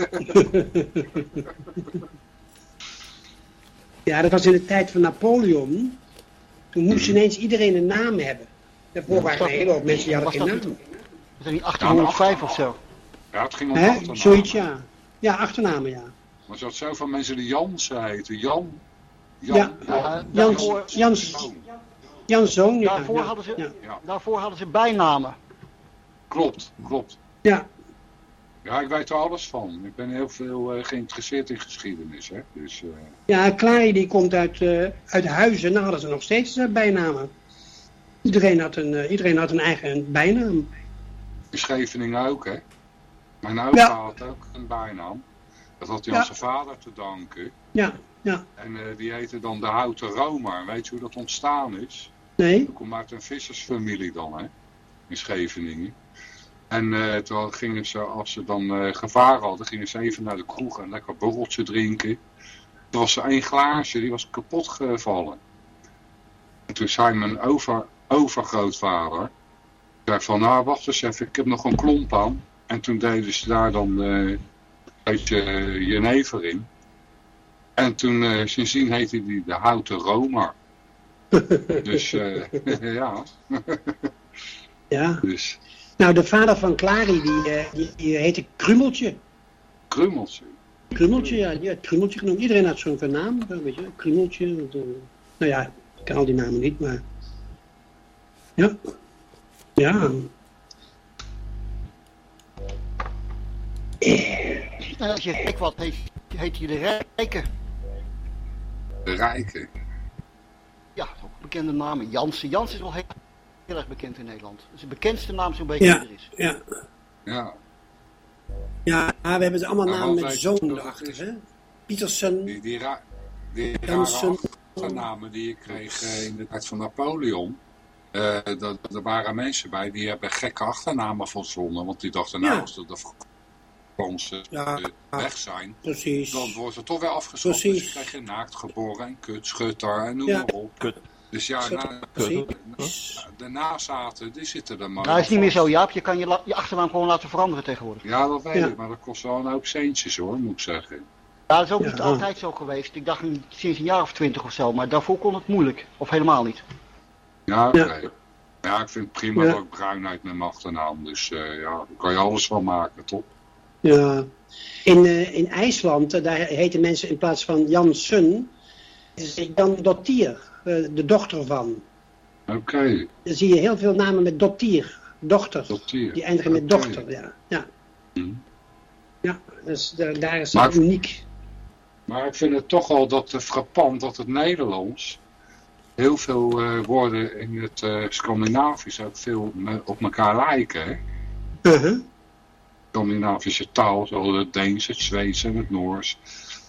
Ja, dat was in de tijd van Napoleon. Toen moest ineens iedereen een naam hebben. Daarvoor waren er een hele hoop mensen die hadden geen dat naam. Dat is niet 1805 of zo. Ja, het ging om Hè? achternaam. Zoiets, ja. Ja, achternamen, ja. Maar er zat zoveel mensen die Jans heten. Jan. Jan. Ja, Ja, Jans, daarvoor, Jans, Zoon. Jans zoon, ja. daarvoor, ja, hadden ze, daarvoor hadden ze bijnamen. klopt, klopt. Ja, Ja, ik weet er alles van. Ik ben heel veel eh, geïnteresseerd in geschiedenis. Hè? Dus, eh, ja Clary die komt uit, eh, uit Huizen. Nou hadden ze nog steeds bijnamen. Iedereen had, een, eh, iedereen had een eigen bijnaam. in Scheveningen ook, hè. Mijn opa Ja. had ook een bijnaam. Dat had hij aan zijn vader te danken. Ja, ja. En eh, die heette dan de Houten Roma. Weet je hoe dat ontstaan is? Nee? Dat komt uit een vissersfamilie dan, hè. In Scheveningen. En eh, toen gingen ze, als ze dan eh, gevaar hadden, gingen ze even naar de kroeg en lekker borreltje drinken. Er was één glaasje, die was kapot gevallen. En toen zei mijn over, overgrootvader, zei van, nou wacht eens even, ik heb nog een klomp aan. En toen deden ze daar dan eh, een beetje eh, jenever in. En toen, eh, sindsdien heette die de Houten Roma. dus ja, Ja. dus Nou, de vader van Clary, die, die, die heette Krummeltje. krummeltje. Krummeltje, ja, die had Krummeltje genoemd. Iedereen had zo'n naam, weet je, Krummeltje. nou ja, ik ken al die namen niet, maar... Ja. Ja. En als je rijk wat heet, heet je de Rijke. De rijke. Ja, dat ook bekende naam. Jansen. Jansen is wel heel, heel erg bekend in Nederland. Dat is de bekendste naam zo'n beetje Ja. er is. Ja. Ja, Ja, we hebben ze allemaal Maar namen met zoon je erachter, hè? Pietersen. die, die, ra die Jansen. rare achternamen die ik kreeg eh, in de tijd van Napoleon. eh, dat, er waren mensen bij die hebben gekke achternamen verzonnen. Want die dachten, nou, Ja. als de, de Fransen Ja. weg zijn, Precies. dan wordt het toch weer afgeschaft. Dus Precies. je krijg je naakt geboren en kut, schutter en noem Ja. maar op. Kut. Dus ja, na, de nazaten, die zitten er maar Nou, is niet meer zo, Jaap. Je kan je, je achternaam gewoon laten veranderen tegenwoordig. Ja, dat weet Ja. ik, maar dat kost wel een hoop centjes hoor, moet ik zeggen. Ja, dat is ook Ja. niet altijd zo geweest. Ik dacht sinds een jaar of twintig of zo. Maar daarvoor kon het moeilijk. Of helemaal niet. Ja, oké. Ja. Ja. ik vind het prima Ja. dat ik bruinheid met mijn achternaam. Dus eh, ja, daar kan je alles van maken, toch? Ja. In, eh, in IJsland, eh, daar heten mensen in plaats van Jansen, is het Jan Dottier, eh, de dochter van. Oké, Dan zie je heel veel namen met Dottier, dochter. Die eindigen met dochter, ja. Ja, Hm. ja dus daar, daar is Maar- het uniek. Maar ik vind het toch al dat uh, frappant dat het Nederlands heel veel eh, woorden in het eh, Scandinavisch ook veel me- op elkaar lijken. Hè? Uh-huh. Scandinavische taal, zoals het Deens, het Zweeds en het Noors.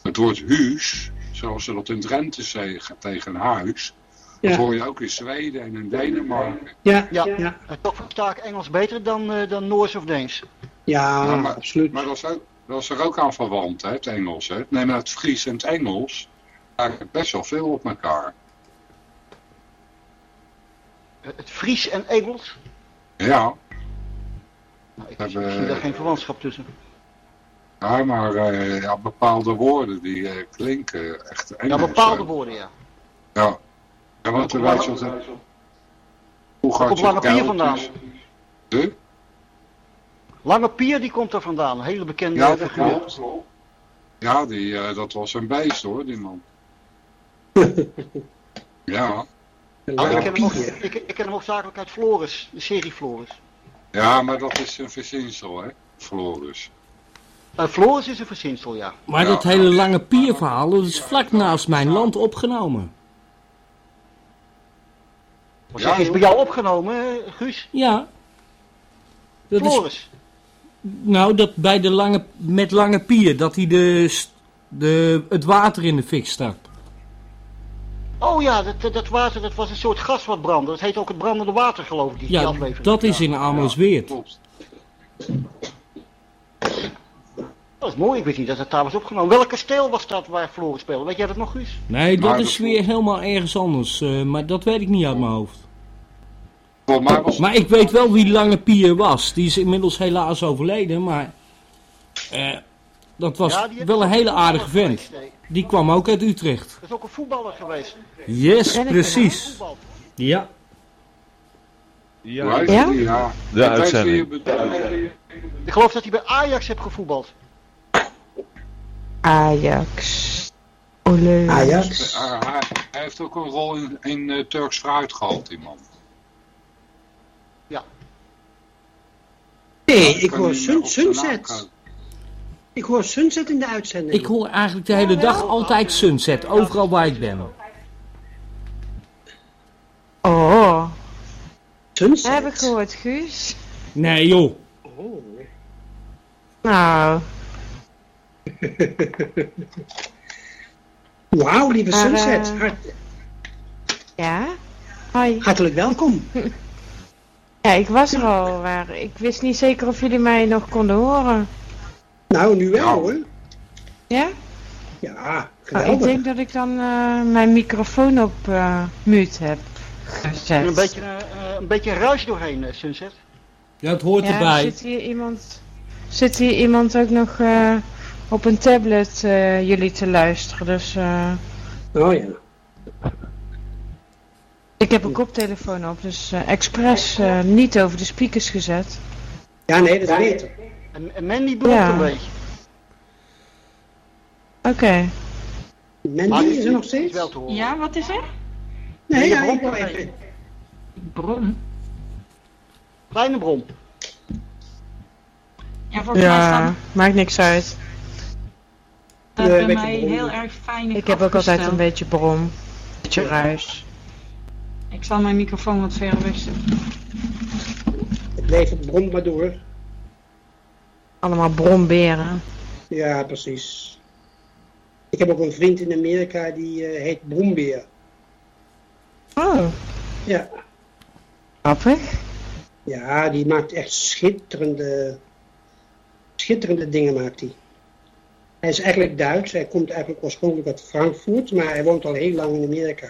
Het woord huis, zoals ze dat in Drenthe zeggen tegen huis, dat hoor je ook in Zweden en in Denemarken. Ja, Ja. ja, toch versta ik Engels beter dan, eh, dan Noors of Deens. ja, Ja, maar- absoluut. Maar dat is, ook, dat is er ook aan verwant, hè, het Engels. Hè. Neem het Fries en het Engels, lijken best wel veel op elkaar. Het Fries en Engels. Ja, Nou, ik, Hebben- zie daar geen verwantschap tussen. ja maar eh, ja, bepaalde woorden die eh, klinken echt Ja, Engels. bepaalde woorden, ja. Ja, ja weten wat het... Vroeger Waar had komt je Lange Pier vandaan? De? Lange Pier die komt er vandaan, een hele bekende Ja, dat klopt. Ja, die, eh, dat was een beest hoor, die man. Ja, Oh, ik, ken hem ook, ik, ik ken hem ook zakelijk uit Floris, de serie Floris. Ja, maar dat is een verzinsel, hè, Floris. Eh, Floris is een verzinsel, ja. Maar Ja. dat hele lange pierverhaal, dat is vlak naast mijn land opgenomen. Wat Ja, is bij jou opgenomen, eh, Guus? Ja. Dat is, Floris. nou, dat bij de lange, met lange pier, dat hij de, de, het water in de fik stak. Oh ja, dat, dat, water, dat was een soort gas wat brandde. Dat heet ook het brandende water, geloof ik, die, die Ja, aflevering. dat is in Amersweert. Klopt. Dat is mooi, ik weet niet dat het daar was opgenomen. Welk kasteel was dat waar Floris speelde? Weet jij dat nog, Guus? Nee, dat Maar is dat- weer helemaal ergens anders. eh, maar dat weet ik niet uit mijn hoofd. Was Maar ik weet wel wie Lange Pier was. Die is inmiddels helaas overleden, maar... eh, dat was Ja, wel een hele aardige vent. geweest, nee. Die kwam ook uit Utrecht. Dat is ook een voetballer geweest. Yes, precies. Ja. Ja, Ja? Ja, de uitzending. Ik geloof dat hij bij Ajax heeft gevoetbald. Ajax. Leuk. Ajax. Hij, heeft ook een rol in, in eh, Turks fruit gehad, die man. Nee, ik hoor sun, Sunset. Ik hoor Sunset in de uitzending. Ik hoor eigenlijk de hele dag altijd Sunset, overal waar ik ben. Oh, Sunset. heb ik gehoord, Guus. Nee joh. Oh. Nou, Wauw, lieve Maar, Sunset. eh, Hart- ja. Hoi. hartelijk welkom. Ja, ik was er al, maar ik wist niet zeker of jullie mij nog konden horen. Nou, nu wel Nou. hoor. Ja? Ja, Nou, ik denk dat ik dan eh, mijn microfoon op eh mute heb gezet. Een beetje, eh, een beetje ruis doorheen, Sunset. Ja, het hoort ja, erbij. Zit hier iemand, zit hier iemand ook nog eh, op een tablet eh, jullie te luisteren? Dus eh, Oh ja. ik heb een koptelefoon op, dus eh, expres eh, niet over de speakers gezet. Ja, nee, dat weet ik. En, en Mandy bromt Ja. een beetje. Oké. Mandy Maar is er nog Is steeds? wel te horen. Ja, wat is er? Nee, Nee, ja, ik bron- even. Brom. Kleine brom. Ja, mij Ja, maakt niks uit. het Nee, bij mij heel erg fijn Ik heb ook altijd een beetje brom. Beetje ruis. Ik zal mijn microfoon wat verder weg zetten. Het blijft brom maar door. Allemaal bromberen. Ja, precies. Ik heb ook een vriend in Amerika die eh, heet Brombeer. Oh, Ja. grappig. ja, die maakt echt schitterende, schitterende dingen maakt hij. Hij is eigenlijk Duits, hij komt eigenlijk oorspronkelijk uit Frankfurt, maar hij woont al heel lang in Amerika.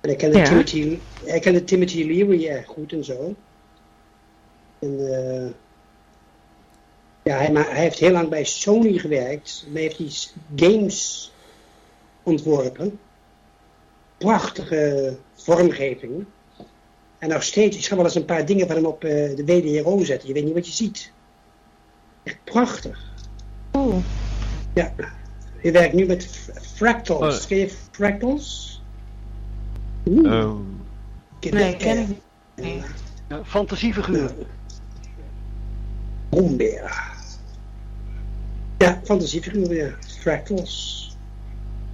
En hij kende, Ja. Timothy, hij kende Timothy Leary erg goed en zo. En eh, ja, hij, maar hij heeft heel lang bij Sony gewerkt. Hij heeft games ontworpen. Prachtige vormgeving. En nog steeds, ik ga wel eens een paar dingen van hem op eh, de WDRO zetten. Je weet niet wat je ziet. Echt prachtig. Oeh. Ja. Hij werkt nu met fractals. Oh. Ken je fractals? Oeh. Ehm, Nee, ken ik niet. fantasiefiguur. Brombeer. Ja, fantasiefiguren, ja. Fractals.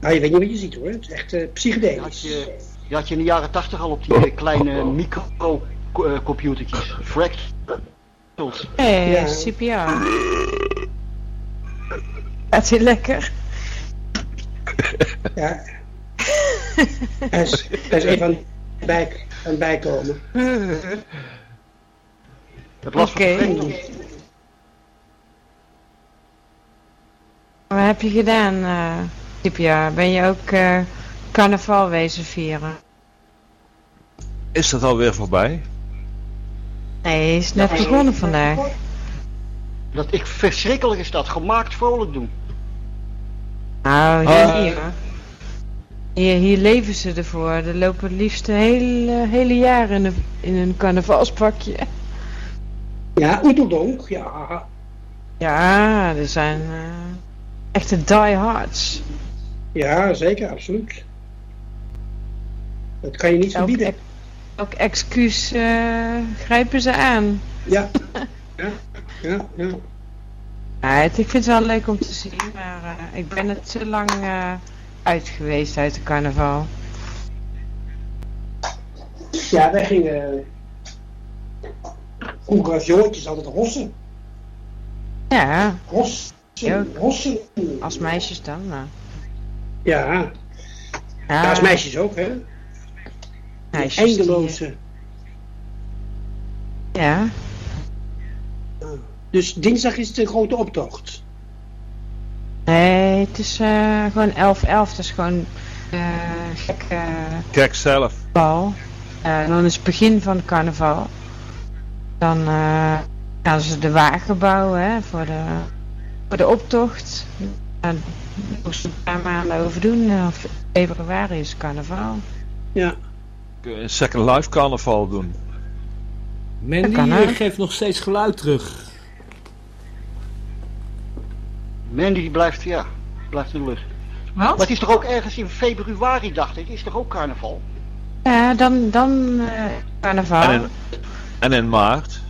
Nou, je weet niet wat je ziet hoor. Het is echt eh Die had psychedelisch. je, die had je in de jaren tachtig al op die eh, kleine micro-computertjes. Fractals. Hé, Ja. CPR. Gaat hij lekker? Ja. Hij is, hij is even aan het bij, aan het bijkomen. Het last Oké. van Wat heb je gedaan, eh CPR? Ben je ook eh, carnaval wezen vieren? is dat alweer voorbij? Nee, is net begonnen vandaag. Dat ik verschrikkelijk is dat. Gemaakt vrolijk doen. Nou, Ah. hier, hier, hier leven ze ervoor. Er lopen het liefst de hele, hele jaar in een, in een carnavalspakje. Ja, Oeteldonk, ja. Ja, er zijn eh, echte diehards. Ja, zeker, absoluut. Dat kan je niet verbieden. elk excuus eh, grijpen ze aan. Ja. Ja, ja, ja. Ja, het, ik vind het wel leuk om te zien, maar eh, ik ben er te lang eh, uit geweest uit de carnaval. Ja, wij gingen vroeger als jongetje altijd rossen. Ja, Rossen, Als meisjes dan. Maar. Ja, Ja, ja, als meisjes ook, hè. meisjes Eindeloze. ja, Dus dinsdag is de grote optocht. nee, het is eh, gewoon 11-11. Het is gewoon eh gekke Kijk zelf. bal. Dan is het begin van het carnaval. Dan eh, gaan ze de wagen bouwen hè, voor, de, voor de optocht. Daar moesten ze een paar maanden over doen. Eh, februari is carnaval. Ja. Kun je Een Second Life carnaval doen. Mandy geeft nog steeds geluid terug. Mandy die blijft, ja, blijft in de lucht. Maar Wat? het is toch ook ergens in februari, dacht ik, is toch ook carnaval? Ja, dan, dan eh, carnaval. En in, en in maart.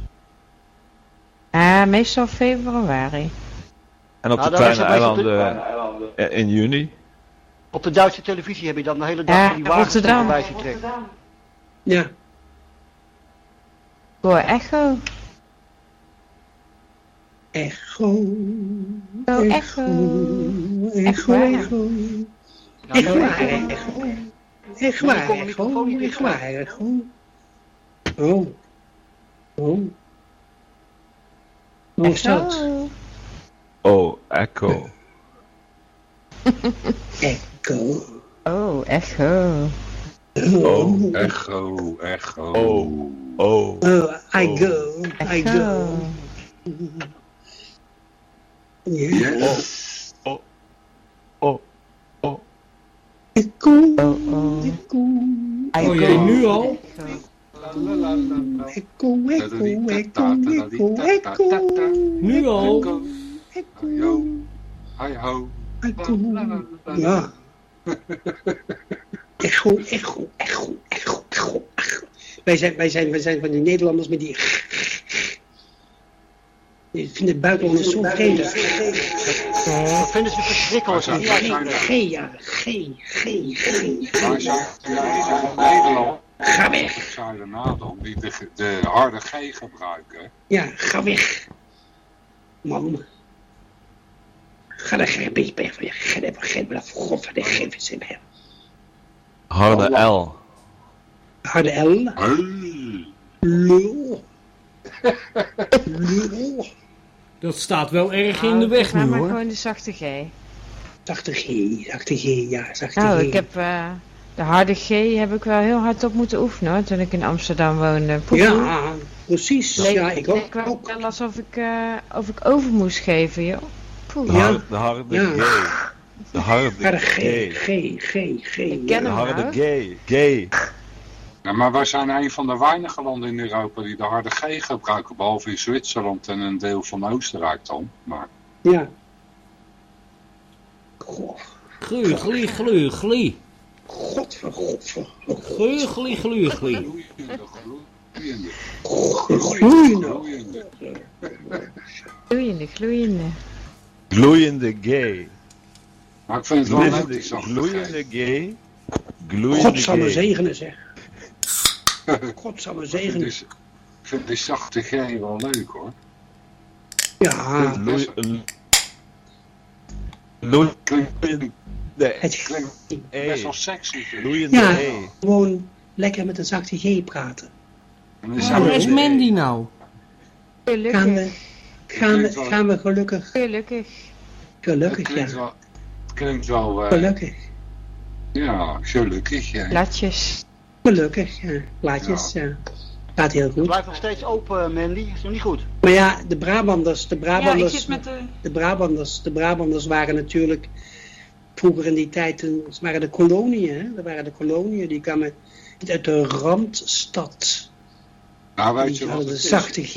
Ja, meestal februari. En op Nou, de kleine eilanden eh, in juni. Op de Duitse televisie heb je dan de hele dag Ja, die wagens Rotterdam. voorbij zien trekken. Ja. Voor Echo. Echo. Oh, echo. Echt Echo, waar? echo. Ja, Echt nee, waar, ik- echo. Echt Nee, waar, ik kon mijn echo. microfoon niet Echt dichtgaan. waar, echo. Oh. Oh. Hoe is dat? Oh, Echo. Echo. Oh, Echo. Oh, Echo, echo. Oh. Oh. Oh, I go, I go. Yes. Oh. Oh. Oh. Echo, Oh, oh. echo. Oh jee, nu al? Echo, echo, echo, echo, echo. Nu al? Echo. Yo. Hi ho. Echo. Ja. Echo, echo, echo, echo, echo, echo. Wij zijn, wij zijn, wij zijn van die Nederlanders met die... Ik vind het buitenlanders zo vreemd. Dat vinden ze verschrikkelijk. Die zijn- G, ja, G, G, G. Zijn jullie in Nederland? Ga weg. Dan die de, de harde G gebruiken. Ja, ga weg. Man. Ga er geen beetje weg van je. Ga er geen maar voor God van de geef in. Harde L. Harde L. Lul. Lul. Dat staat wel erg in de weg maar nu maar hoor. gewoon de zachte G. Zachte G, zachte G, ja, zachte Nou, G. ik heb eh, de harde G heb ik wel heel hard op moeten oefenen hoor, toen ik in Amsterdam woonde. Ja, precies. Ja, ik ook. wel ook. wel alsof ik, eh, of ik over moest geven, joh. Poeh. De Ja. harde, de harde Ja. G. De harde Harde G, G. G, G. Ik ken. De hem. harde. G. G. Ja, maar wij zijn een van de weinige landen in Europa die de harde G gebruiken. Behalve in Zwitserland en een deel van Oostenrijk dan. Maar Ja. Goh, Glu, glu, glu, glu. God voor God voor Glu, glu, glu, glu. gloeiende, gloeiende, Gloeiende. gloeiende. Gloeiende, gloeiende. Gloeiende G. Maar ik vind het wel leuk, Gloeiende, die zachte gloeiende God zal me zegenen, zeg. God zal me zegenen. Ik vind die zachte G wel leuk hoor. Ja, Gloeiende het, Klinkt best wel sexy. Gloeiende Ja. Gewoon lekker met een zachte G praten. Is Waar is Mandy nou? Gelukkig, gaan we, gaan we gelukkig, gelukkig. Het gelukkig, klinkt ja. wel, het klinkt wel eh, Gelukkig, ja, gelukkig. Ja. Latjes. gelukkig, ja. Plaatjes, ja. Gaat heel Het goed. blijft nog steeds open, Mandy. Is nog niet goed. Maar ja, de Brabanders, de Ja, ik Brabanders, zit met de... de Brabanders, de Brabanders waren natuurlijk vroeger in die tijd, toen- ze waren de koloniën, hè? Dat waren de koloniën, die kwamen uit de Randstad. Nou, weet Die je wat hadden de zachte G.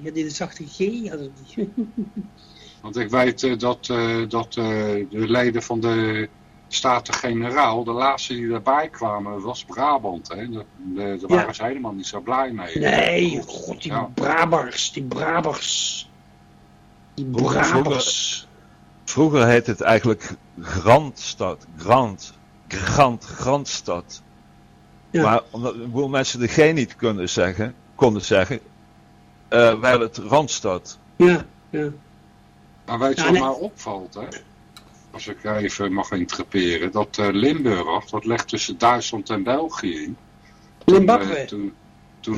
Ja, die de zachte G hadden die. Want ik weet eh, dat, eh, dat eh, de leden van de Staten-Generaal, de laatste die erbij kwamen, was Brabant. Hè? Daar daar waren Ja. ze helemaal niet zo blij mee. Nee, god, die Ja. Brabers, die Brabers. Die Brabers. Vroeger heette het eigenlijk Grandstad. Grand. Grand. Grandstad. Ja. Maar omdat een boel mensen de G niet kunnen zeggen, konden zeggen, eh werd het Randstad. Ja, ja. Maar weet je Ja, wat mij opvalt, hè? Als ik even mag interpreteren, dat eh, Limburg, dat ligt tussen Duitsland en België in. Toen, Zimbabwe. eh, toen, toen,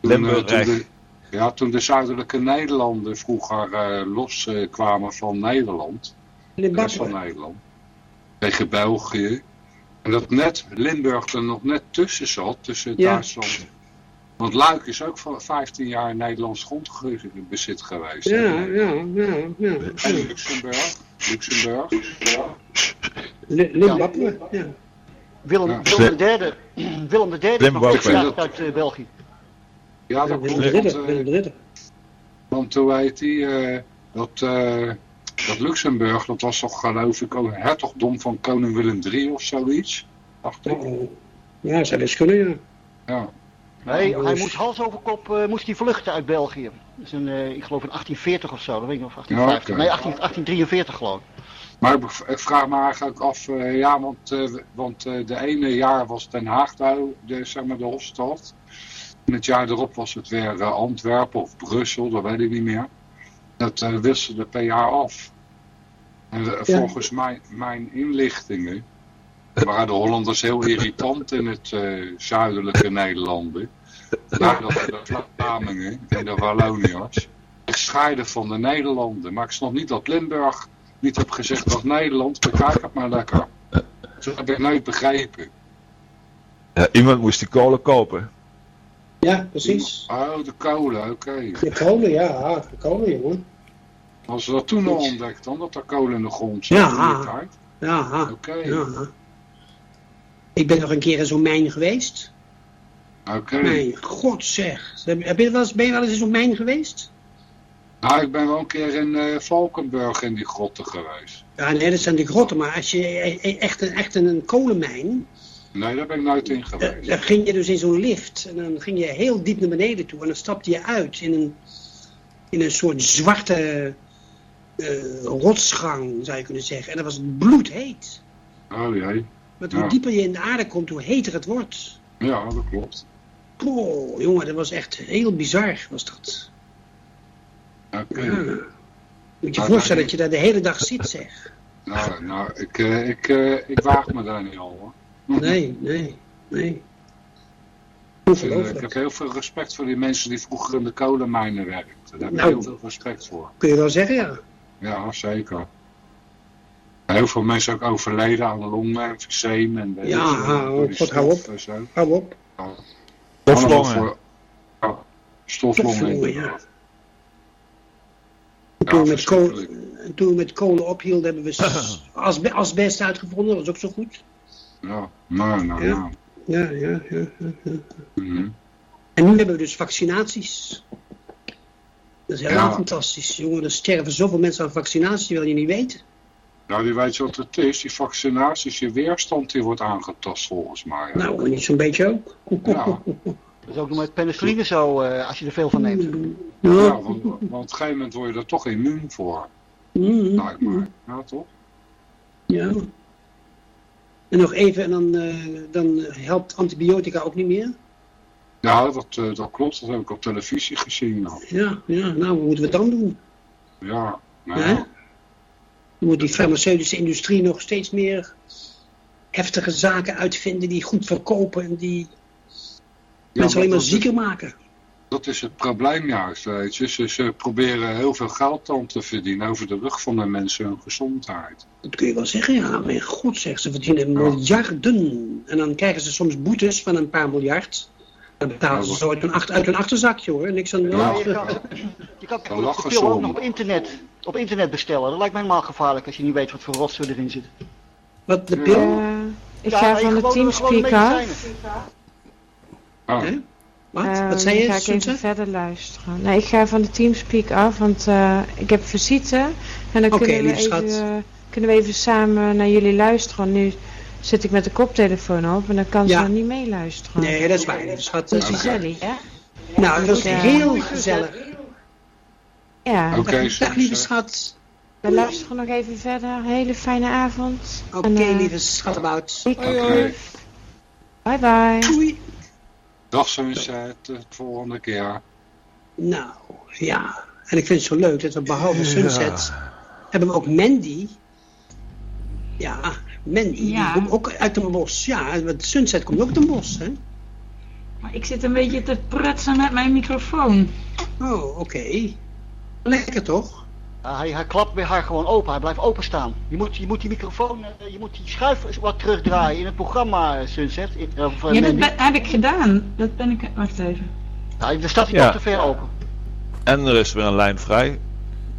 Limburg- toen de- Ja, toen de zuidelijke Nederlanden vroeger eh, loskwamen van Nederland, de rest van. Nederland, tegen België. En dat net Limburg er nog net tussen zat, tussen Ja. Duitsland. Want Luik is ook voor 15 jaar Nederlands grondbezit geweest. Ja, ja, ja, ja. En Luxemburg. Luxemburg. Zimbabwe, ja. Willem, Ja. Willem III, Willem III Zimbabwe. opgestapt uit eh, België. Ja, dat klopt. eh, Willem de Ridder. want hoe heet die? eh, dat, eh, dat Luxemburg, dat was toch geloof ik ook een hertogdom van koning Willem III of zoiets. Dacht ik. Oh. Ja, zou best kunnen, ja. Ja. Nee, hij dus- moest hals over kop eh, moest hij vluchten uit België. Dat is een, eh, ik geloof in 1840 of zo, dat weet ik nog, of 1850. oké. Nee, 18, 1843 geloof ik. Maar ik vraag me eigenlijk af, eh, ja, want, eh, want eh, de ene jaar was Den Haag de, de, zeg maar de hofstad. En het jaar erop was het weer Antwerpen of Brussel, dat weet ik niet meer. Dat eh, wisselde per jaar af. En eh, Ja. volgens mijn, mijn inlichtingen waren de Hollanders heel irritant in het eh, zuidelijke Nederlanden. Nadat de Vlamingen en de Walloniërs zich scheiden van de Nederlanden. Maar ik snap niet dat Limburg niet heb gezegd dat Nederland, bekijk het maar lekker. Dat heb ik nooit begrepen. Ja, iemand moest die kolen kopen. Ja, precies. Oh, de kolen, oké. De kolen, ja, de kolen, jongen. Als ze dat toen al ontdekt dan, dat er kolen in de grond zat Ja. in die tijd. Ja, Oké, ja. Ik ben nog een keer in zo'n mijn geweest. oké. Mijn god zeg. Heb heb je wel eens, ben je wel eens in zo'n mijn geweest? Nou, ik ben wel een keer in eh, Valkenburg in die grotten geweest. Ja, nee, dat zijn de grotten. Maar als je e- e- echt een, echt een kolenmijn... Nee, daar ben ik nooit in eh, geweest. Dan ging je dus in zo'n lift. En dan ging je heel diep naar beneden toe. En dan stapte je uit in een, in een soort zwarte eh, rotsgang, zou je kunnen zeggen. En dat was bloedheet. Oh jee. Want hoe Ja. dieper je in de aarde komt, hoe heter het wordt. Ja, dat klopt. Oh, jongen, dat was echt heel bizar, was dat. Oké. Ja. Moet je Maar voorstellen dan- dat je daar de hele dag zit, zeg. Nou, nou ik, eh, ik, eh, ik waag me daar niet al hoor. Nee, nee, nee. Ik, heb heel veel respect voor die mensen die vroeger in de kolenmijnen werkten. Daar heb ik Nou. heel veel respect voor. Kun je wel zeggen, ja. Ja, zeker. Heel veel mensen ook overleden aan longemfyseem en weet Ja, hou op, hou op. Stoflongen. Ja, stoflongen. Stoflongen, ja. toen, we met en toen we met kolen ophielden, hebben we asbe- asbest uitgevonden. Dat was ook zo goed. Ja, nou, nou, Ja. nou. Ja, ja, ja. ja, ja. Mhm. En nu hebben we dus vaccinaties. Dat is helemaal Ja. fantastisch. Jongen, er sterven zoveel mensen aan vaccinaties, die wil je niet weten. Nou, die weet je wat het is. Die vaccinaties, je weerstand die wordt aangetast volgens mij. Nou, niet zo'n beetje ook. Ja, Dat is ook nog met penicilline zo, eh, als je er veel van neemt. ja Ja. want, want op een gegeven moment word je er toch immuun voor. Mm, Lijkt. Ja, toch? ja. En nog even, en dan, eh, dan helpt antibiotica ook niet meer. Ja, dat, eh, dat klopt. Dat heb ik op televisie gezien. Nou. Ja, ja, nou, wat moeten we dan doen? Ja, nou? Dan moet die farmaceutische industrie nog steeds meer heftige zaken uitvinden die goed verkopen en die ja, mensen alleen maar zieker maken. dat is het probleem juist, weet je. Ze, ze proberen heel veel geld dan te verdienen over de rug van de mensen hun gezondheid. Dat kun je wel zeggen, ja. Mijn god zeg, ze verdienen miljarden. En dan krijgen ze soms boetes van een paar miljard. Dan betalen ze zo uit hun, achter, uit hun achterzakje hoor. Niks aan de Ja. je kan, je kan Dan de pil ook nog op internet, op internet bestellen. Dat lijkt me helemaal gevaarlijk als je niet weet wat voor rotzooi erin zit. Wat de pil? Ik Ja, ga van de teamspeak af. medicijnen. Oh. Hè? Wat? Ehm, Wat zei je, ga ik even verder luisteren. Nee, ik ga van de Teamspeak af, want eh, ik heb visite. En dan Oké, kunnen, we lieve even, schat. eh, kunnen we even samen naar jullie luisteren. Nu zit ik met de koptelefoon op en dan kan Ja. ze niet meeluisteren. Nee, dat is waar, lieve schat. Dat is Dat is- gezellig, hè? Nou, dat is Ja. heel gezellig. Ja, Oké, Dag, lieve schat. we luisteren nog even verder. Hele fijne avond. Oké, eh, lieve schattenbout. Oké. Bye bye. Doei. Dag Sunset, tot volgende keer. Nou, ja. En ik vind het zo leuk dat we behalve Sunset hebben we ook Mandy. Ja, Mandy. Ja. Die komt ook uit een bos. Ja, want Sunset komt ook uit een bos, hè? Maar ik zit een beetje te prutsen met mijn microfoon. Oh, oké. Lekker toch? Hij, hij klapt weer haar gewoon open, hij blijft openstaan. Je moet, je moet die microfoon, eh, je moet die schuif wat terugdraaien in het programma eh, Sunset. In, eh, Ja, dat ben- heb ik gedaan. Dat ben ik... Wacht even. Dan staat hij Ja. te ver open. En er is weer een lijn vrij.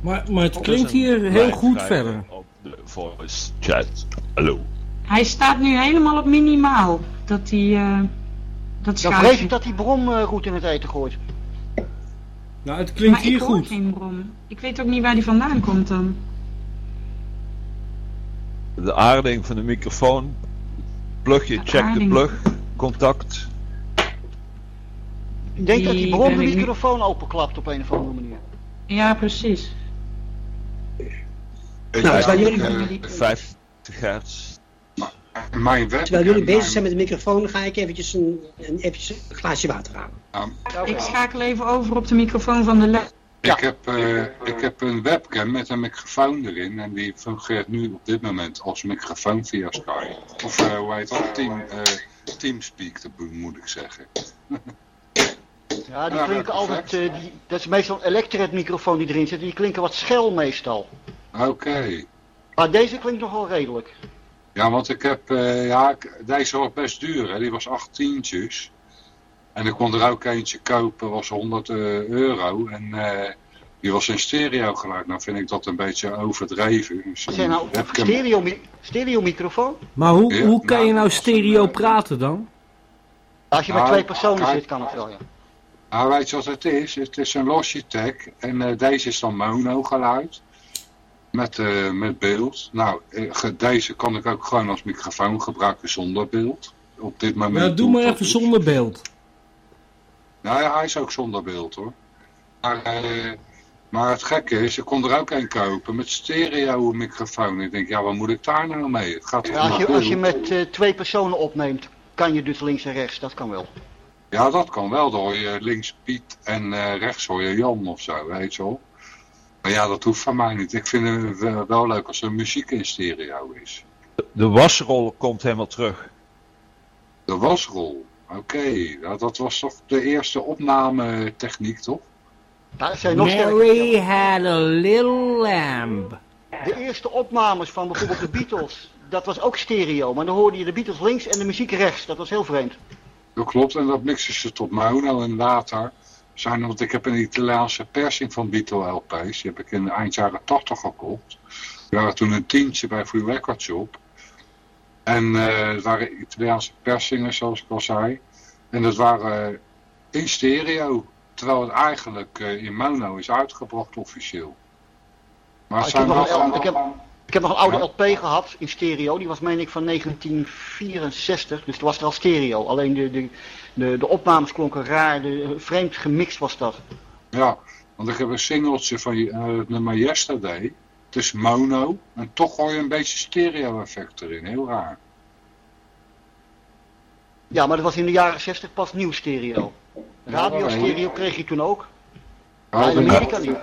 Maar, maar het klinkt hier heel goed vrij verder. De voice chat. Hallo. Hij staat nu helemaal op minimaal. Dat hij... eh dat Dan schuifje. vrees ik dat die brom eh, goed in het eten gooit. Nou, het klinkt maar hier ik hoor goed. geen brom. Ik weet ook niet waar die vandaan komt dan. De aarding van de microfoon. Plugje, De check de plug. Contact. Ik denk dat die brom de microfoon openklapt op een of andere manier. Ja, precies. Nou, terwijl ik, jullie- eh, 50 hertz. mijn web. Terwijl jullie bezig zijn met de microfoon, ga ik eventjes een, een, eventjes een glaasje water halen. Ik schakel even over op de microfoon van de les. Ik, heb, eh, ik heb een webcam met een microfoon erin en die fungeert nu op dit moment als microfoon via Skype. Of eh, hoe heet dat? Team, eh, Teamspeak moet ik zeggen. Ja, die Ja, klinken altijd, eh, die, dat is meestal een microfoon die erin zit. Die klinken wat schel meestal. Oké. Maar deze klinkt nog wel redelijk. Ja, want ik heb, eh, ja, deze was best duur, hè. die was 8 tientjes. En ik kon er ook eentje kopen, was 100 eh, euro. En eh, die was in stereo geluid. Nou vind ik dat een beetje overdreven. Dus Wat zijn nou stereo, stereo microfoon? Maar hoe, Ja, hoe kan nou, je nou was stereo een, praten dan? Als je met Nou, twee personen kijk. zit, kan het wel, ja. Nou, weet je wat het is? Het is een Logitech en deze is dan mono geluid. Met, eh, met beeld. Nou, eh, ge- deze kan ik ook gewoon als microfoon gebruiken zonder beeld. Op dit moment. Nou, doe maar even zonder beeld. Nou ja, hij is ook zonder beeld hoor. Maar, eh, maar het gekke is, ik kon er ook een kopen met stereo microfoon. Ik denk, ja, wat moet ik daar nou mee? Het gaat Ja, als, je, als je met eh, twee personen opneemt, kan je dus links en rechts. Dat kan wel. Ja, dat kan wel. Dan hoor je links Piet en eh, rechts hoor je Jan of zo, weet je wel. Maar ja, dat hoeft van mij niet. Ik vind het wel, leuk als er muziek in stereo is. De wasrol komt helemaal terug. De wasrol. Oké, nou, dat was toch de eerste opnametechniek, toch? Ja, het zijn nog Mary had a little lamb. De eerste opnames van bijvoorbeeld de Beatles, dat was ook stereo. Maar dan hoorde je de Beatles links en de muziek rechts. Dat was heel vreemd. Dat klopt, en dat mixen ze tot mono en later zijn, want ik heb een Italiaanse persing van Beatle LP's, die heb ik in de eind jaren 80 gekocht. Die waren toen een tientje bij Free Record Shop. En eh het waren Italiaanse persingen, zoals ik al zei. En dat waren in stereo, terwijl het eigenlijk eh, in mono is uitgebracht officieel. Maar het ik, heb zijn wel ik, heb, nog een oude Ja. LP gehad in stereo. Die was meen ik van 1964. Dus toen was er al stereo. Alleen de, de, de, de opnames klonken raar. De, vreemd gemixt was dat. Ja, want ik heb een singeltje van eh, het nummer Yesterday. Het is mono. En toch hoor je een beetje stereo effect erin. Heel raar. Ja, maar dat was in de jaren 60 pas nieuw stereo. Radio stereo kreeg je toen ook. In hadden, niet.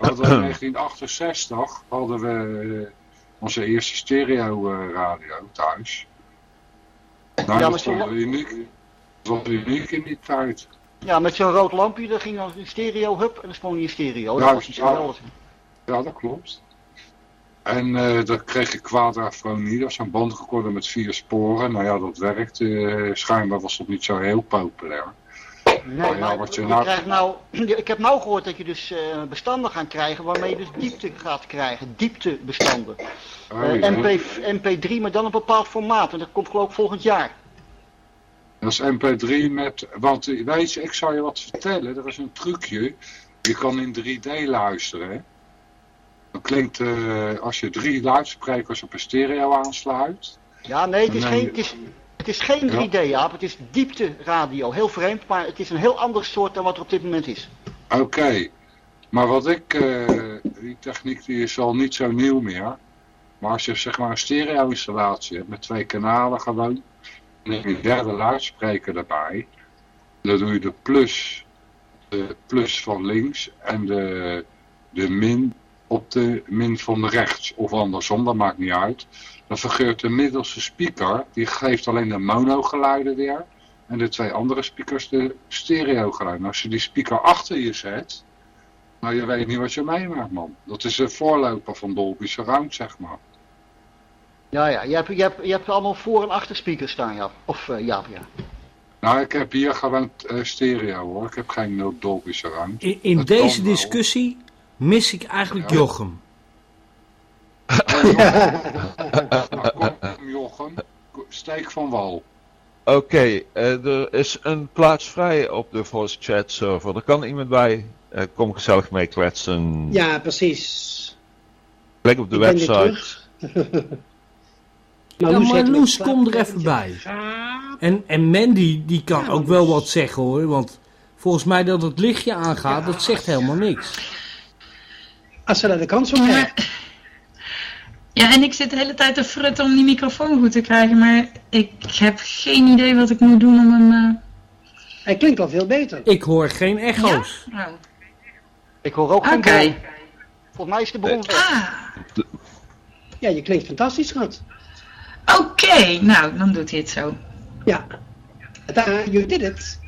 we in 1968 hadden we onze eerste stereo radio thuis. Nou, Ja, maar dat was uniek. Dat was uniek in die tijd. Ja, met zo'n rood lampje, daar ging dan een stereo, hup, en dan sprong je in stereo. Dat Ja, was iets ja. Ja, dat klopt. En eh dan kreeg ik quadrafonie, dat is een bandrecorder met vier sporen. Nou ja, dat werkt. eh, schijnbaar was dat niet zo heel populair. Nee, maar wat je je nou- krijgt nou, ik heb nou gehoord dat je dus eh, bestanden gaat krijgen waarmee je dus diepte gaat krijgen. Dieptebestanden. Oh, Eh, ja. MP, MP3, maar dan een bepaald formaat. En dat komt geloof ik volgend jaar. Dat is mp3 met, want eh, weet je, ik zal je wat vertellen, er is een trucje. Je kan in 3D luisteren. hè. Dan klinkt, eh, als je drie luidsprekers op een stereo aansluit. Ja, nee, het is, geen, het is, het is geen Ja. 3D, Jaap. Het is diepte radio. Heel vreemd, maar het is een heel ander soort dan wat er op dit moment is. Oké, maar wat ik, eh, die techniek die is al niet zo nieuw meer. Maar als je zeg maar een stereo installatie hebt met twee kanalen gewoon. En een derde luidspreker erbij. Dan doe je de plus, de plus van links en de, de min op de min van rechts. Of andersom, dat maakt niet uit. Dan vergeurt de middelste speaker, die geeft alleen de monogeluiden weer. En de twee andere speakers de stereogeluiden. Als je die speaker achter je zet, nou je weet niet wat je meemaakt man. Dat is een voorloper van Dolby Surround zeg maar. Ja, ja. Je hebt, je hebt, je hebt allemaal voor- en achterspeakers staan, Jaap. Of eh, Jaap, ja. Nou ik heb hier gewoon eh, stereo hoor, ik heb geen Dolby Surround. In, in deze discussie mis ik eigenlijk Ja. Jochem. Nou, kom Jochem, steek van wal. Oké, eh, er is een plaats vrij op de voice chat server. Er kan iemand bij. Eh, kom gezellig mee kletsen. Ja, precies. Klik op de Ik ben weer website. terug. Ja, heeft kom er even bij. En, en Mandy, die kan ook wel wat zeggen hoor. Want volgens mij dat het lichtje aangaat, dat zegt helemaal niks. Als ze daar de kans op hebben. Ja, en ik zit de hele tijd te frutten om die microfoon goed te krijgen, maar ik heb geen idee wat ik moet doen om hem... eh, Hij klinkt al veel beter. Ik hoor geen echo's. Oh. Ik hoor ook Oké. geen bron. Volgens mij is de bron weg. Ah, Ja, je klinkt fantastisch, schat. oké. Nou, dan doet hij het zo. Ja. Daar, you did it.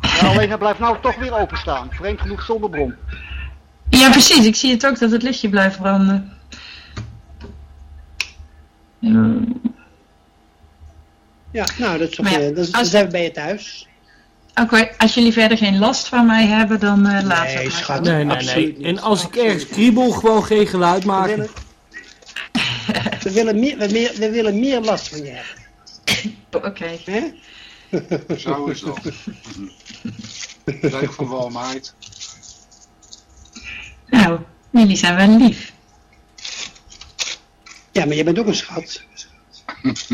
Ja, alleen hij blijft nou toch weer openstaan. Vreemd genoeg zonder bron. Ja, precies. Ik zie het ook dat het lichtje blijft branden. Ja. Ja, nou, dat is toch, ja, eh, dat is, als- dan zijn we bij je thuis. Oké, als jullie verder geen last van mij hebben, dan eh laat Nee, het maar. schat. Nee, nee, Absoluut nee. En als ik ergens kriebel, gewoon geen geluid We maken. willen, we, willen meer, we, meer, we willen meer last van je hebben. Oké. Hè? Zo is dat. Steek van meid. Nou, jullie zijn wel lief. Ja, maar je bent ook een schat.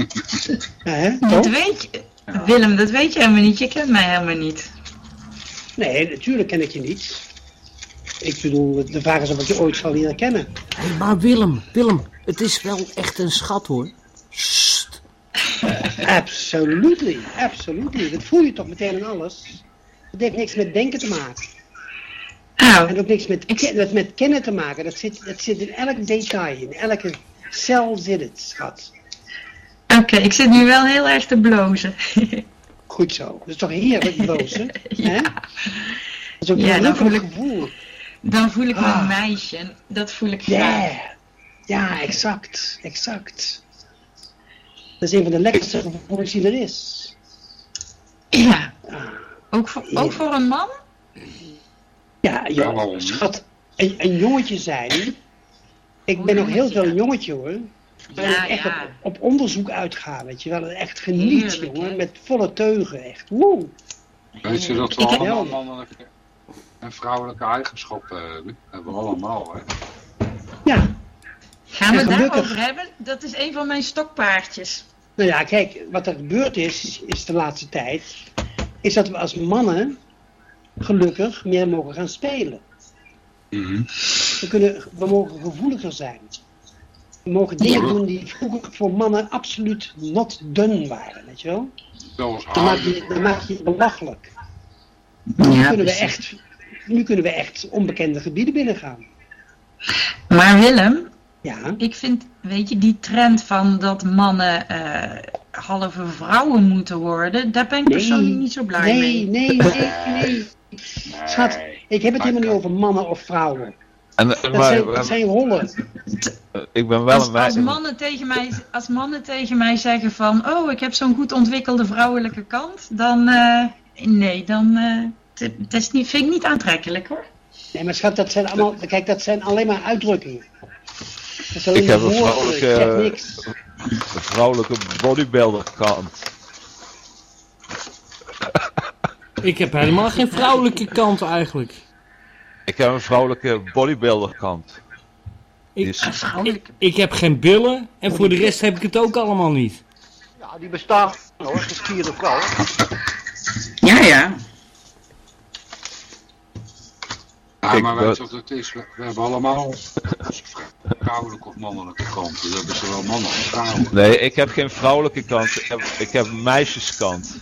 Ja, hè? Dat weet je. Willem, dat weet je helemaal niet. Je kent mij helemaal niet. Nee, natuurlijk ken ik je niet. Ik bedoel, de vraag is of ik je ooit zal leren kennen. Hé, maar Willem, Willem, het is wel echt een schat hoor. Sst. Absolutely, absolutely. Dat voel je toch meteen in alles. Het heeft niks met denken te maken. Nou, En ook niks met, ken- met, met kennen te maken. Dat zit, dat zit in elk detail. In elke cel zit het, schat. oké. ik zit nu wel heel erg te blozen. Goed zo. Dat is toch heerlijk blozen? Ja. hè? Dat is ook Ja, een dan voel gelukkig gevoel. Dan voel ik me Ah. een meisje. en Dat voel ik graag. ja, exact, exact. Dat is een van de lekkerste gevoelens die er is. Ja. Ah. Ook voor, ook voor een man? Ja, Ja, schat, een, een jongetje zijn. Ik ben nog heel veel een jongetje hoor. Maar Ja, ik echt ja. op, op onderzoek uitgaan, weet je wel. Echt geniet, Heerlijk, jongen. hè? Met volle teugen, echt. Woe. Weet je dat we Ik heb- allemaal mannelijke en vrouwelijke eigenschappen hebben? Hebben we allemaal hè. Ja, Gaan we het gelukkig- daarover hebben? Dat is een van mijn stokpaardjes. nou ja, kijk, wat er gebeurd is, is de laatste tijd, is dat we als mannen gelukkig meer mogen gaan spelen. Mhm. We, kunnen, we mogen gevoeliger zijn. We mogen dingen doen die vroeger voor mannen absoluut not done waren, weet je wel? Dan maak je, dan maak je je belachelijk. Nu, kunnen we echt, nu kunnen we echt onbekende gebieden binnengaan. Maar Willem, Ja, ik vind, weet je, die trend van dat mannen eh, halve vrouwen moeten worden, daar ben ik persoonlijk niet zo blij nee, mee. nee, nee, nee. Schat, ik heb het helemaal niet over mannen of vrouwen. En, Dat maar, zijn, dat zijn rollen. ik ben wel Als, een als, wij- mannen tegen mij, als mannen tegen mij zeggen van, oh, ik heb zo'n goed ontwikkelde vrouwelijke kant, dan, eh, nee, dan, eh, het- het is niet, vind ik niet aantrekkelijk hoor. Nee, maar schat, dat zijn allemaal, kijk, dat zijn alleen maar uitdrukkingen. Dat is alleen Ik heb een woorden, vrouwelijke- vrouwelijke bodybuilder kant. Ik heb helemaal geen vrouwelijke kant eigenlijk. Ik heb een vrouwelijke bodybuilder kant. Ik, Die is- ik, ik heb geen billen en voor de rest heb ik het ook allemaal niet. Ja, die bestaat hoor, gespierde vrouw. Ja, ja. Ja, Kijk, maar weet dat- je wat het is? We, we hebben allemaal vrouwelijke of mannelijke kanten. We hebben zowel mannen als vrouwen. Nee, ik heb geen vrouwelijke kant. Ik heb, ik heb een meisjeskant.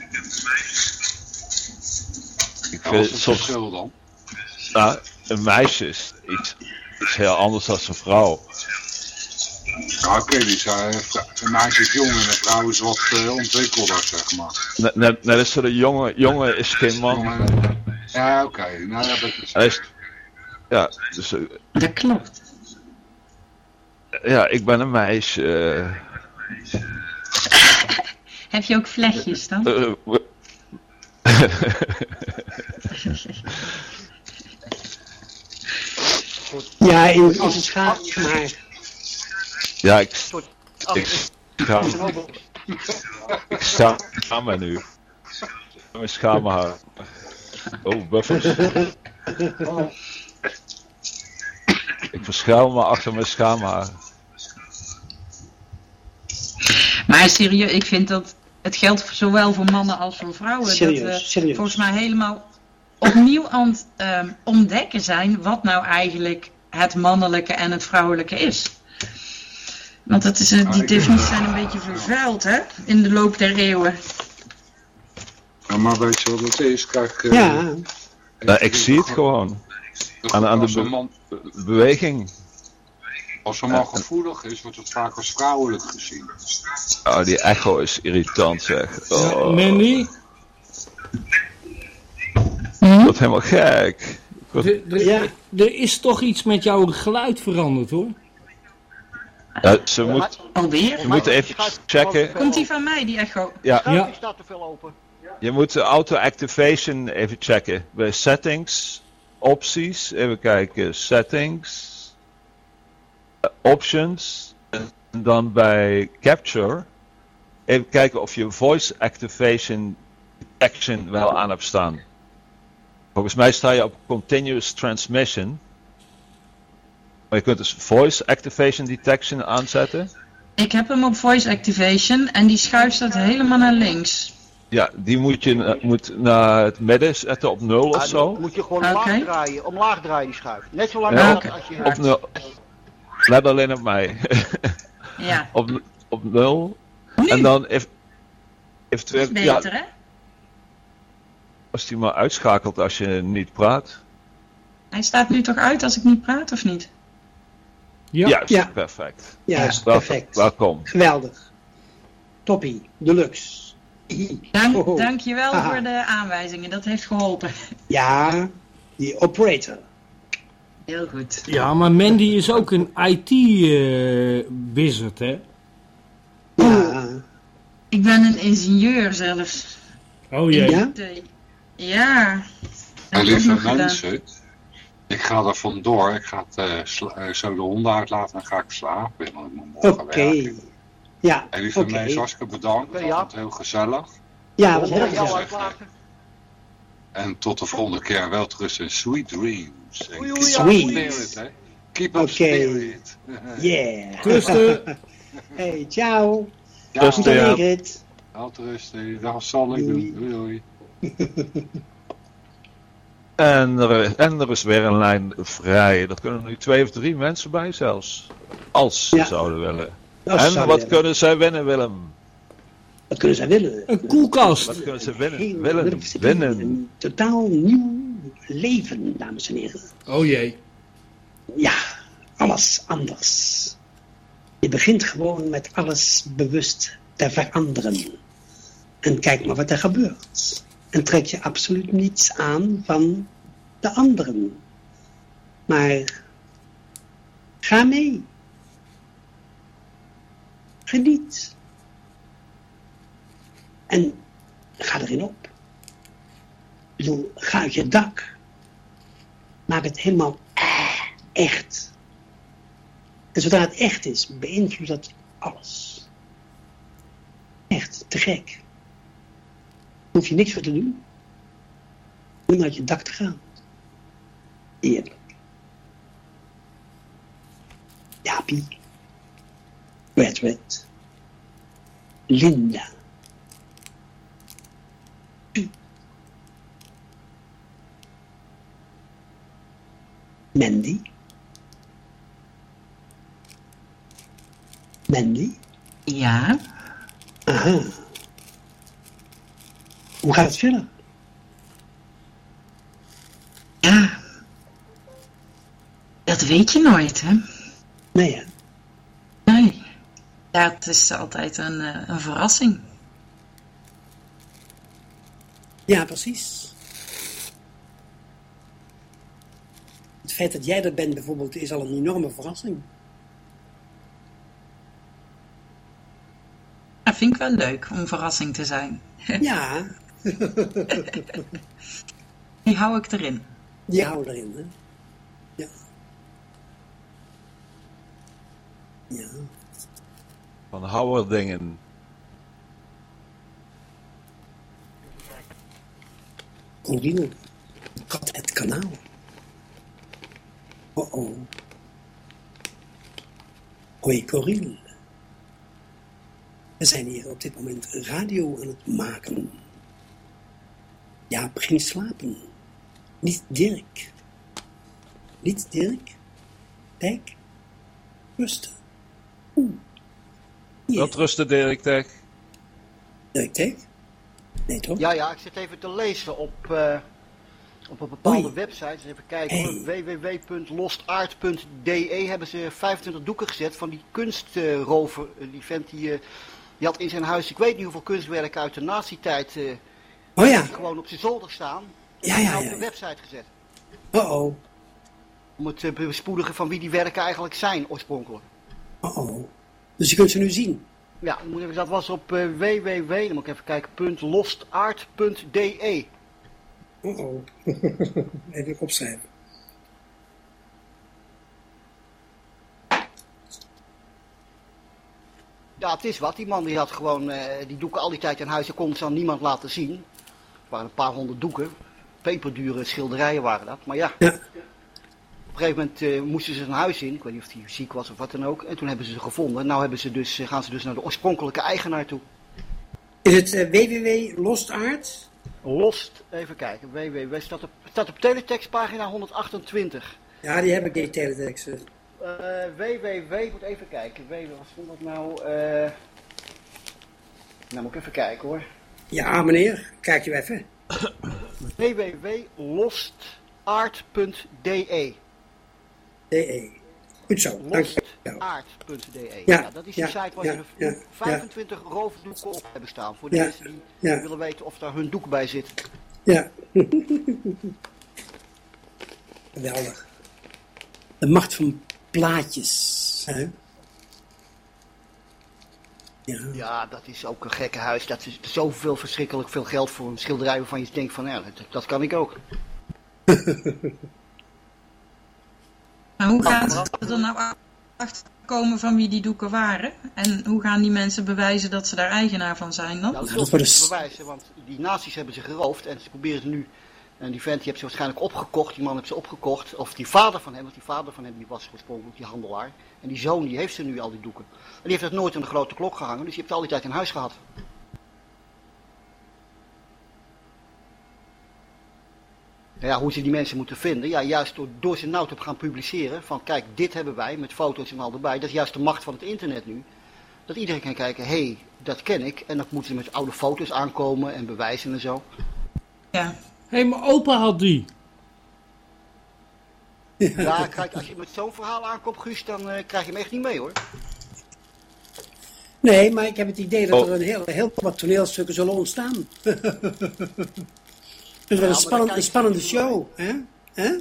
Ik wat vind is het soms, verschil dan? nou, een meisje is iets, iets heel anders dan een vrouw. Ja, oké, zijn, een meisje is jong en een vrouw is wat eh, ontwikkelder, zeg maar. Net, net, net als zo de jongen, jongen is geen man. Ja, oké, nou dat is... Hij is, ja, dus, eh, Dat klopt. ja, ik ben een meisje. eh, Heb je ook vlechtjes dan? Ja, in, in zijn schaap, maar ja, ik, ik schaam, ik schaam, schaam me nu. Mijn schaamhaar. Oh, buffers. Ik verschuil me achter mijn schaamhaar. Maar serieus, ik vind dat het geldt zowel voor mannen als voor vrouwen. dat we serieus. volgens mij helemaal opnieuw aan het ehm, ontdekken zijn wat nou eigenlijk het mannelijke en het vrouwelijke is. Want dat is, eh, die definities zijn een beetje vervuild hè, in de loop der eeuwen. Ja, maar weet je wat het is? Kijk, eh, ja, Nou, ik zie het gewoon. Aan, aan de be- beweging. Als een man gevoelig is, wordt het vaak als vrouwelijk gezien. Oh, die echo is irritant zeg. Oh, Mandy, wat helemaal gek. Er is toch iets met jouw geluid veranderd hoor. Ja, ze moet, Alweer? je moet even checken. Komt die van mij, die echo? Ja, Ja. die staat te veel open. je moet de auto-activation even checken. Bij settings, opties, even kijken. Settings, options. En dan bij capture. Even kijken of je voice activation detection wel aan hebt staan. Volgens mij sta je op continuous transmission. Maar je kunt dus voice activation detection aanzetten. Ik heb hem op voice activation en die schuift dat helemaal naar links. Ja, die moet je eh, moet naar het midden zetten op 0 of Ah, zo. dan moet je gewoon Oké. omlaag draaien. Omlaag draaien die schuif. Net zo lang Ja. als je... Op 0. Let alleen op mij. Ja, op, op 0. nu En dan if, is eventueel, het ja, beter hè? als die maar uitschakelt als je niet praat. Hij staat nu toch uit als ik niet praat of niet? Ja. Juist, Ja. perfect. juist, Wel- perfect. Welkom. Geweldig. Toppie, deluxe. Dank, Oh. Dankjewel voor de aanwijzingen, dat heeft geholpen. Ja, die operator. Heel goed. Ja, maar Mandy is ook een IT-wizard hè. Ja, Ik ben een ingenieur zelfs. Oh jee. ja? De- Ja. En heb ik ook lieve nog gedaan. mensen, ik ga er vandoor. Ik ga het, eh, eh, zo de honden uitlaten en ga ik slapen. Want ik moet morgen Oké. werken. Ja, En lieve oké. mensen, hartstikke bedankt. Oké, Het ja. was heel gezellig. Ja, was heel gezellig. En tot de volgende keer. Wel terug en sweet dreams. En keep Sweet. spirit, hè. Keep up Oké. spirit. Yeah. Trusten. Hey, ciao. Trusten, Goed ja. Ingrid. Welterusten. Dat zal ik Doei. doen. Doei. doei. En er, en er is weer een lijn vrij. Er kunnen nu twee of drie mensen bij zelfs. Als ze Ja. zouden willen. Dat en zou wat willen. kunnen zij winnen, Willem? Wat kunnen zij willen? Een koelkast. Wat kunnen ze winnen? Heel- Willen, winnen. Een totaal nieuw leven, dames en heren. Oh jee. Ja, alles anders. Je begint gewoon met alles bewust te veranderen. En kijk maar wat er gebeurt. En trek je absoluut niets aan van de anderen. Maar ga mee. Geniet. En ga erin op. Bedoel, ga uit je dak. Maak het helemaal eh, echt. En zodra het echt is, beïnvloedt dat alles. Echt, te gek. Hoef je niks voor te doen. om naar je dak te gaan. Eerlijk. Jaapie. Wedwet. Linda. Mandy. Mandy. Ja, Aha. Hoe gaat het verder? ja. Dat weet je nooit, hè? Nee, hè? Nee. Ja, het is altijd een, eh, een verrassing. Ja, precies. Feit dat jij er bent bijvoorbeeld is al een enorme verrassing. Dat vind ik wel leuk om verrassing te zijn. Ja, Die hou ik erin. die houden erin, hè? Ja. Ja. Van Howardingen. Corine. Kat het kanaal. Oh oh. Hoi Corine. We zijn hier op dit moment radio aan het maken. Ja, begin slapen. Niet Dirk. Niet Dirk. Kijk. Rusten. Oeh. Dat rustte Dirk Tech. Dirk, kijk. Nee, toch? Ja, ja, ik zit even te lezen op, eh, op een bepaalde Oei. website. Dus even kijken Hey. www.lostart.de hebben ze 25 doeken gezet van die kunstrover. Eh, die vent die, eh, die had in zijn huis, ik weet niet hoeveel kunstwerken uit de nazi-tijd, eh, Oh ja. gewoon op zijn zolder staan. Ja, ja, ja, op de website gezet. Oh oh. Om het te bespoedigen van wie die werken eigenlijk zijn oorspronkelijk. Oh oh. Dus je kunt ze nu zien. Ja, dat was op www, dan moet ik even kijken, .lostart.de. Oh oh. Even opschrijven. Ja, het is wat. Die man die had gewoon eh, die doeken al die tijd in huis. Hij kon ze aan niemand laten zien. Het waren een paar honderd doeken. Peperdure schilderijen waren dat. Maar ja, Ja. op een gegeven moment eh, moesten ze zijn huis in. Ik weet niet of hij ziek was of wat dan ook. En toen hebben ze ze gevonden. Nou hebben ze dus, eh, gaan ze dus naar de oorspronkelijke eigenaar toe. Is het eh, www.lostart? Lost, even kijken. www. Staat op, staat op teletext pagina 128. Ja, die heb ik in teletext. eh. Eh www, moet even kijken. www, wat stond dat nou? Eh nou moet ik even kijken hoor. Ja, meneer. Kijk je even. www.lostart.de DE. Goed zo. Ja, ja, dat is die site waar ze ja, 25 roofdoeken op hebben staan. Voor de mensen die willen weten of daar hun doek bij zit. Ja. Geweldig. De macht van plaatjes. Hè? Ja. Ja, dat is ook een gekke huis. Dat is zoveel verschrikkelijk veel geld voor een schilderij waarvan je denkt van ja, dat, dat kan ik ook. Maar hoe gaat het er nou achter komen van wie die doeken waren? En hoe gaan die mensen bewijzen dat ze daar eigenaar van zijn dan? Nou, dat dat is wordt dus- bewijzen, want die nazi's hebben ze geroofd en ze proberen ze nu. En die vent die heeft ze waarschijnlijk opgekocht, die man heeft ze opgekocht. Of die vader van hem, want die vader van hem die was oorspronkelijk die handelaar. En die zoon die heeft ze nu al die doeken. En die heeft het nooit aan de grote klok gehangen, dus die heeft het al die tijd in huis gehad. Ja, hoe ze die mensen moeten vinden? Ja, juist door, door ze nou te gaan publiceren. Van kijk, dit hebben wij met foto's en al erbij. Dat is juist de macht van het internet nu. Dat iedereen kan kijken, hé, hey, dat ken ik. En dan moeten ze met oude foto's aankomen en bewijzen en zo. Ja. Hé, hey, mijn opa had die. Ja, kijk, als je met zo'n verhaal aankomt, Guus, dan eh, krijg je hem echt niet mee hoor. Nee, maar ik heb het idee dat Oh. er een heel, heel wat toneelstukken zullen ontstaan. Het is wel een, spannende show. Hè? Hè?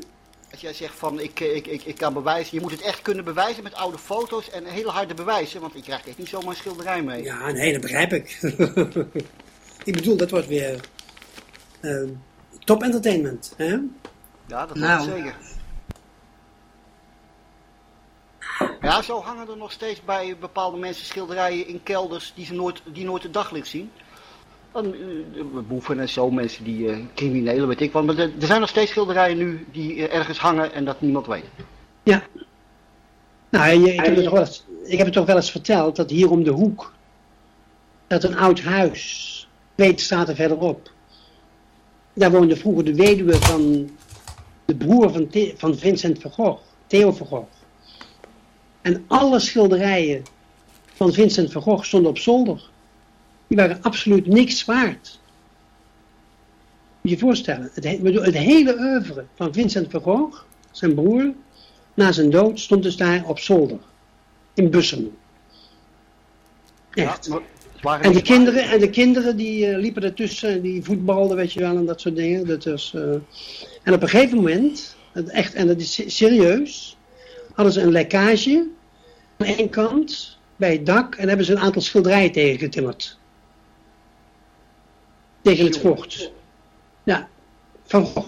Als jij zegt van ik, ik, ik, ik kan bewijzen, je moet het echt kunnen bewijzen met oude foto's en hele harde bewijzen, want je krijgt echt niet zomaar een schilderij mee. Ja, nee, dat begrijp ik. ik bedoel, dat wordt weer eh, top entertainment. Hè? Ja, dat Nou. wordt het zeker. Ja, zo hangen er nog steeds bij bepaalde mensen schilderijen in kelders die, ze nooit, die nooit het daglicht zien. Eh, boeven en zo, mensen die eh, criminelen, weet ik wat. Maar er er zijn nog steeds schilderijen nu die eh, ergens hangen en dat niemand weet. Nou, je- ik, heb het toch wel eens, ik heb het toch wel eens verteld dat hier om de hoek, dat een oud huis, twee straten verderop, daar woonde vroeger de weduwe van de broer van, The- van Vincent van Gogh, Theo van Gogh. En alle schilderijen van Vincent van Gogh stonden op zolder. Die waren absoluut niks waard. Moet je je voorstellen, het, hele oeuvre van Vincent van Gogh, zijn broer, na zijn dood stond dus daar op zolder. In Bussum. Echt. Ja, En de kinderen, en de kinderen die eh, liepen ertussen, die voetbalden, weet je wel, en dat soort dingen. Dat was, eh, En op een gegeven moment, dat echt, en dat is se- serieus, hadden ze een lekkage aan één kant bij het dak en hebben ze een aantal schilderijen tegengetimmerd. Tegen het vocht. Ja, van Gogh.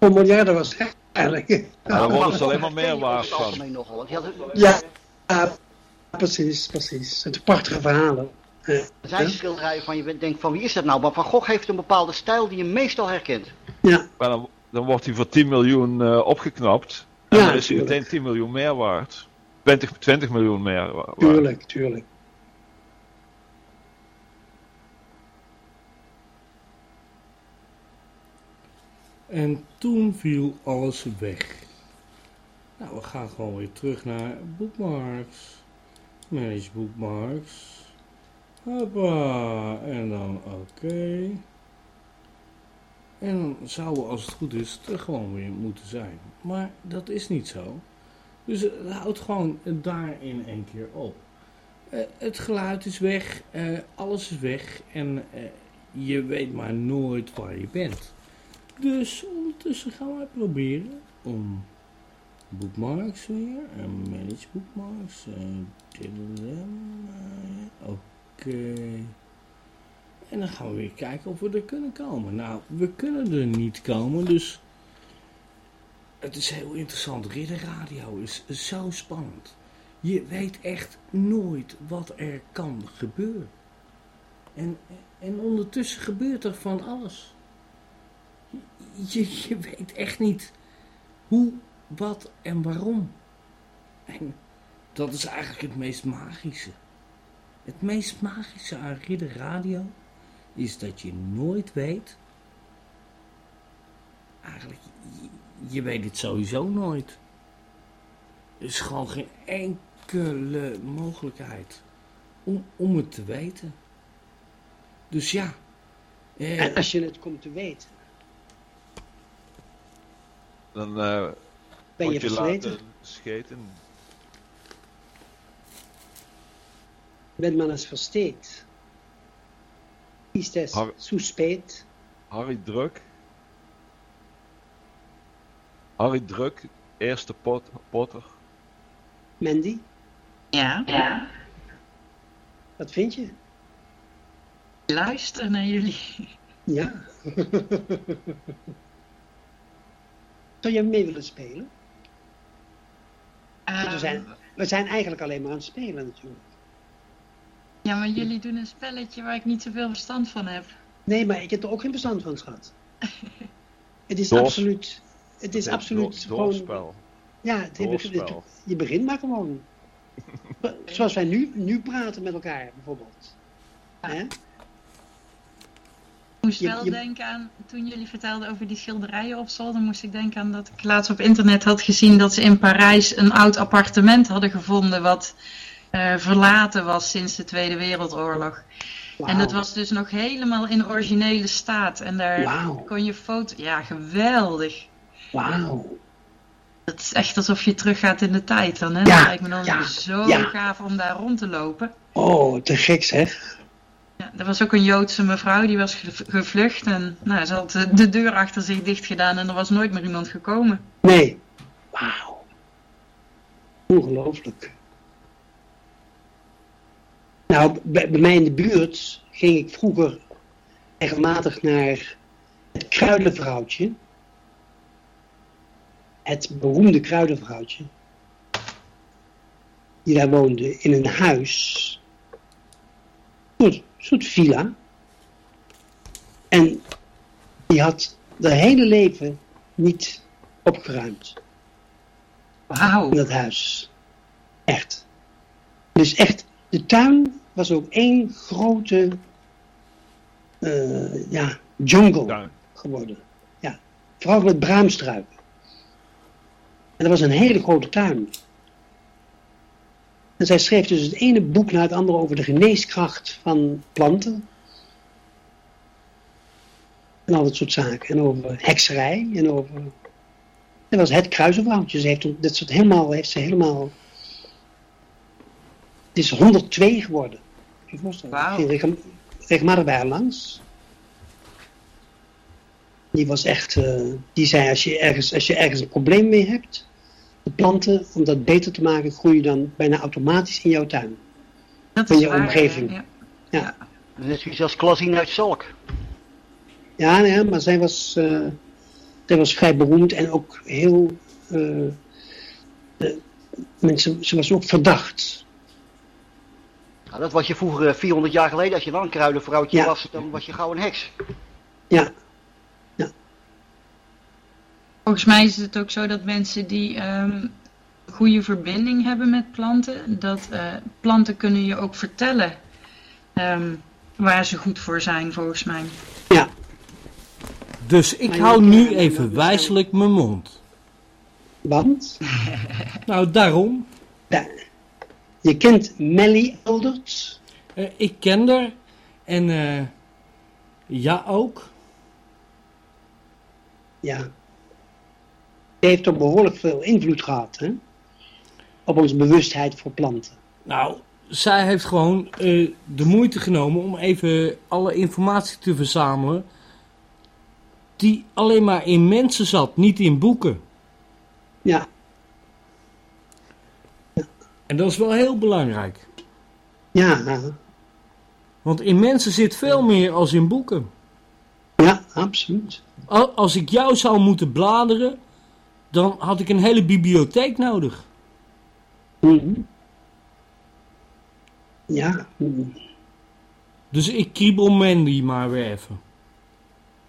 Voor miljarden was het eigenlijk. Daar worden ze alleen maar meer waard van. Ja, precies, precies. Het prachtige verhalen. Eh, Er zijn schilderijen van je denkt van wie is dat nou? Maar Van Gogh heeft een bepaalde stijl die je meestal herkent. ja, Maar dan, dan wordt hij voor 10 miljoen eh, opgeknapt. En Ja, dan is hij tuurlijk. meteen 10 miljoen meer waard. 20, 20 miljoen meer wa- waard. tuurlijk, tuurlijk. En toen viel alles weg. Nou, we gaan gewoon weer terug naar bookmarks. Manage bookmarks. Hoppa. En dan oké. En zouden als het goed is, er gewoon weer moeten zijn. Maar dat is niet zo. Dus het houdt gewoon daar in één keer op. Eh, het geluid is weg, eh, alles is weg en eh, je weet maar nooit waar je bent. Dus ondertussen gaan wij proberen om bookmarks weer en manage bookmarks. eh, Oké. En dan gaan we weer kijken of we er kunnen komen. Nou, we kunnen er niet komen, dus het is heel interessant. Ridderradio is zo spannend. Je weet echt nooit wat er kan gebeuren. En, en ondertussen gebeurt er van alles. Je, je weet echt niet hoe, wat en waarom. En dat is eigenlijk het meest magische. Het meest magische aan Ridder Radio is dat je nooit weet. Eigenlijk, je, je weet het sowieso nooit. Er is gewoon geen enkele mogelijkheid om, om het te weten. Dus ja. eh, En als je het komt te weten, Dan eh ben je je versleten. scheten. Bent men eens versteekt. Is het Har- zo spät? Harry Druk. Harry Druk, eerste pot, potter. Mandy, Ja, ja. wat vind je? Luister naar jullie. Ja. Zou je mee willen spelen? We, Ehm, zijn, we zijn eigenlijk alleen maar aan het spelen natuurlijk. Ja, maar jullie doen een spelletje waar ik niet zoveel verstand van heb. Nee, maar ik heb er ook geen verstand van, schat. Het is absoluut... Het is absoluut gewoon... Ja, het, Doorspel. je begint maar gewoon. Zoals wij nu, nu praten met elkaar, bijvoorbeeld. Hè? Ik moest Je- wel je- denken aan, toen jullie vertelden over die schilderijen op zolder, moest ik denken aan dat ik laatst op internet had gezien dat ze in Parijs een oud appartement hadden gevonden wat eh, verlaten was sinds de Tweede Wereldoorlog. En dat was dus nog helemaal in originele staat. En daar kon je foto... Ja, geweldig. Wauw. Het is echt alsof je teruggaat in de tijd dan, hè? Ja, dat lijkt me dan ja, zo ja. gaaf om daar rond te lopen. Oh, te gek zeg. Ja, er was ook een Joodse mevrouw, die was ge- gevlucht. En nou, ze had de- de deur achter zich dicht gedaan en er was nooit meer iemand gekomen. Nee. Wauw. Ongelooflijk. Nou, bij, bij mij in de buurt ging ik vroeger regelmatig naar het kruidenvrouwtje. Het beroemde kruidenvrouwtje. die daar woonde in een huis. Een soort, soort villa. En die had haar hele leven niet opgeruimd. Wauw. In dat huis. Echt. Dus echt, de tuin was ook één grote eh, ja, jungle Tuin. geworden. Ja, vooral met braamstruiken. En dat was een hele grote tuin. En zij schreef dus het ene boek na het andere over de geneeskracht van planten. En al dat soort zaken. En over hekserij. En over... Dat was het kruisenvrouwtje. Ze heeft dat soort helemaal, heeft ze helemaal... Het is 102 geworden. Ik ging regel- regelmatig bij haar langs. Die was echt, eh, die zei als je, ergens, als je ergens een probleem mee hebt, de planten, om dat beter te maken, groeien dan bijna automatisch in jouw tuin. Dat Van is je waar, omgeving. ja. Ja, Net zoiets als Klasien uit Zalk. ja, nee, maar zij was, eh, zij was vrij beroemd en ook heel, eh, eh, mensen, ze was ook verdacht. Nou, dat was je vroeger eh, 400 jaar geleden. Als je dan een kruidenvrouwtje Ja. was, dan was je gauw een heks. Ja, Volgens mij is het ook zo dat mensen die ehm goede verbinding hebben met planten, dat eh, planten kunnen je ook vertellen ehm, waar ze goed voor zijn, volgens mij. ja, Dus ik hou nu ja, even ja, wijselijk mijn mond. want Nou, daarom. ja, je kent Melly Eldert. Eh, ik ken haar. En eh, ja ook. Ja. Die heeft toch behoorlijk veel invloed gehad, hè? Op onze bewustheid voor planten. Nou, zij heeft gewoon eh, de moeite genomen om even alle informatie te verzamelen. Die alleen maar in mensen zat, niet in boeken. Ja, En dat is wel heel belangrijk. ja, Want in mensen zit veel meer als in boeken. ja, absoluut. Al- Als ik jou zou moeten bladeren, dan had ik een hele bibliotheek nodig. Mhm. Ja. Dus ik kriebel Mandy maar weer even.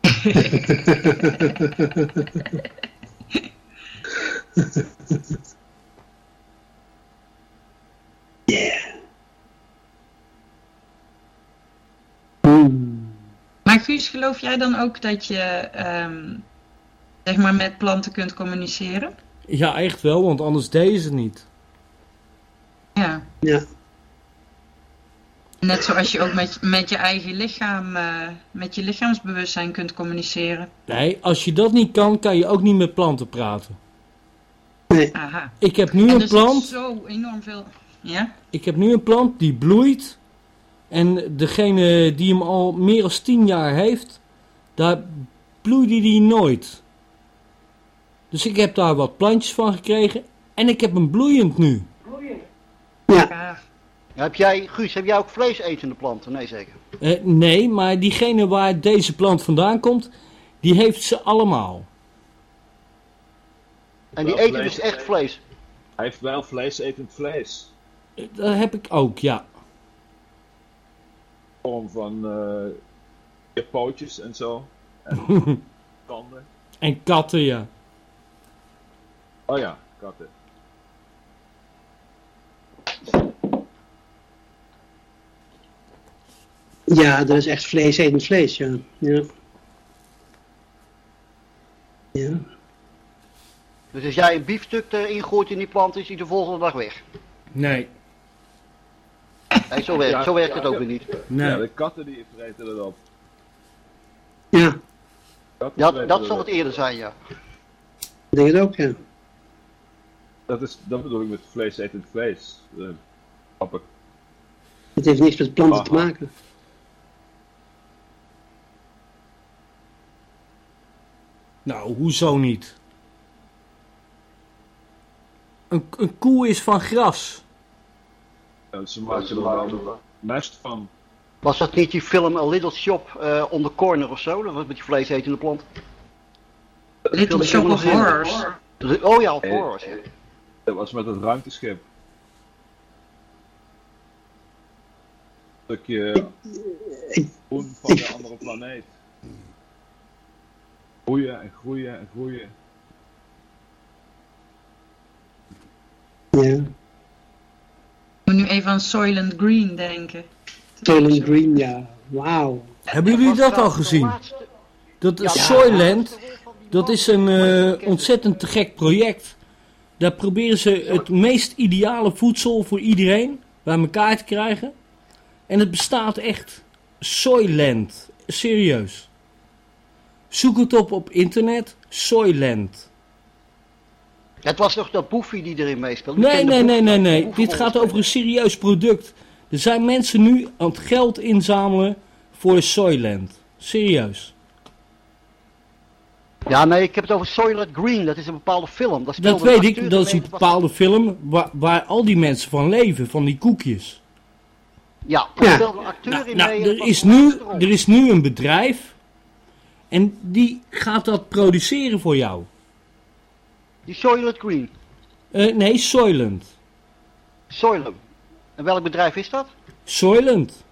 yeah. Maar Guus, geloof jij dan ook dat je ehm, zeg maar met planten kunt communiceren? Ja, echt wel, want anders deed ze het niet. Ja. Ja, Net zoals je ook met, met je eigen lichaam, eh, met je lichaamsbewustzijn kunt communiceren. Nee, als je dat niet kan, kan je ook niet met planten praten. nee, Aha. Ik heb nu En een er plant. zo enorm veel... Ja? Ik heb nu een plant die bloeit. En degene die hem al meer dan 10 jaar heeft, daar bloeide die nooit. Dus ik heb daar wat plantjes van gekregen. En ik heb hem bloeiend nu. ja, Ja. Ja, heb jij, Guus, heb jij ook vleesetende planten? Nee, zeker. Eh, nee, maar diegene waar deze plant vandaan komt, die heeft ze allemaal. En die eten dus echt vlees. Hij heeft wel vleesetend vlees. Dat heb ik ook, ja. vorm van eh, je pootjes en zo. En tanden. En katten, ja. Oh ja, katten. ja, dat is echt vlees, etend vlees, ja. Ja. Ja, Dus als jij een biefstuk erin gooit in die plant, is hij de volgende dag weg. Nee. Nee, zo werkt, Ja, zo werkt ja, het ook weer niet. Nee. Ja, de katten die vreten het op. ja dat het zal het eerder zijn, ja. ik denk het ook, ja. Dat, is, dat bedoel ik met vleesetend vlees. Uh, grappig. Het heeft niks met planten te maken. Nou, hoezo niet? Een, een koe is van gras. Ja, ze maken er wel mest van. Was dat niet die film A Little Shop eh on the Corner of zo? Dat was met die vleesetende plant. Little Shop of Horrors. Oh ja, of Eh, horrors. ja. Dat was met het ruimteschip. stukje groen van de andere planeet. Groeien en groeien en groeien. Ja. Moet even aan Soylent Green denken. Soylent Green, ja. Wauw. Hebben jullie dat al gezien? Dat is Soylent, dat is een eh, ontzettend te gek project. Daar proberen ze het meest ideale voedsel voor iedereen bij elkaar te krijgen. En het bestaat echt. Soylent. Serieus. Zoek het op op internet. Soylent. Het was toch dat Boefie die erin meespeelde? Nee, nee, nee, nee, nee. Dit gaat over een serieus product. Er zijn mensen nu aan het geld inzamelen voor Soylent. Serieus. Ja, nee, ik heb het over Soylent Green. Dat is een bepaalde film. Dat, Dat weet ik, dat is een was- bepaalde film waar, waar al die mensen van leven, van die koekjes. Ja, er Ja. een acteur Nou, in nou, mee. er, is de nu, er is nu een bedrijf en die gaat dat produceren voor jou. Die Soylent Green. Eh, nee, Soylent. Soylent. En welk bedrijf is dat? Soylent.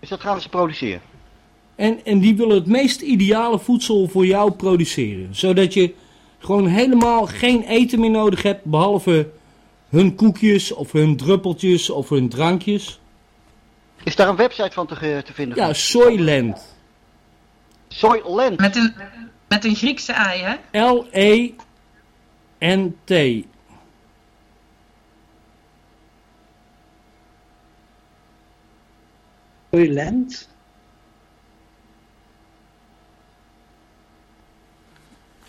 Dus dat gaan ze produceren. En, en die willen het meest ideale voedsel voor jou produceren. Zodat je gewoon helemaal geen eten meer nodig hebt, behalve hun koekjes of hun druppeltjes of hun drankjes. Is daar een website van te, te vinden? Ja, Soylent. Soylent. Met een, met een Griekse ei, hè? L-E-N-T. Soylent.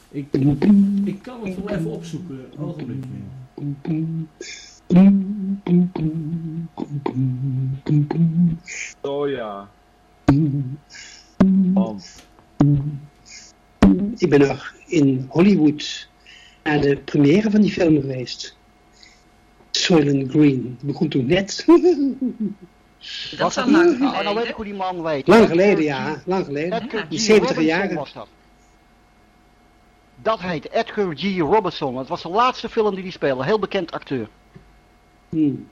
Ik, ik kan het wel even opzoeken. Ogenblikje. Soja. Man. Ik ben nog in Hollywood naar de première van die film geweest. Soylent Green. Die begon toen net. Dat is al die? lang Oh, nou weet ik geleden. hoe die man weet. lang geleden, ja. Lang geleden. G. 70 Robinson jaren. was dat. Dat heet Edgar G. Robinson. Het was de laatste film die hij speelde. Heel bekend acteur. Hmm.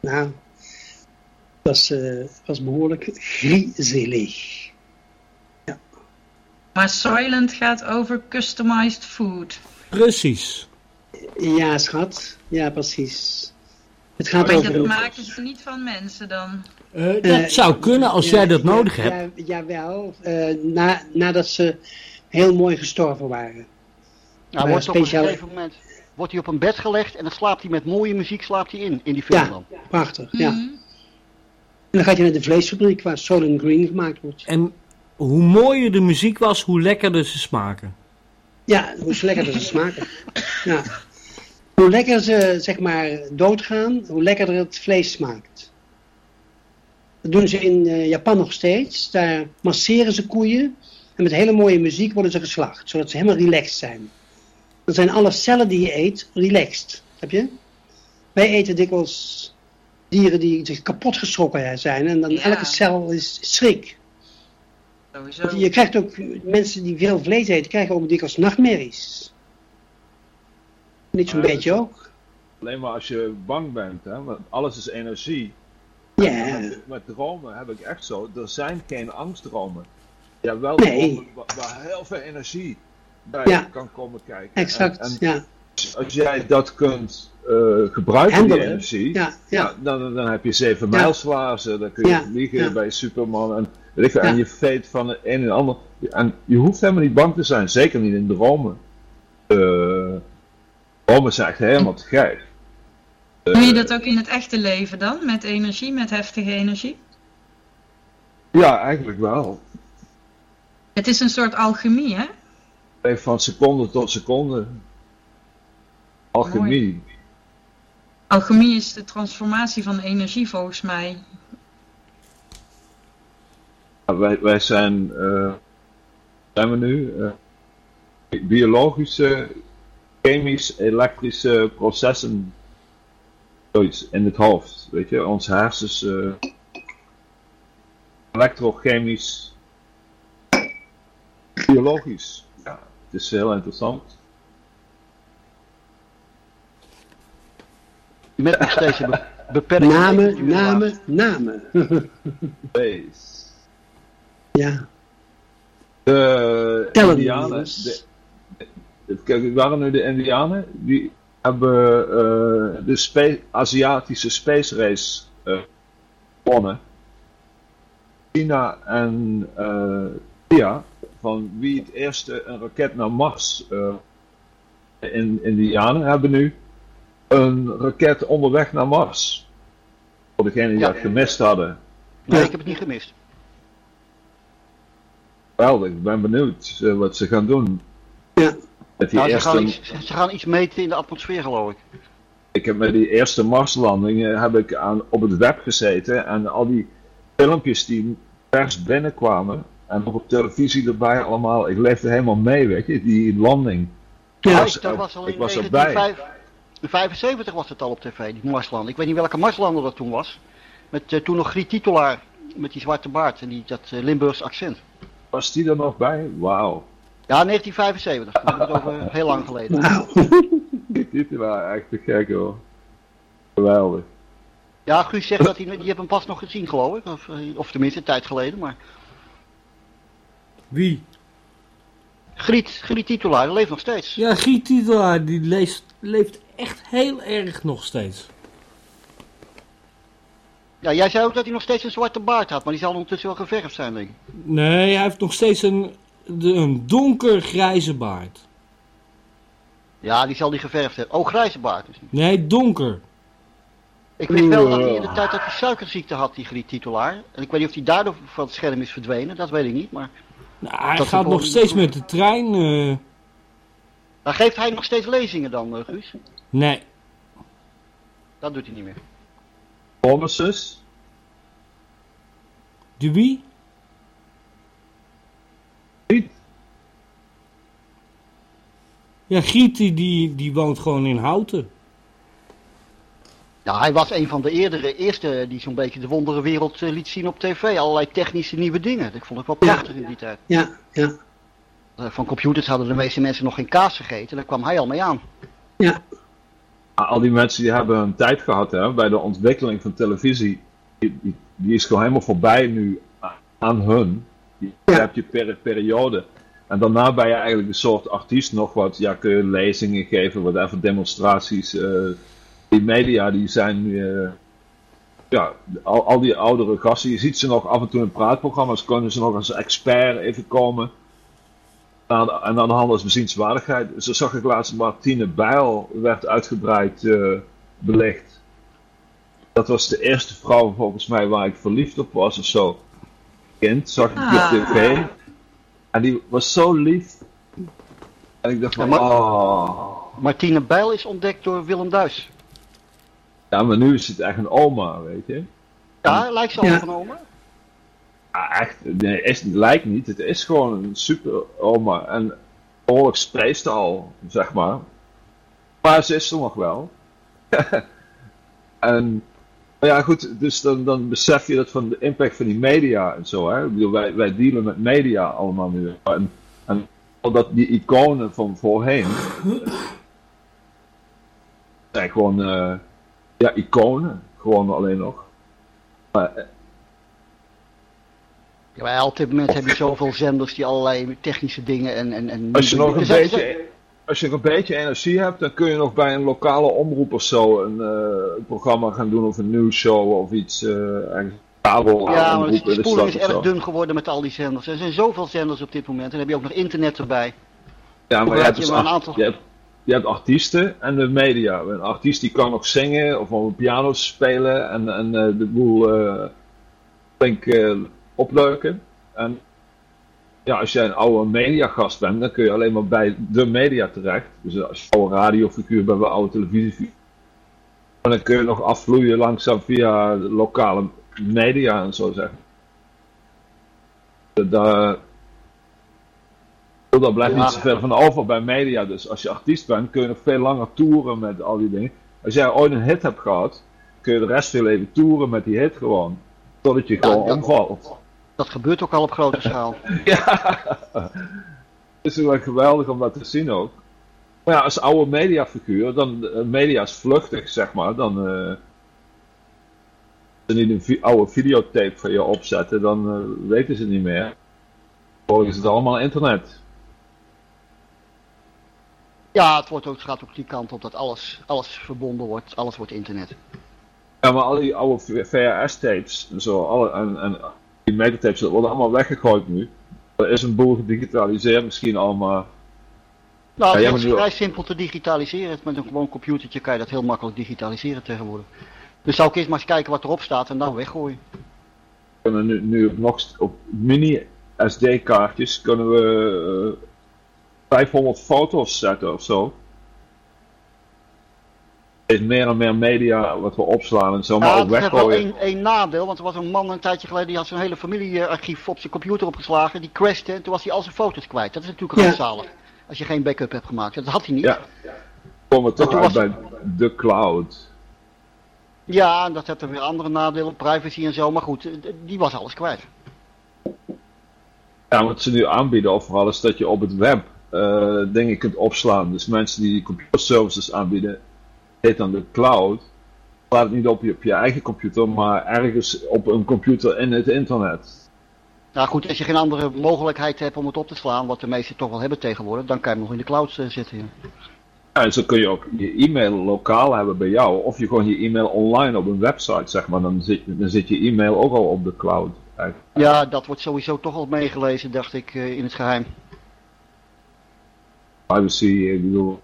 Nou, dat was, eh, was behoorlijk griezelig. Maar Soylent gaat over customized food. Precies. Ja, schat. Ja, precies. Het gaat over... dat maken ze niet van mensen dan. Eh, dat Eh, zou kunnen als ja, jij dat ja, nodig ja, hebt. jawel, eh, na, nadat ze heel mooi gestorven waren. Nou, wordt op een gegeven moment wordt hij op een bed gelegd en dan slaapt hij met mooie muziek slaapt hij in, in die film Ja, dan. prachtig. Ja. Mhm. En dan gaat je naar de vleesfabriek waar Soylent Green gemaakt wordt. En hoe mooier de muziek was, hoe lekkerder ze smaken. Ja, hoe lekkerder ze smaken. Ja. Hoe lekker ze, zeg maar, doodgaan, hoe lekkerder het vlees smaakt. Dat doen ze in eh, Japan nog steeds. Daar masseren ze koeien en met hele mooie muziek worden ze geslacht, zodat ze helemaal relaxed zijn. Dan zijn alle cellen die je eet relaxed. Heb je? Wij eten dikwijls dieren die zich kapot geschrokken zijn en dan Ja. elke cel is schrik. Sowieso. Je krijgt ook, mensen die veel vlees eten, krijgen ook dikwijls nachtmerries. Niet zo'n beetje ook. Alleen maar als je bang bent, hè, want alles is energie. Ja, Met, met dromen heb ik echt zo, er zijn geen angstdromen. Ja, wel Nee. dromen wa- waar heel veel energie bij Ja. kan komen kijken. exact. En, en ja, als jij dat kunt eh, gebruiken, die energie, ja, ja. dan, dan heb je zeven Ja. mijlsflazen, dan kun je Ja, vliegen ja. bij Superman en, en Ja. je veet van het een en ander. En je hoeft helemaal niet bang te zijn, zeker niet in dromen. Eh dromen zijn echt helemaal te gek. Doe je dat ook in het echte leven dan? Met energie, met heftige energie? Ja, eigenlijk wel. Het is een soort alchemie, hè? Even van seconde tot seconde. Alchemie. Alchemie is de transformatie van energie volgens mij. Wij, wij zijn, eh, zijn we nu, eh, biologische, chemisch, elektrische processen, zoiets in het hoofd, weet je, ons hersens, eh, elektrochemisch, biologisch. Ja, het is heel interessant. Met nog steeds een be- beperkte Namen, namen, namen. Space. Ja. De Tellen Indianen. dus. De, de- kijk, waren nu de Indianen. Die hebben eh, de spa- Aziatische Space Race eh, gewonnen. China en eh India. Van wie het eerste een raket naar Mars. eh in Indianen hebben nu een raket onderweg naar Mars. Voor degenen die Ja. dat gemist hadden. Nee, Ja. ik heb het niet gemist. Geweldig, ik ben benieuwd eh, wat ze gaan doen. Ja. Met die Nou, ze, eerste, gaan iets, ze gaan iets meten in de atmosfeer, geloof ik. ik heb met die eerste Marslandingen heb ik aan, op het web gezeten en al die filmpjes die pers binnenkwamen en nog op televisie erbij allemaal, ik leefde helemaal mee, weet je, die landing. Ja, was- ik, dat was al ik in was erbij. 1975 was het al op tv, die Marsland. Ik weet niet welke Marslander dat toen was. Met eh, toen nog Griet Titulaar, met die zwarte baard en die, dat eh, Limburgs accent. Was die er nog bij? Wauw. Ja, 1975. Dat is over heel lang geleden. Wauw. Die titulaar, echt te gek hoor. Geweldig. Ja, Guus zegt dat hij, die heeft hem pas nog gezien, geloof ik. Of, eh, of tenminste, een tijd geleden. Maar Wie? Griet, Griet Titulaar, die leeft nog steeds. Ja, Giet Titelaar, die leeft, leeft echt heel erg nog steeds. Ja, jij zei ook dat hij nog steeds een zwarte baard had, maar die zal ondertussen wel geverfd zijn, denk ik. Nee, hij heeft nog steeds een, een donkergrijze baard. Ja, die zal die geverfd hebben. Oh, grijze baard dus. Nee, donker. Ik weet wel dat hij in de tijd dat hij suikerziekte had, die Griet Titulaar. En ik weet niet of hij daardoor van het scherm is verdwenen, dat weet ik niet. Maar Nou, hij Dat gaat nog steeds met de trein. eh, dan geeft hij nog steeds lezingen dan, eh, Guus? nee, Dat doet hij niet meer. Promises? de wie? Ja, Giet die, die, die woont gewoon in Houten. Ja, hij was een van de eerdere, eerste die zo'n beetje de wondere wereld eh, liet zien op tv. Allerlei technische nieuwe dingen. Dat vond ik wel Ja. prachtig in die tijd. Ja, ja, Eh, Van computers hadden de meeste mensen nog geen kaas gegeten. Daar kwam hij al mee aan. ja. Al die mensen die hebben een tijd gehad hè, bij de ontwikkeling van televisie. Die, die, die is gewoon helemaal voorbij nu aan hun. Je Ja. hebt je per periode. En daarna ben je eigenlijk een soort artiest nog wat. Ja, kun je lezingen geven, wat even demonstraties. eh, die media die zijn nu. eh, ja, al, al die oudere gasten. Je ziet ze nog af en toe in praatprogramma's. Kunnen ze nog als expert even komen. Aan- En aan de hand als bezienswaardigheid. Zo zag ik laatst Martine Bijl werd uitgebreid eh, belicht. Dat was de eerste vrouw volgens mij waar ik verliefd op was of zo. Kind, zag ik die op tv. En die was zo lief. En ik dacht van, Ja, oh. Martine Bijl is ontdekt door Willem Duis. Ja, maar nu is het echt een oma, weet je. Ja, lijkt ze al Ja. van oma? Echt, nee, lijkt niet. Het is gewoon een super oma. En behoorlijk spreekt al, zeg maar. Maar ze is er nog wel. en, maar ja goed, dus dan, dan besef je dat van de impact van die media en zo. Hè? Wij dealen met media allemaal nu. En, en dat die iconen van voorheen. zijn gewoon, eh, ja, iconen. Gewoon alleen nog. Maar, eh, Ja, op dit moment heb je zoveel zenders die allerlei technische dingen en... en, en Als je nog een zijn- beetje, als je nog een beetje energie hebt, dan kun je nog bij een lokale omroep of zo een, eh, een programma gaan doen of een nieuwsshow of iets. eh ergens kabel Ja, maar de in de spoeling is erg dun geworden met al die zenders. Er zijn zoveel zenders op dit moment. En dan heb je ook nog internet erbij. Ja, maar je hebt, dus maar een aantal- je, hebt, je hebt artiesten en de media. Een artiest die kan nog zingen of op een piano spelen en, en eh, de boel flink opleuken. En ja, als jij een oude mediagast bent, dan kun je alleen maar bij de media terecht. Dus als je oude radiofiguur bent, bij oude televisiefiguur. En dan kun je nog afvloeien langzaam via de lokale media en zo zeggen. Daar, daar blijft Ja. niet zoveel van over bij media. Dus als je artiest bent, kun je nog veel langer toeren met al die dingen. Als jij ooit een hit hebt gehad, kun je de rest veel even toeren met die hit gewoon. Totdat je gewoon ja. omvalt. Dat gebeurt ook al op grote schaal. Ja, het is wel geweldig om dat te zien ook. Maar ja, als oude mediafiguur, dan uh, media is vluchtig, zeg maar, dan uh, als ze niet een vi oude videotape van je opzetten, dan uh, weten ze het niet meer. Volgens het allemaal internet. Ja, het, wordt ook, gaat ook die kant op dat alles, alles verbonden wordt, alles wordt internet. Ja, maar al die oude VHS-tapes en zo, alle, en, en die metatapes, dat worden allemaal weggegooid nu. Er is een boel gedigitaliseerd misschien al, maar... Nou, ja, het is vrij simpel te digitaliseren. Met een gewoon computertje kan je dat heel makkelijk digitaliseren tegenwoordig. Dus zou ik eerst maar eens kijken wat erop staat en dan weggooien. We kunnen nu, nu op, nog, op mini SD-kaartjes kunnen we uh, 500 foto's zetten of zo. Er is meer en meer media wat we opslaan en zo, maar ja, ook weggooien. Dat is wel één, één nadeel, want er was een man een tijdje geleden die had zijn hele familiearchief op zijn computer opgeslagen. Die crashte en toen was hij al zijn foto's kwijt. Dat is natuurlijk rampzalig. Ja. Als je geen backup hebt gemaakt. Dat had hij niet. Ja. Komen we toch uit was... bij de cloud. Ja, dat heeft er weer andere nadelen, privacy en zo. Maar goed, die was alles kwijt. Ja, wat ze nu aanbieden overal is dat je op het web uh, dingen kunt opslaan. Dus mensen die computerservices aanbieden, heet dan de cloud. Laat niet op je, op je eigen computer, maar ergens op een computer in het internet. Nou goed, als je geen andere mogelijkheid hebt om het op te slaan, wat de meesten toch wel hebben tegenwoordig, dan kan je hem nog in de cloud uh, zitten. Ja. Ja, en zo kun je ook je e-mail lokaal hebben bij jou, of je gewoon je e-mail online op een website, zeg maar, dan zit, dan zit je e-mail ook al op de cloud. Eigenlijk. Ja, dat wordt sowieso toch al meegelezen, dacht ik, uh, in het geheim. Privacy, ik bedoel,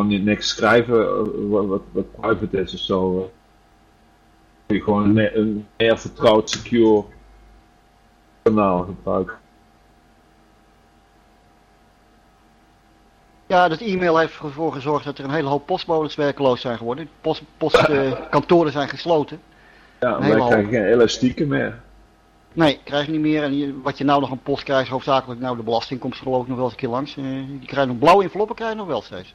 gewoon niks schrijven wat, wat, wat private is of zo. Kun je gewoon een, een meer vertrouwd, secure kanaal gebruiken. Ja, dat e-mail heeft ervoor gezorgd dat er een hele hoop postbodes werkloos zijn geworden. Postkantoren post, uh, zijn gesloten. Ja, wij krijgen geen elastieken meer. Nee, krijg je niet meer. En je, wat je nou nog een post krijgt, hoofdzakelijk nou de belasting komt geloof ik nog wel eens een keer langs. Uh, die krijgen nog blauwe enveloppen, krijg je nog wel steeds.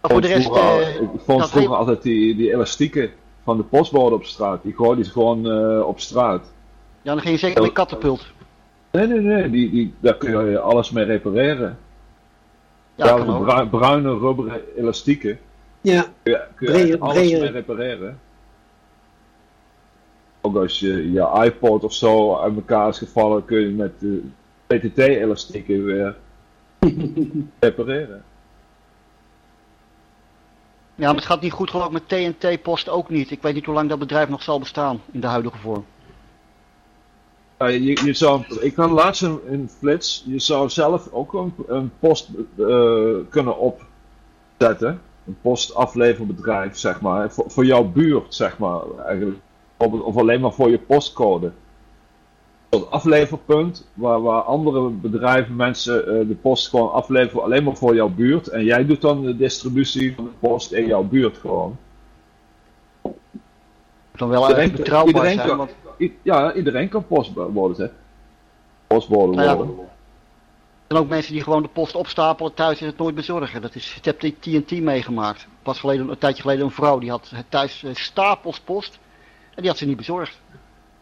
Maar voor de rest... Uh, ik vond vroeger altijd die, die elastieken van de postbode op straat. Die gooiden ze gewoon uh, op straat. Ja, dan ging je zeker met katapult. Nee, nee, nee. Die, die, daar kun je alles mee repareren. Ja, ja de bruine, bruine rubberen elastieken. Ja, kun je, kun je alles mee repareren. Ook als je je iPod of zo uit elkaar is gevallen, kun je met de PTT-elastieken weer repareren. Ja, maar het gaat niet goed geloof met TNT-post ook niet. Ik weet niet hoe lang dat bedrijf nog zal bestaan in de huidige vorm. Je, zou, ik had laatst een, flits, je zou zelf ook een, een post uh, kunnen opzetten. Een postafleverbedrijf, zeg maar. Voor, voor jouw buurt, zeg maar. Eigenlijk. Of alleen maar voor je postcode. Een afleverpunt waar, waar andere bedrijven mensen uh, de post gewoon afleveren alleen maar voor jouw buurt. En jij doet dan de distributie van de post in jouw buurt gewoon. Dan wel iedereen, betrouwbaar iedereen zijn, kan, want... Ja, iedereen kan postbode zetten. Postbode worden. Nou ja, er zijn ook mensen die gewoon de post opstapelen thuis en het nooit bezorgen. Dat is, ik heb die TNT meegemaakt. Pas geleden, een tijdje geleden een vrouw die had thuis uh, stapels post. En die had ze niet bezorgd.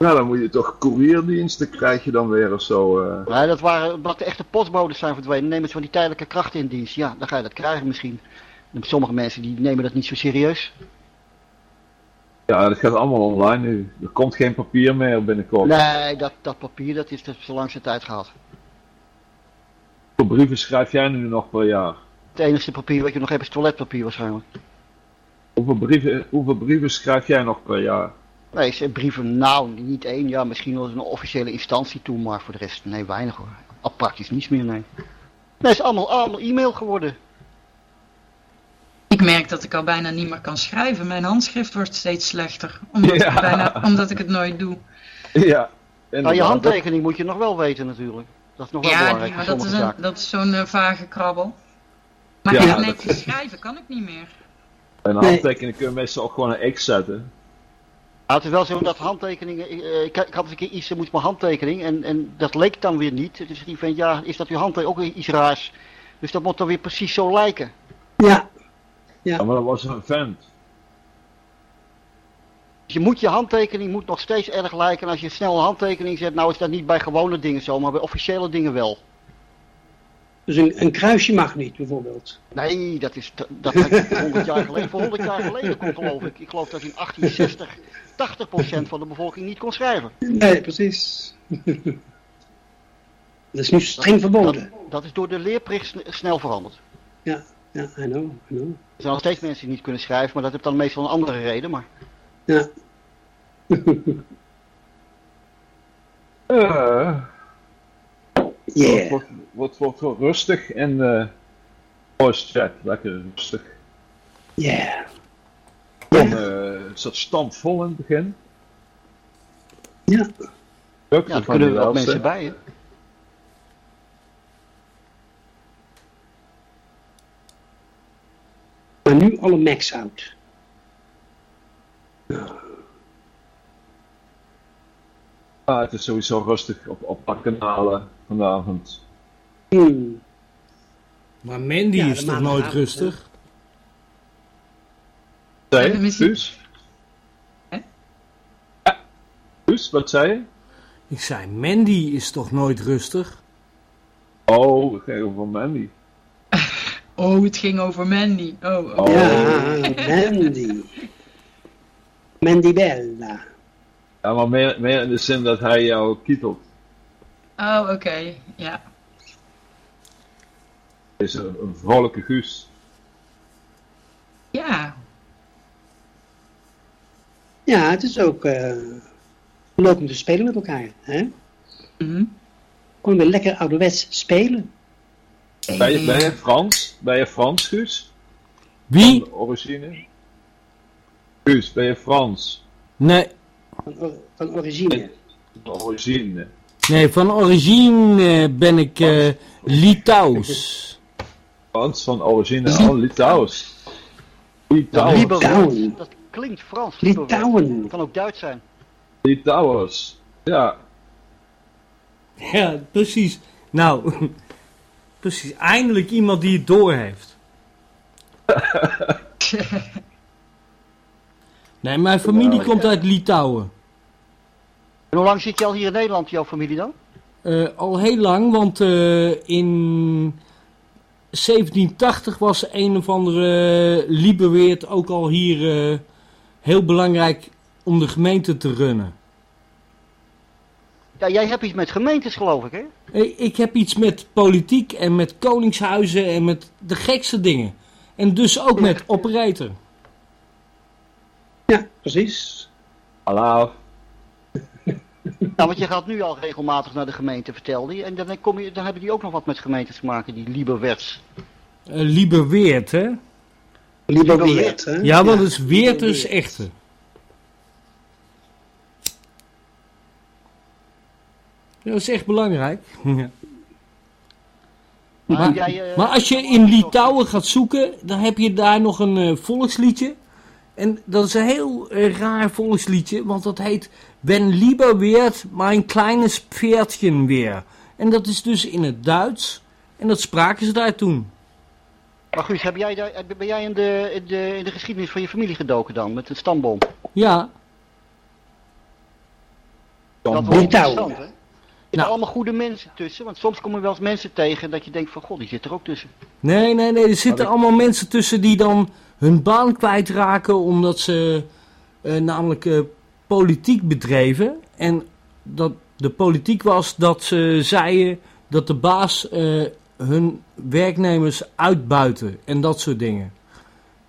Nou, dan moet je toch courierdiensten krijg je dan weer of zo. Uh... Nee, dat waren, omdat de echte postbodes zijn verdwenen. Nemen ze van die tijdelijke krachten in dienst. Ja, dan ga je dat krijgen misschien. En sommige mensen die nemen dat niet zo serieus. Ja, dat gaat allemaal online nu. Er komt geen papier meer binnenkort. Nee, dat, dat papier dat is zo lang zijn tijd gehad. Hoeveel brieven schrijf jij nu nog per jaar? Het enige papier wat je nog hebt is toiletpapier waarschijnlijk. Hoeveel brieven, hoeveel brieven schrijf jij nog per jaar? Nee, brieven, nou, niet één. Ja, misschien wel een officiële instantie toe, maar voor de rest, nee, weinig hoor. Al praktisch niets meer, nee. Nee, het is allemaal, allemaal e-mail geworden. Ik merk dat ik al bijna niet meer kan schrijven. Mijn handschrift wordt steeds slechter. Omdat, ja. ik, bijna, omdat ik het nooit doe. Ja. Nou, je handtekening moet je nog wel weten natuurlijk. Dat is nog wel ja, belangrijk. Ja, maar dat is, een, dat is zo'n uh, vage krabbel. Maar ja, netjes schrijven kan ik niet meer. En een handtekening kun je meestal ook gewoon een X zetten. Nou, het is wel zo dat handtekeningen. Ik, ik, ik had eens een keer iets, moet mijn handtekening. En, en dat leek dan weer niet. Dus die vindt, ja, is dat uw handtekening ook iets raars? Dus dat moet dan weer precies zo lijken. Ja. Ja, ja maar dat was een vent. Dus je moet je handtekening moet nog steeds erg lijken. En als je snel een handtekening zet, nou is dat niet bij gewone dingen zo, maar bij officiële dingen wel. Dus een, een kruisje mag niet, bijvoorbeeld. Nee, dat is dat dat had je 100 jaar geleden. Voor 100 jaar geleden kon geloof ik. Ik geloof dat in 1860 80% van de bevolking niet kon schrijven. Nee, precies. Dat is nu streng verboden. Dat is door de leerplicht sne- snel veranderd. Ja, ja, I know, I know. Er zijn nog steeds mensen die niet kunnen schrijven, maar dat heeft dan meestal een andere reden. Maar Ja. Eh, Yeah. Het wordt, wordt, wordt rustig in de voice chat. Lekker rustig. Yeah. Dan eh, is dat standvol in het begin. Ja. Leuk, ja, dat er kunnen er wel mensen bij. Hè? Maar nu alle Macs out. Ah, het is sowieso rustig op, op de kanalen vanavond. Hmm. Maar Mandy Ja, is toch nooit rustig? Zei Ja, je, Guus? Ja. Guus, wat zei je? Ik zei, Mandy is toch nooit rustig? Oh, het ging over Mandy. Oh, het ging over Mandy. Oh, Oh. Ja, Mandy. Mandy Bella. Ja, maar meer, meer in de zin dat hij jou kietelt. oh oké. Ja. Hij is een, een vrolijke Guus. Ja. Ja, het is ook eh, leuk om te spelen met elkaar. Hè? Mhm. Gewoon weer lekker ouderwets spelen. Ben je, ben je Frans? Ben je Frans, Guus? Wie? Van origine? Guus, ben je Frans? Nee, Van, or- van origine. Van origine. nee van origine ben ik eh Litouws. Frans van origine. Oh, Litouws. Litouws. Klinkt Frans. Litouwen. Kan ook Duits zijn. Litouwers. Ja. Ja, precies. Nou, precies. Eindelijk iemand die het door heeft. Nee, mijn familie komt uit Litouwen. En hoe lang zit je al hier in Nederland, jouw familie dan? Eh, al heel lang, want eh, in 1780 was een of andere Lieberweert ook al hier eh, heel belangrijk om de gemeente te runnen. Ja, jij hebt iets met gemeentes, geloof ik, hè? Eh, Ik heb iets met politiek en met koningshuizen en met de gekste dingen. En dus ook met operator. Ja, precies. Hallo. Nou, want je gaat nu al regelmatig naar de gemeente, vertelde je. En dan, kom je, dan hebben die ook nog wat met gemeentes te maken, die Lieberwerts. Eh Lieberweert, hè? Lieberweert, hè? Ja, want het is Weerters echte. Ja, dat is echt belangrijk. Ja. Maar, Maar, jij, eh, maar als je in Litouwen gaat zoeken, dan heb je daar nog een eh, volksliedje. En dat is een heel eh, raar volksliedje, want dat heet Wenn lieber weert mijn kleines Pferdchen weer. En dat is dus in het Duits. En dat spraken ze daar toen. Maar Guus, heb jij, daar- ben jij in de, in, de, in de geschiedenis van je familie gedoken dan, met de stamboom? Ja, Dat Dan was interessant, hè? Er Nou. zitten allemaal goede mensen tussen, want soms kom je wel eens mensen tegen dat je denkt van, god, die zit er ook tussen. Nee, nee, nee. Er zitten allemaal mensen tussen die dan hun baan kwijtraken omdat ze eh, namelijk eh, politiek bedreven. En dat de politiek was dat ze zeiden dat de baas eh, hun werknemers uitbuiten en dat soort dingen.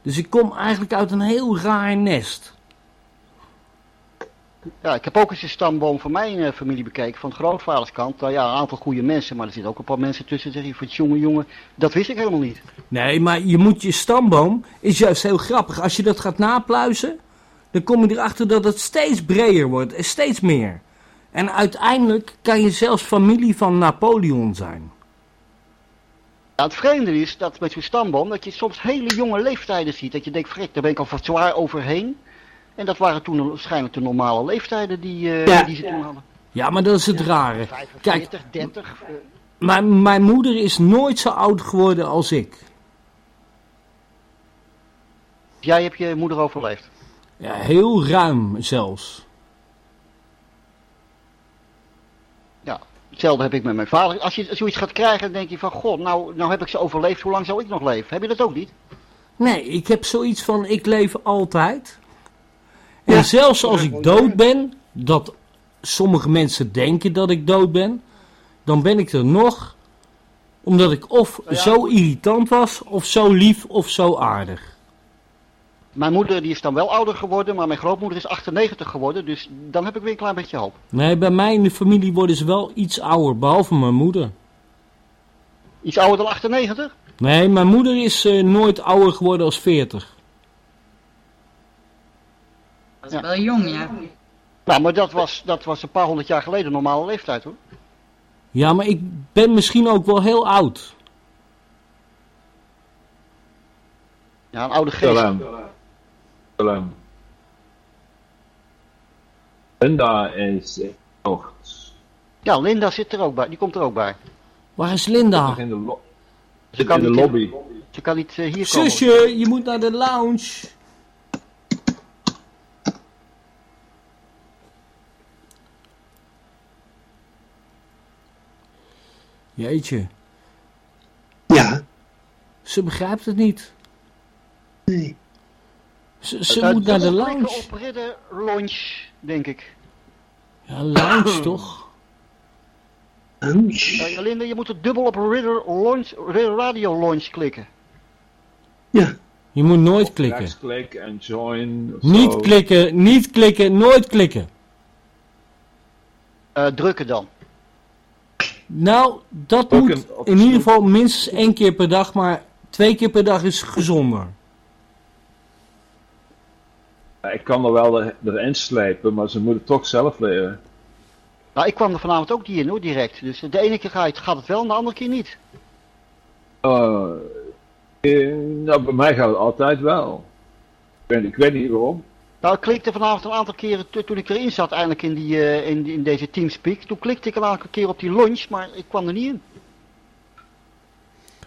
Dus ik kom eigenlijk uit een heel raar nest. Ja, ik heb ook eens de stamboom van mijn eh, familie bekeken, van de grootvaderskant. Nou ja, een aantal goede mensen, maar er zitten ook een paar mensen tussen, zeg je, van jongen, jongen, dat wist ik helemaal niet. Nee, maar je moet je stamboom, is juist heel grappig. Als je dat gaat napluizen, dan kom je erachter dat het steeds breder wordt en steeds meer. En uiteindelijk kan je zelfs familie van Napoleon zijn. Ja, het vreemde is dat met zo'n stamboom, dat je soms hele jonge leeftijden ziet. Dat je denkt, frek, daar ben ik al wat zwaar overheen. En dat waren toen waarschijnlijk de normale leeftijden die, eh, Ja. die ze toen hadden. Ja, maar dat is het rare. 45, 30. eh, Mijn, mijn moeder is nooit zo oud geworden als ik. jij hebt je moeder overleefd. Ja, heel ruim zelfs. Hetzelfde heb ik met mijn vader. Als je zoiets gaat krijgen, dan denk je van, god, nou, nou heb ik ze overleefd, hoe lang zou ik nog leven? Heb je dat ook niet? Nee, ik heb zoiets van, ik leef altijd. En zelfs als ik dood ben, dat sommige mensen denken dat ik dood ben, dan ben ik er nog, omdat ik of ja, zo irritant was, of zo lief, of zo aardig. Mijn moeder die is dan wel ouder geworden, maar mijn grootmoeder is 98 geworden, dus dan heb ik weer een klein beetje hoop. Nee, bij mij in de familie worden ze wel iets ouder, behalve mijn moeder. Iets ouder dan 98? Nee, mijn moeder is eh, nooit ouder geworden als 40. Dat is wel jong, ja. Nou, maar dat was, dat was een paar honderd jaar geleden normale leeftijd hoor. Ja, maar ik ben misschien ook wel heel oud. Ja, een oude geest. Linda is nog Ja, Linda zit er ook bij, die komt er ook bij. Waar is Linda? in de, lo Ze kan in de niet, lobby. Ze kan niet eh, hier komen. Zusje, je moet naar de lounge. Jeetje, Ja, ze begrijpt het niet. Ze, ze Eh, moet naar de lounge. op Ridder Launch, denk ik. Ja, lounge toch? Ouch. Uh, Linda, je moet er dubbel op Ridder, launch, Ridder Radio Launch klikken. Ja, Je moet nooit klikken. En join. of Niet zo. klikken, niet klikken, nooit klikken. Eh, drukken dan. Nou, dat Ook moet in ieder geval minstens één keer per dag, maar twee keer per dag is gezonder. Ik kan er wel er- erin slepen, maar ze moeten toch zelf leren. Nou, ik kwam er vanavond ook niet in hoor, direct. Dus de ene keer gaat het, gaat het wel, en de andere keer niet. Eh, eh, nou, bij mij gaat het altijd wel. Ik weet, ik weet niet waarom. Nou, ik klikte vanavond een aantal keren, to- toen ik erin zat eindelijk in, die, eh, in, in deze Teamspeak. Toen klikte ik een aantal keer op die launch, maar ik kwam er niet in.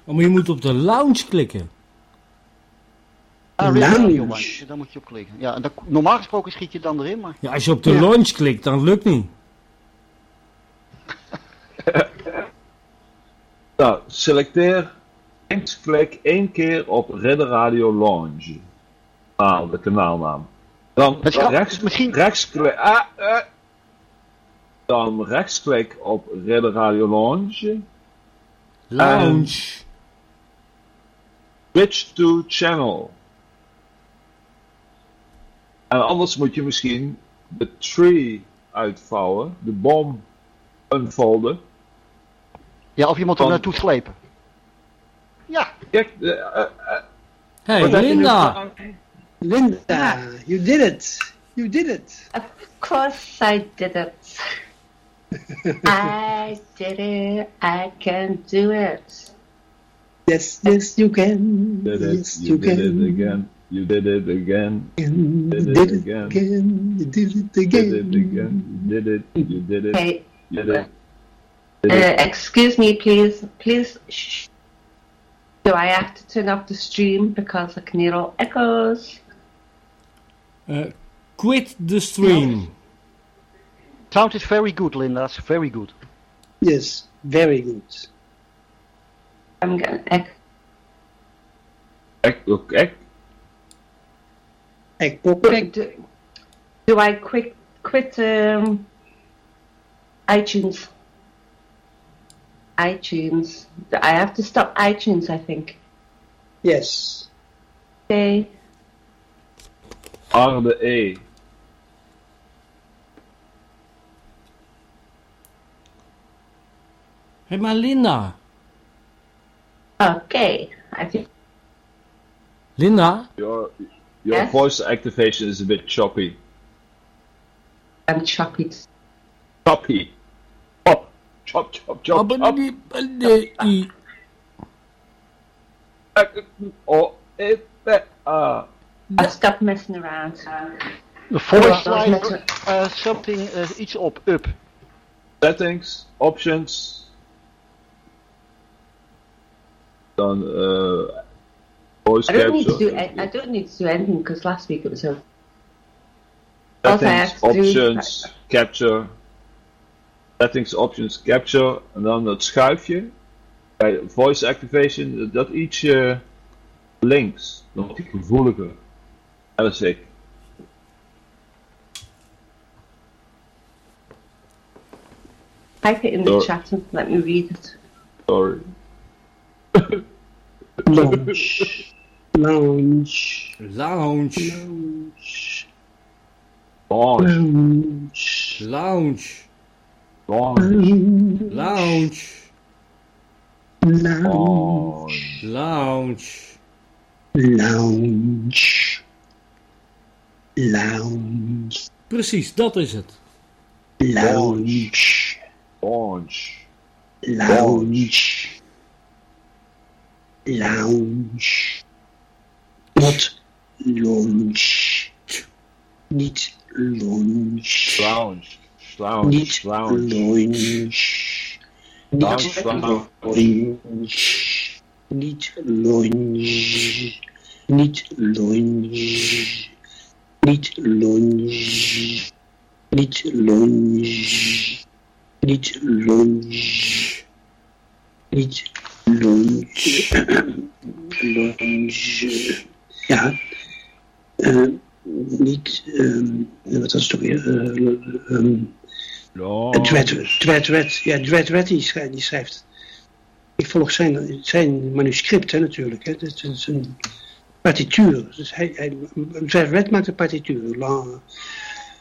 Oh, maar je moet op de lounge klikken. Ah, Lounge. Launch, daar moet je op klikken. Ja, en dan, normaal gesproken schiet je dan erin, maar... Ja, als je op de Ja. launch klikt, dan lukt niet. Nou, selecteer linksklik één keer op Ridder Radio Lounge. Nou, de kanaalnaam. Dan Het rechts, misschien- rechtsklik. Ah, eh. Dan rechtsklik op Ridder Radio Lounge. Lounge. Switch to channel. En anders moet je misschien de tree uitvouwen, de bom unfolden. Ja, of je moet er naartoe slepen. Ja, Kijk, eh, eh, eh, Hey, Linda. Linda, you did it. You did it. Of course I did it. I did it. I can do it. Yes, yes, you can. Did it, Yes, you you did it can. again. You did it again. You Did it did it again. again. You did it You did it again. again. You did it. You did it. Okay. You did it. Did Uh, excuse me, please. Please. Shh. Do I have to turn off the stream because I can hear all echoes? Eh, quit the stream. sound is very good, Linda. It's very good. Yes, very good. I'm gonna echo. Kijk, ook, kijk. Ek pokken. Do, do I quit quit um, iTunes? iTunes. I have to stop iTunes. I think. Yes. Okay. R de E. Hé, maar Okay. I think. Linda? Your, your Yes? voice activation is a bit choppy. I'm choppy. Choppy. Chop. Chop, chop, chop, chop. I- Oh, eh, eh, ah. I'll stop messing around. De voice line, met- eh, something, eh, iets op, up. Settings, options. Dan eh voice I don't need to do. I, I don't need to do anything because last week it was I Settings, do- options, capture. settings, options, capture. En dan dat schuifje. Bij voice activation, dat ietsje links. Dan wordt gevoeliger. Dat is ik. Type it in the chat and let me read it. Sorry. Lounge. Lounge. Lounge. Lounge. Lounge. Lounge. Lounge. Lounge. Lounge. Lounge. Precies, dat is het. Lounge. Launch. Lounge. Lounge. Not lounge. Niet lounge. Lounge. Lounge. Niet Lounge. Niet Lounge. lounge. Niet lounge. Niet lounge. Niet lounge. Niet lounge. Niet lounge. Niet lounge. Lounge. Ja. eh, niet, ehm, wat was het ook weer? Eh. Dwet, Dwet, ja, Dwet, die schrijft, die schrijft. Ik volg zijn, zijn manuscript, hè, natuurlijk. Hè. Dat is een partituur. Dus hij, hij, Dwet, maakt een partituur. La,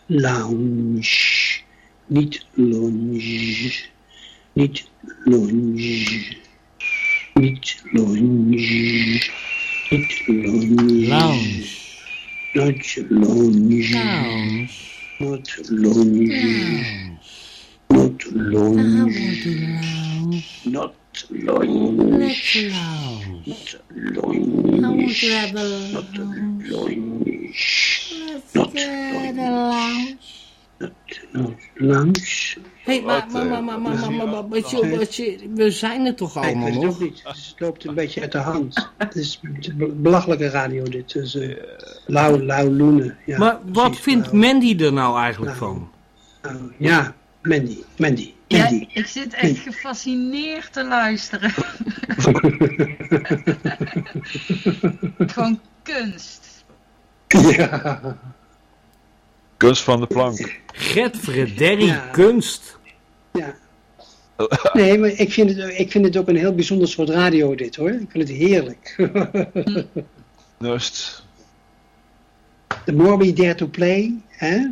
lounge. Niet lounge. Niet lounge. Niet lounge. Niet lounge. Lounge. Not lounge. Lounge. Not lounge. Not lounge. Not lounge. Not lounge. Not lounge. Not lounge. Not lounge. Hé, maar, Wat, maar, eh, maar, maar, maar, maar, maar, maar, we zijn er toch allemaal nog? niet. Het loopt een beetje uit de hand. Het is een belachelijke radio dit. Dus, uh, lauw, lauw loenen. Ja, Maar wat precies, vindt. Mandy er nou eigenlijk Nou. van? Nou, ja, Mandy. Mandy. Ja, Mandy. ik zit echt gefascineerd te luisteren. Gewoon kunst. ja. Kus van de plank. Gert Frederik Ja. Kunst. Ja. Nee, maar ik vind, het, ik vind het ook een heel bijzonder soort radio dit hoor. Ik vind het heerlijk. Nust. The more we dare to play, hè?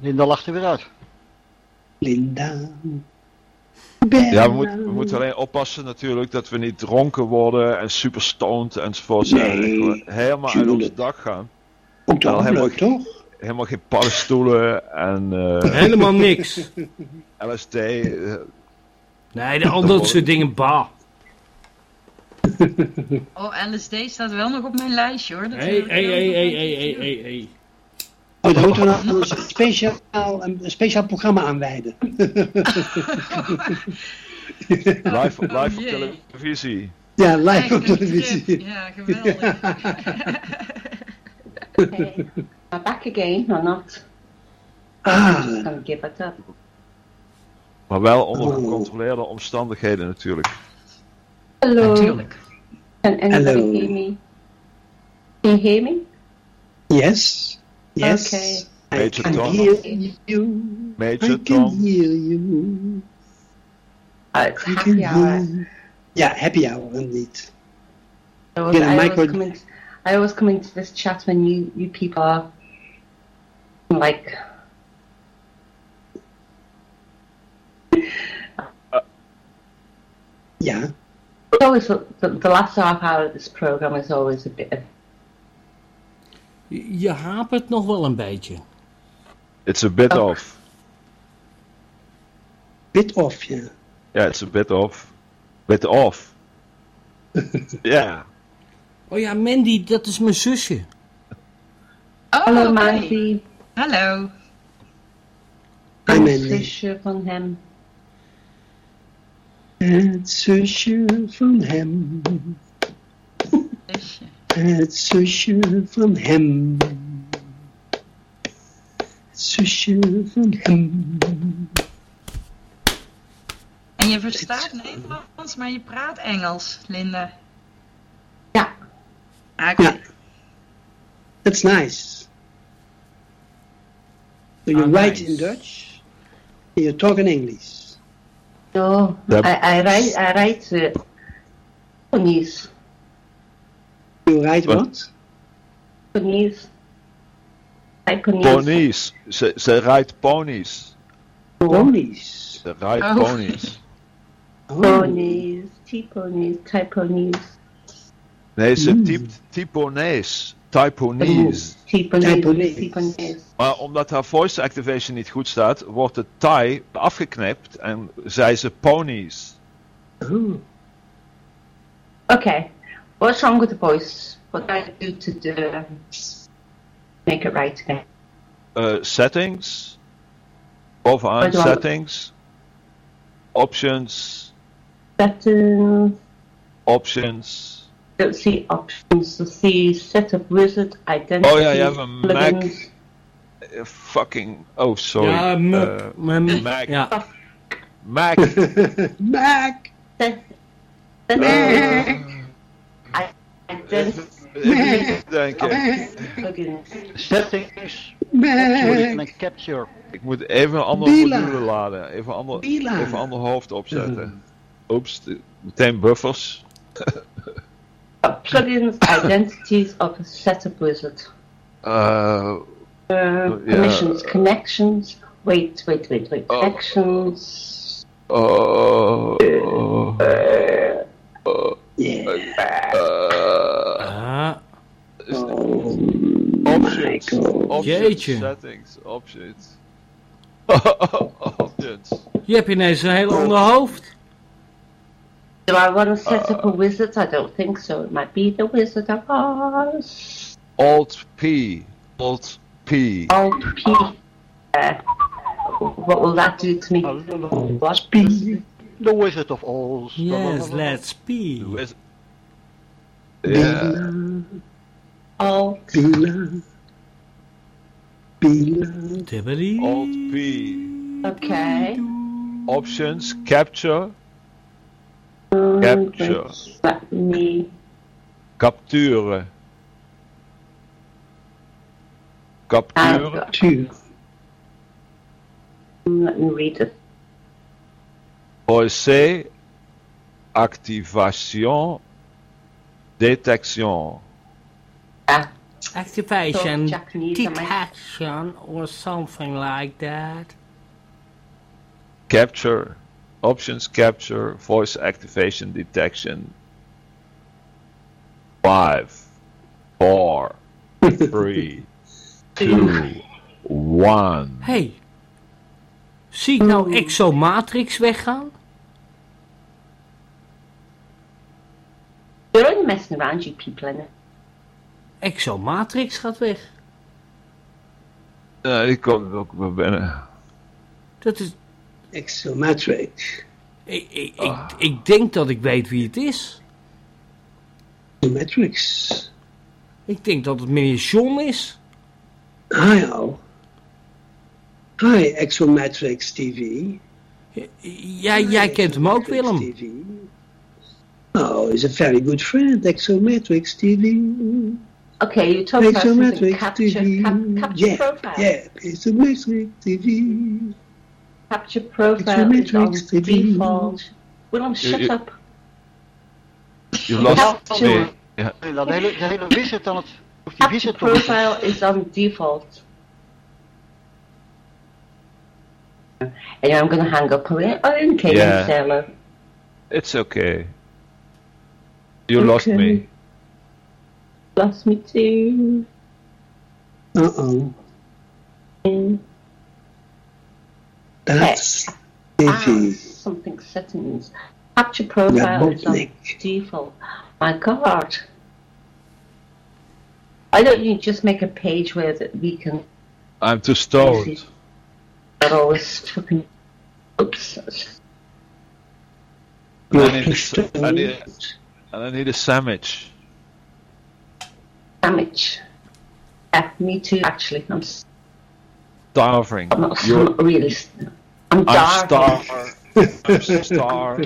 Linda lacht er weer uit. Linda. Ja, we, moeten- we moeten alleen oppassen natuurlijk dat we niet dronken worden en super stoned enzovoort. Nee, en helemaal uit tuurlijk. dak gaan. Ook leuk, toch? Helemaal geen paddenstoelen en eh, Helemaal niks. LSD. eh, Nee, de, al dat soort dingen, bah. Oh, LSD staat wel nog op mijn lijstje hoor. Hé, hé, hé, hé, hé. Oh, daar moeten we nou een speciaal, een speciaal programma aanwijden. live live Oh, op televisie. ja, live op televisie. Ja, geweldig. I back again or not? Ah, I'm gonna give it up. Maar wel onder Oh. gecontroleerde omstandigheden natuurlijk. Hello. Natuurlijk. Can anybody Hello. hear me? Can you hear me? yes. Yes. Okay. I Major can Tom. hear you. Major I can Tom. hear you. It's I can happy hour. hear Ja, happy hour indeed. I Yeah, I, come into, I always come into this chat when you, you people are like Ja. it's always the, the last half hour of this program is always a bit of Je hapert nog wel een beetje. It's a bit Oh. off. Bit off, ja. Ja, it's a bit off. Bit off. yeah Oh ja, Mandy, dat is mijn zusje. Oh, Hallo oké. Mandy, Hallo. Mandy. zusje van hem. Het zusje van hem. Zusje. Het zusje van hem. Het zusje van hem. En je verstaat Nederlands, maar je praat Engels, Linda. Ja. Ah, Oké. Ja. That's nice. So you Ah, write nice. in Dutch, and you talk in English. No, Yep. I, I write, I write uh, ponies, You write What? what? ponies. I ponies. Ponies. Ze, ze rijdt ponies. Ponies. Ze rijdt Oh. ponies. Oh. Ponies, T-ponies, Typonies, Nee, ze Mm. typt Typonees. Typonies. T-ponies. Maar omdat haar voice activation niet goed staat, wordt de Thai afgeknipt en zei ze ponies. Oh. Okay, what's wrong with the voice? What do I do to do, make it right again? Eh, settings. Bovenaan settings. Options. Settings, Options. Don't see options to see set of wizard identity. Oh ja, je hebt een Mac. fucking. Oh, sorry. Ja, m- Eh, m- Mac. ja. Mac. Mac. Identity plugins. Settings, Mac. capture. Ik moet even een ander Bila. module laden. Even een ander, even een ander hoofd opzetten. Oeps, meteen buffers. Uh, plugins, identities of a set of wizard. Uh, yeah. permissions, connections. Wait, wait, wait, wait. Oh. Connections. oh, oh, Yeah. eh, Ah, options. Options. Settings. Options. options. je hebt ineens een heel ander hoofd. Do I want to set up a wizard? I don't think so. It might be the Wizard of Oz. Alt P. Alt P. Alt P. Uh, what will that do to me? What? The Wizard of Oz. Yes, let's speak. Is- Ja. Alt. Bila. Bila. Tibbity. Alt P. Okay. Options. Capture. Capture. Let me. Capturen. I've Capturen. got, Two. let me read it. OC. Activation. Détection. Ah, Activation, So, Japanese, am I- detection, or something like that. Capture. Options capture. Voice activation detection. Five. Four. Three. Two. One. Hey, zie ik nou Exomatrix weggaan? you're only messing around, you people, innit? Exomatrix gaat weg. Ja, die komt ook wel binnen. Dat is, Exomatrix. ik, ik, ik, ik denk dat ik weet wie het is. Exomatrix. Ik denk dat het meneer John is. Hi al. Hi, Exomatrix TV. Ja, jij kent hem ook, Willem. TV. Oh, he's a very good friend, Exomatrix TV. Okay, you talk about something. Exomatrix Capture, TV. cap, capture yeah, profile. yeah, Exomatrix TV. Capture profile is on Exomatrix TV. default. Willem, shut you- up. Je lost Capture, me. Ja. Dat hele, de hele wizard aan het... Of die capture profile is on default. And I'm going to hang up. Okay, okay Yeah. say hello. It's okay. You lost me. Lost me too. Uh-oh. Mm. That's Ah, something settings. Capture profile is on Robotnik. default. My God. Why don't you just make a page where that we can I'm too stoned. not always fucking oops I need, a, I, need a, and I need a sandwich. damage. Yeah, me too actually. I'm s- starving. I'm not You're, really. s- I'm I'm starving. star. I'm star.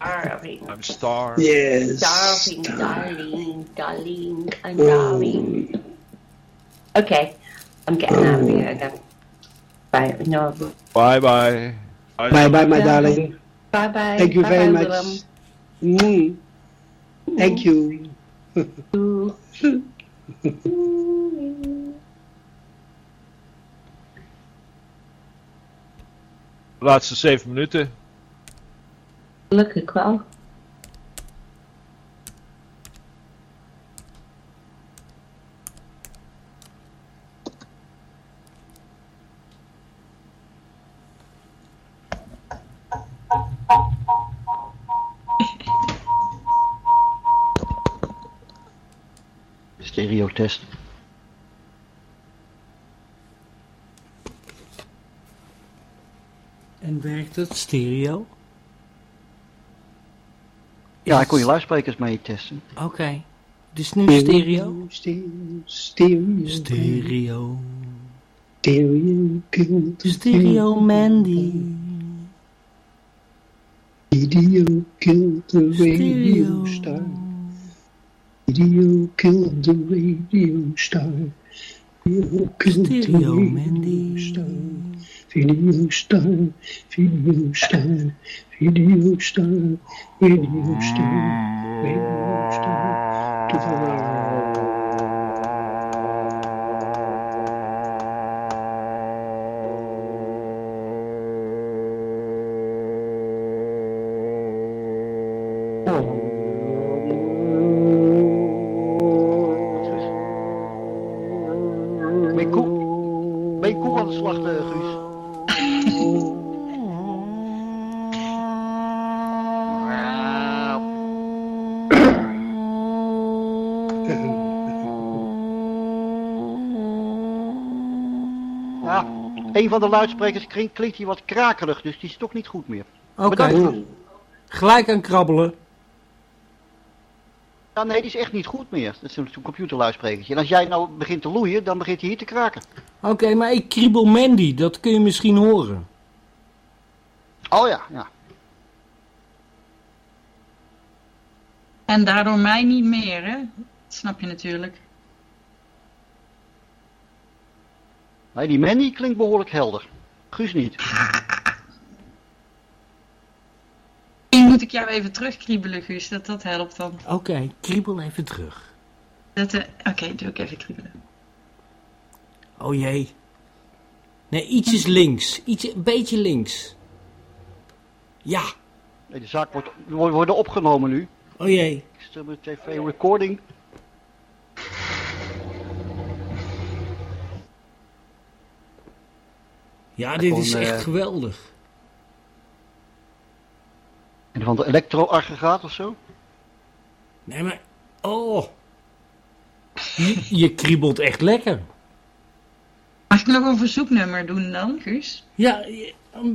Starving. I'm star. Yes. Starving, darling, darling, I'm darling. Okay, I'm getting out of here then. Right, no. Bye bye. Bye bye, my darling. Bye bye. Thank you bye very bye, much. Mm. Thank you. Laatste zeven minuten. Gelukkig wel. Stereotest. En werkt het stereo? Ja, ik kon je luidsprekers mee testen. Oké. Het is nu stereo? Stereo. Stereo. Stereo. Stereo. Stereo Mandy. Video killed the radio Stereo. star. Video killed the radio star. Video killed the Stereo radio Mandy. star. Video star. Video star. Video star. Van de luidsprekers klinkt, klinkt hier wat krakelig, dus die is toch niet goed meer. Oké. Bedankt. Gelijk aan krabbelen. Ja, nee, die is echt niet goed meer. Dat is een, een computerluidsprekertje. En als jij nou begint te loeien, dan begint hij hier te kraken. Oké, maar ik kriebel Mandy. Dat kun je misschien horen. Oh ja, ja. En daardoor mij niet meer, hè? Dat snap je natuurlijk. Nee, die Manny klinkt behoorlijk helder. Guus niet. Misschien moet ik jou even terugkriebelen, Guus, dat dat helpt dan. Oké, kriebel even terug. Dat, eh, Oké, doe ik even kriebelen. Oh jee. Nee, ietsjes links. Iets, een beetje links. Ja. Nee, de zaak wordt, wordt worden opgenomen nu. Oh jee. Ik stel mijn tv recording. Ja, dit is echt eh, geweldig. En van de elektro-aggregaat of zo. Nee, maar... Oh. Je, je kriebelt echt lekker. Mag ik nog een verzoeknummer doen dan, Guus? Ja,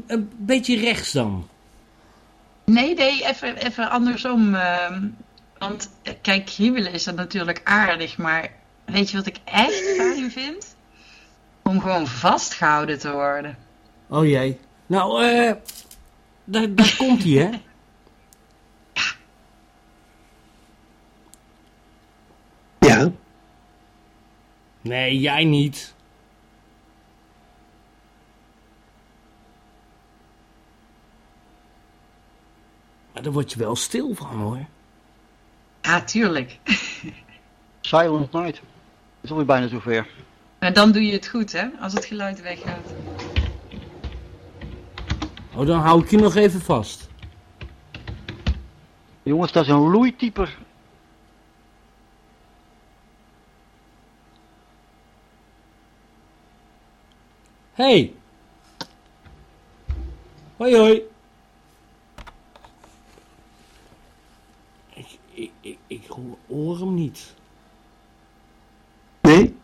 een beetje rechts dan. Nee, nee, even, even andersom. ehm, want eh, kijk, kriebelen is dat natuurlijk aardig, maar weet je wat ik echt fijn vind? Om gewoon vastgehouden te worden. Oh jee. Nou, eh... daar, daar komt hij, hè? Ja. Nee, jij niet. Maar daar word je wel stil van, hoor. Ja, tuurlijk. Silent Night. is alweer bijna zover. Maar dan doe je het goed, hè? Als het geluid weggaat. Oh, dan hou ik je nog even vast. Jongens, dat is een loeityper. Hey. Hoi, hoi. Ik, ik, ik, ik hoor, hoor hem niet. Nee?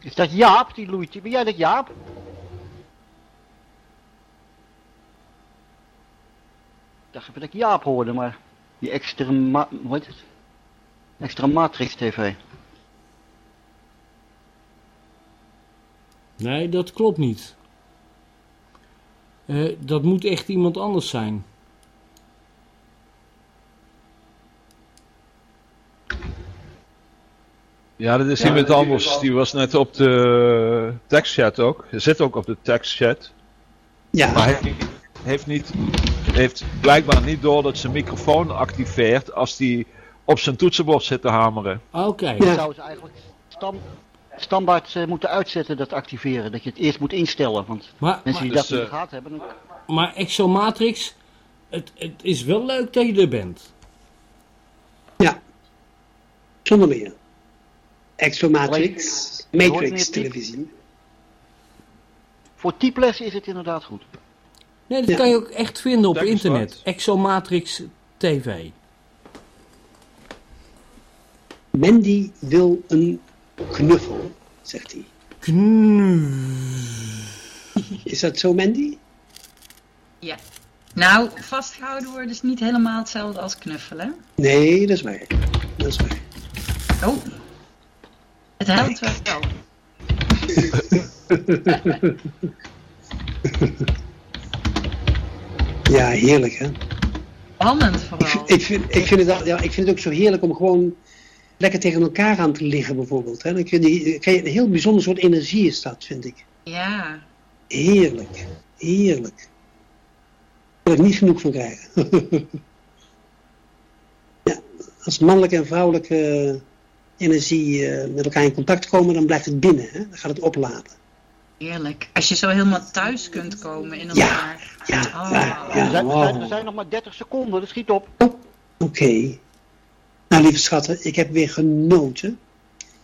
Is dat Jaap, die loeityper? Ben jij dat Jaap? dacht even dat ik Jaap hoorde, maar die extra, ma hoe heet het? Extra Matrix TV. Nee, dat klopt niet. Eh, dat moet echt iemand anders zijn. Ja, dat is iemand anders. Die was net op de tekstchat ook. Hij zit ook op de tekstchat. Ja. Maar hij heeft, niet, heeft blijkbaar niet door dat zijn microfoon activeert als hij op zijn toetsenbord zit te hameren. Oké. Dan zouden ze eigenlijk stam, standaard eh, moeten uitzetten dat activeren. Dat je het eerst moet instellen. Want Maar, mensen die dus, dat niet eh, gehad hebben, dan maar Exomatrix, het, het is wel leuk dat je er bent. Ja. Zonder meer. Exomatrix, Matrix televisie. voor typlessen is het inderdaad goed. Nee, dat Ja. kan je ook echt vinden op internet. Exomatrix TV. Mandy wil een knuffel, zegt hij. Knu. Is dat zo, Mandy? Ja. Nou, vastgehouden worden is niet helemaal hetzelfde als knuffelen. Nee, dat is waar. Dat is waar. Oh. Het helpt wel. Ja, heerlijk hè. Spannend vooral. ik, vind, ik, vind het, ja, ik vind het ook zo heerlijk om gewoon lekker tegen elkaar aan te liggen bijvoorbeeld. Hè. Dan kun je, krijg je een heel bijzonder soort energie is dat, vind ik. Ja. Heerlijk. Heerlijk. Daar wil ik niet genoeg van krijgen. ja, als mannelijke en vrouwelijke energie eh, met elkaar in contact komen, dan blijft het binnen. Hè? Dan gaat het opladen. Heerlijk. Als je zo helemaal thuis kunt komen in Ja. elkaar. Ja, Oh. ja, Er ja. zijn, er, zijn, nog maar 30 seconden, dat schiet op. Oké. Nou, lieve schatten, ik heb weer genoten.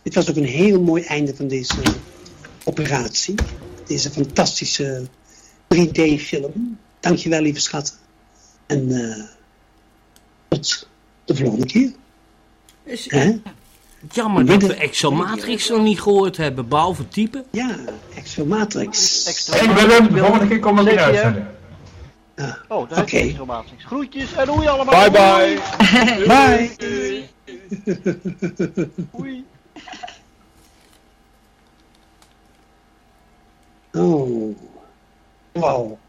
Dit was ook een heel mooi einde van deze operatie. Deze fantastische 3D-film. Dankjewel, lieve schatten. En eh, tot de volgende keer. Is- Hè? Jammer dat we Exomatrix nog niet gehoord hebben, behalve typen. Ja, Exomatrix. Extra Ik ben hem, de volgende keer kom ik weer uitzenden. Ja. Oh, daar Oké. is matrix. Groetjes en doei allemaal. Bye bye! Bye. Doei. Oh. Wow.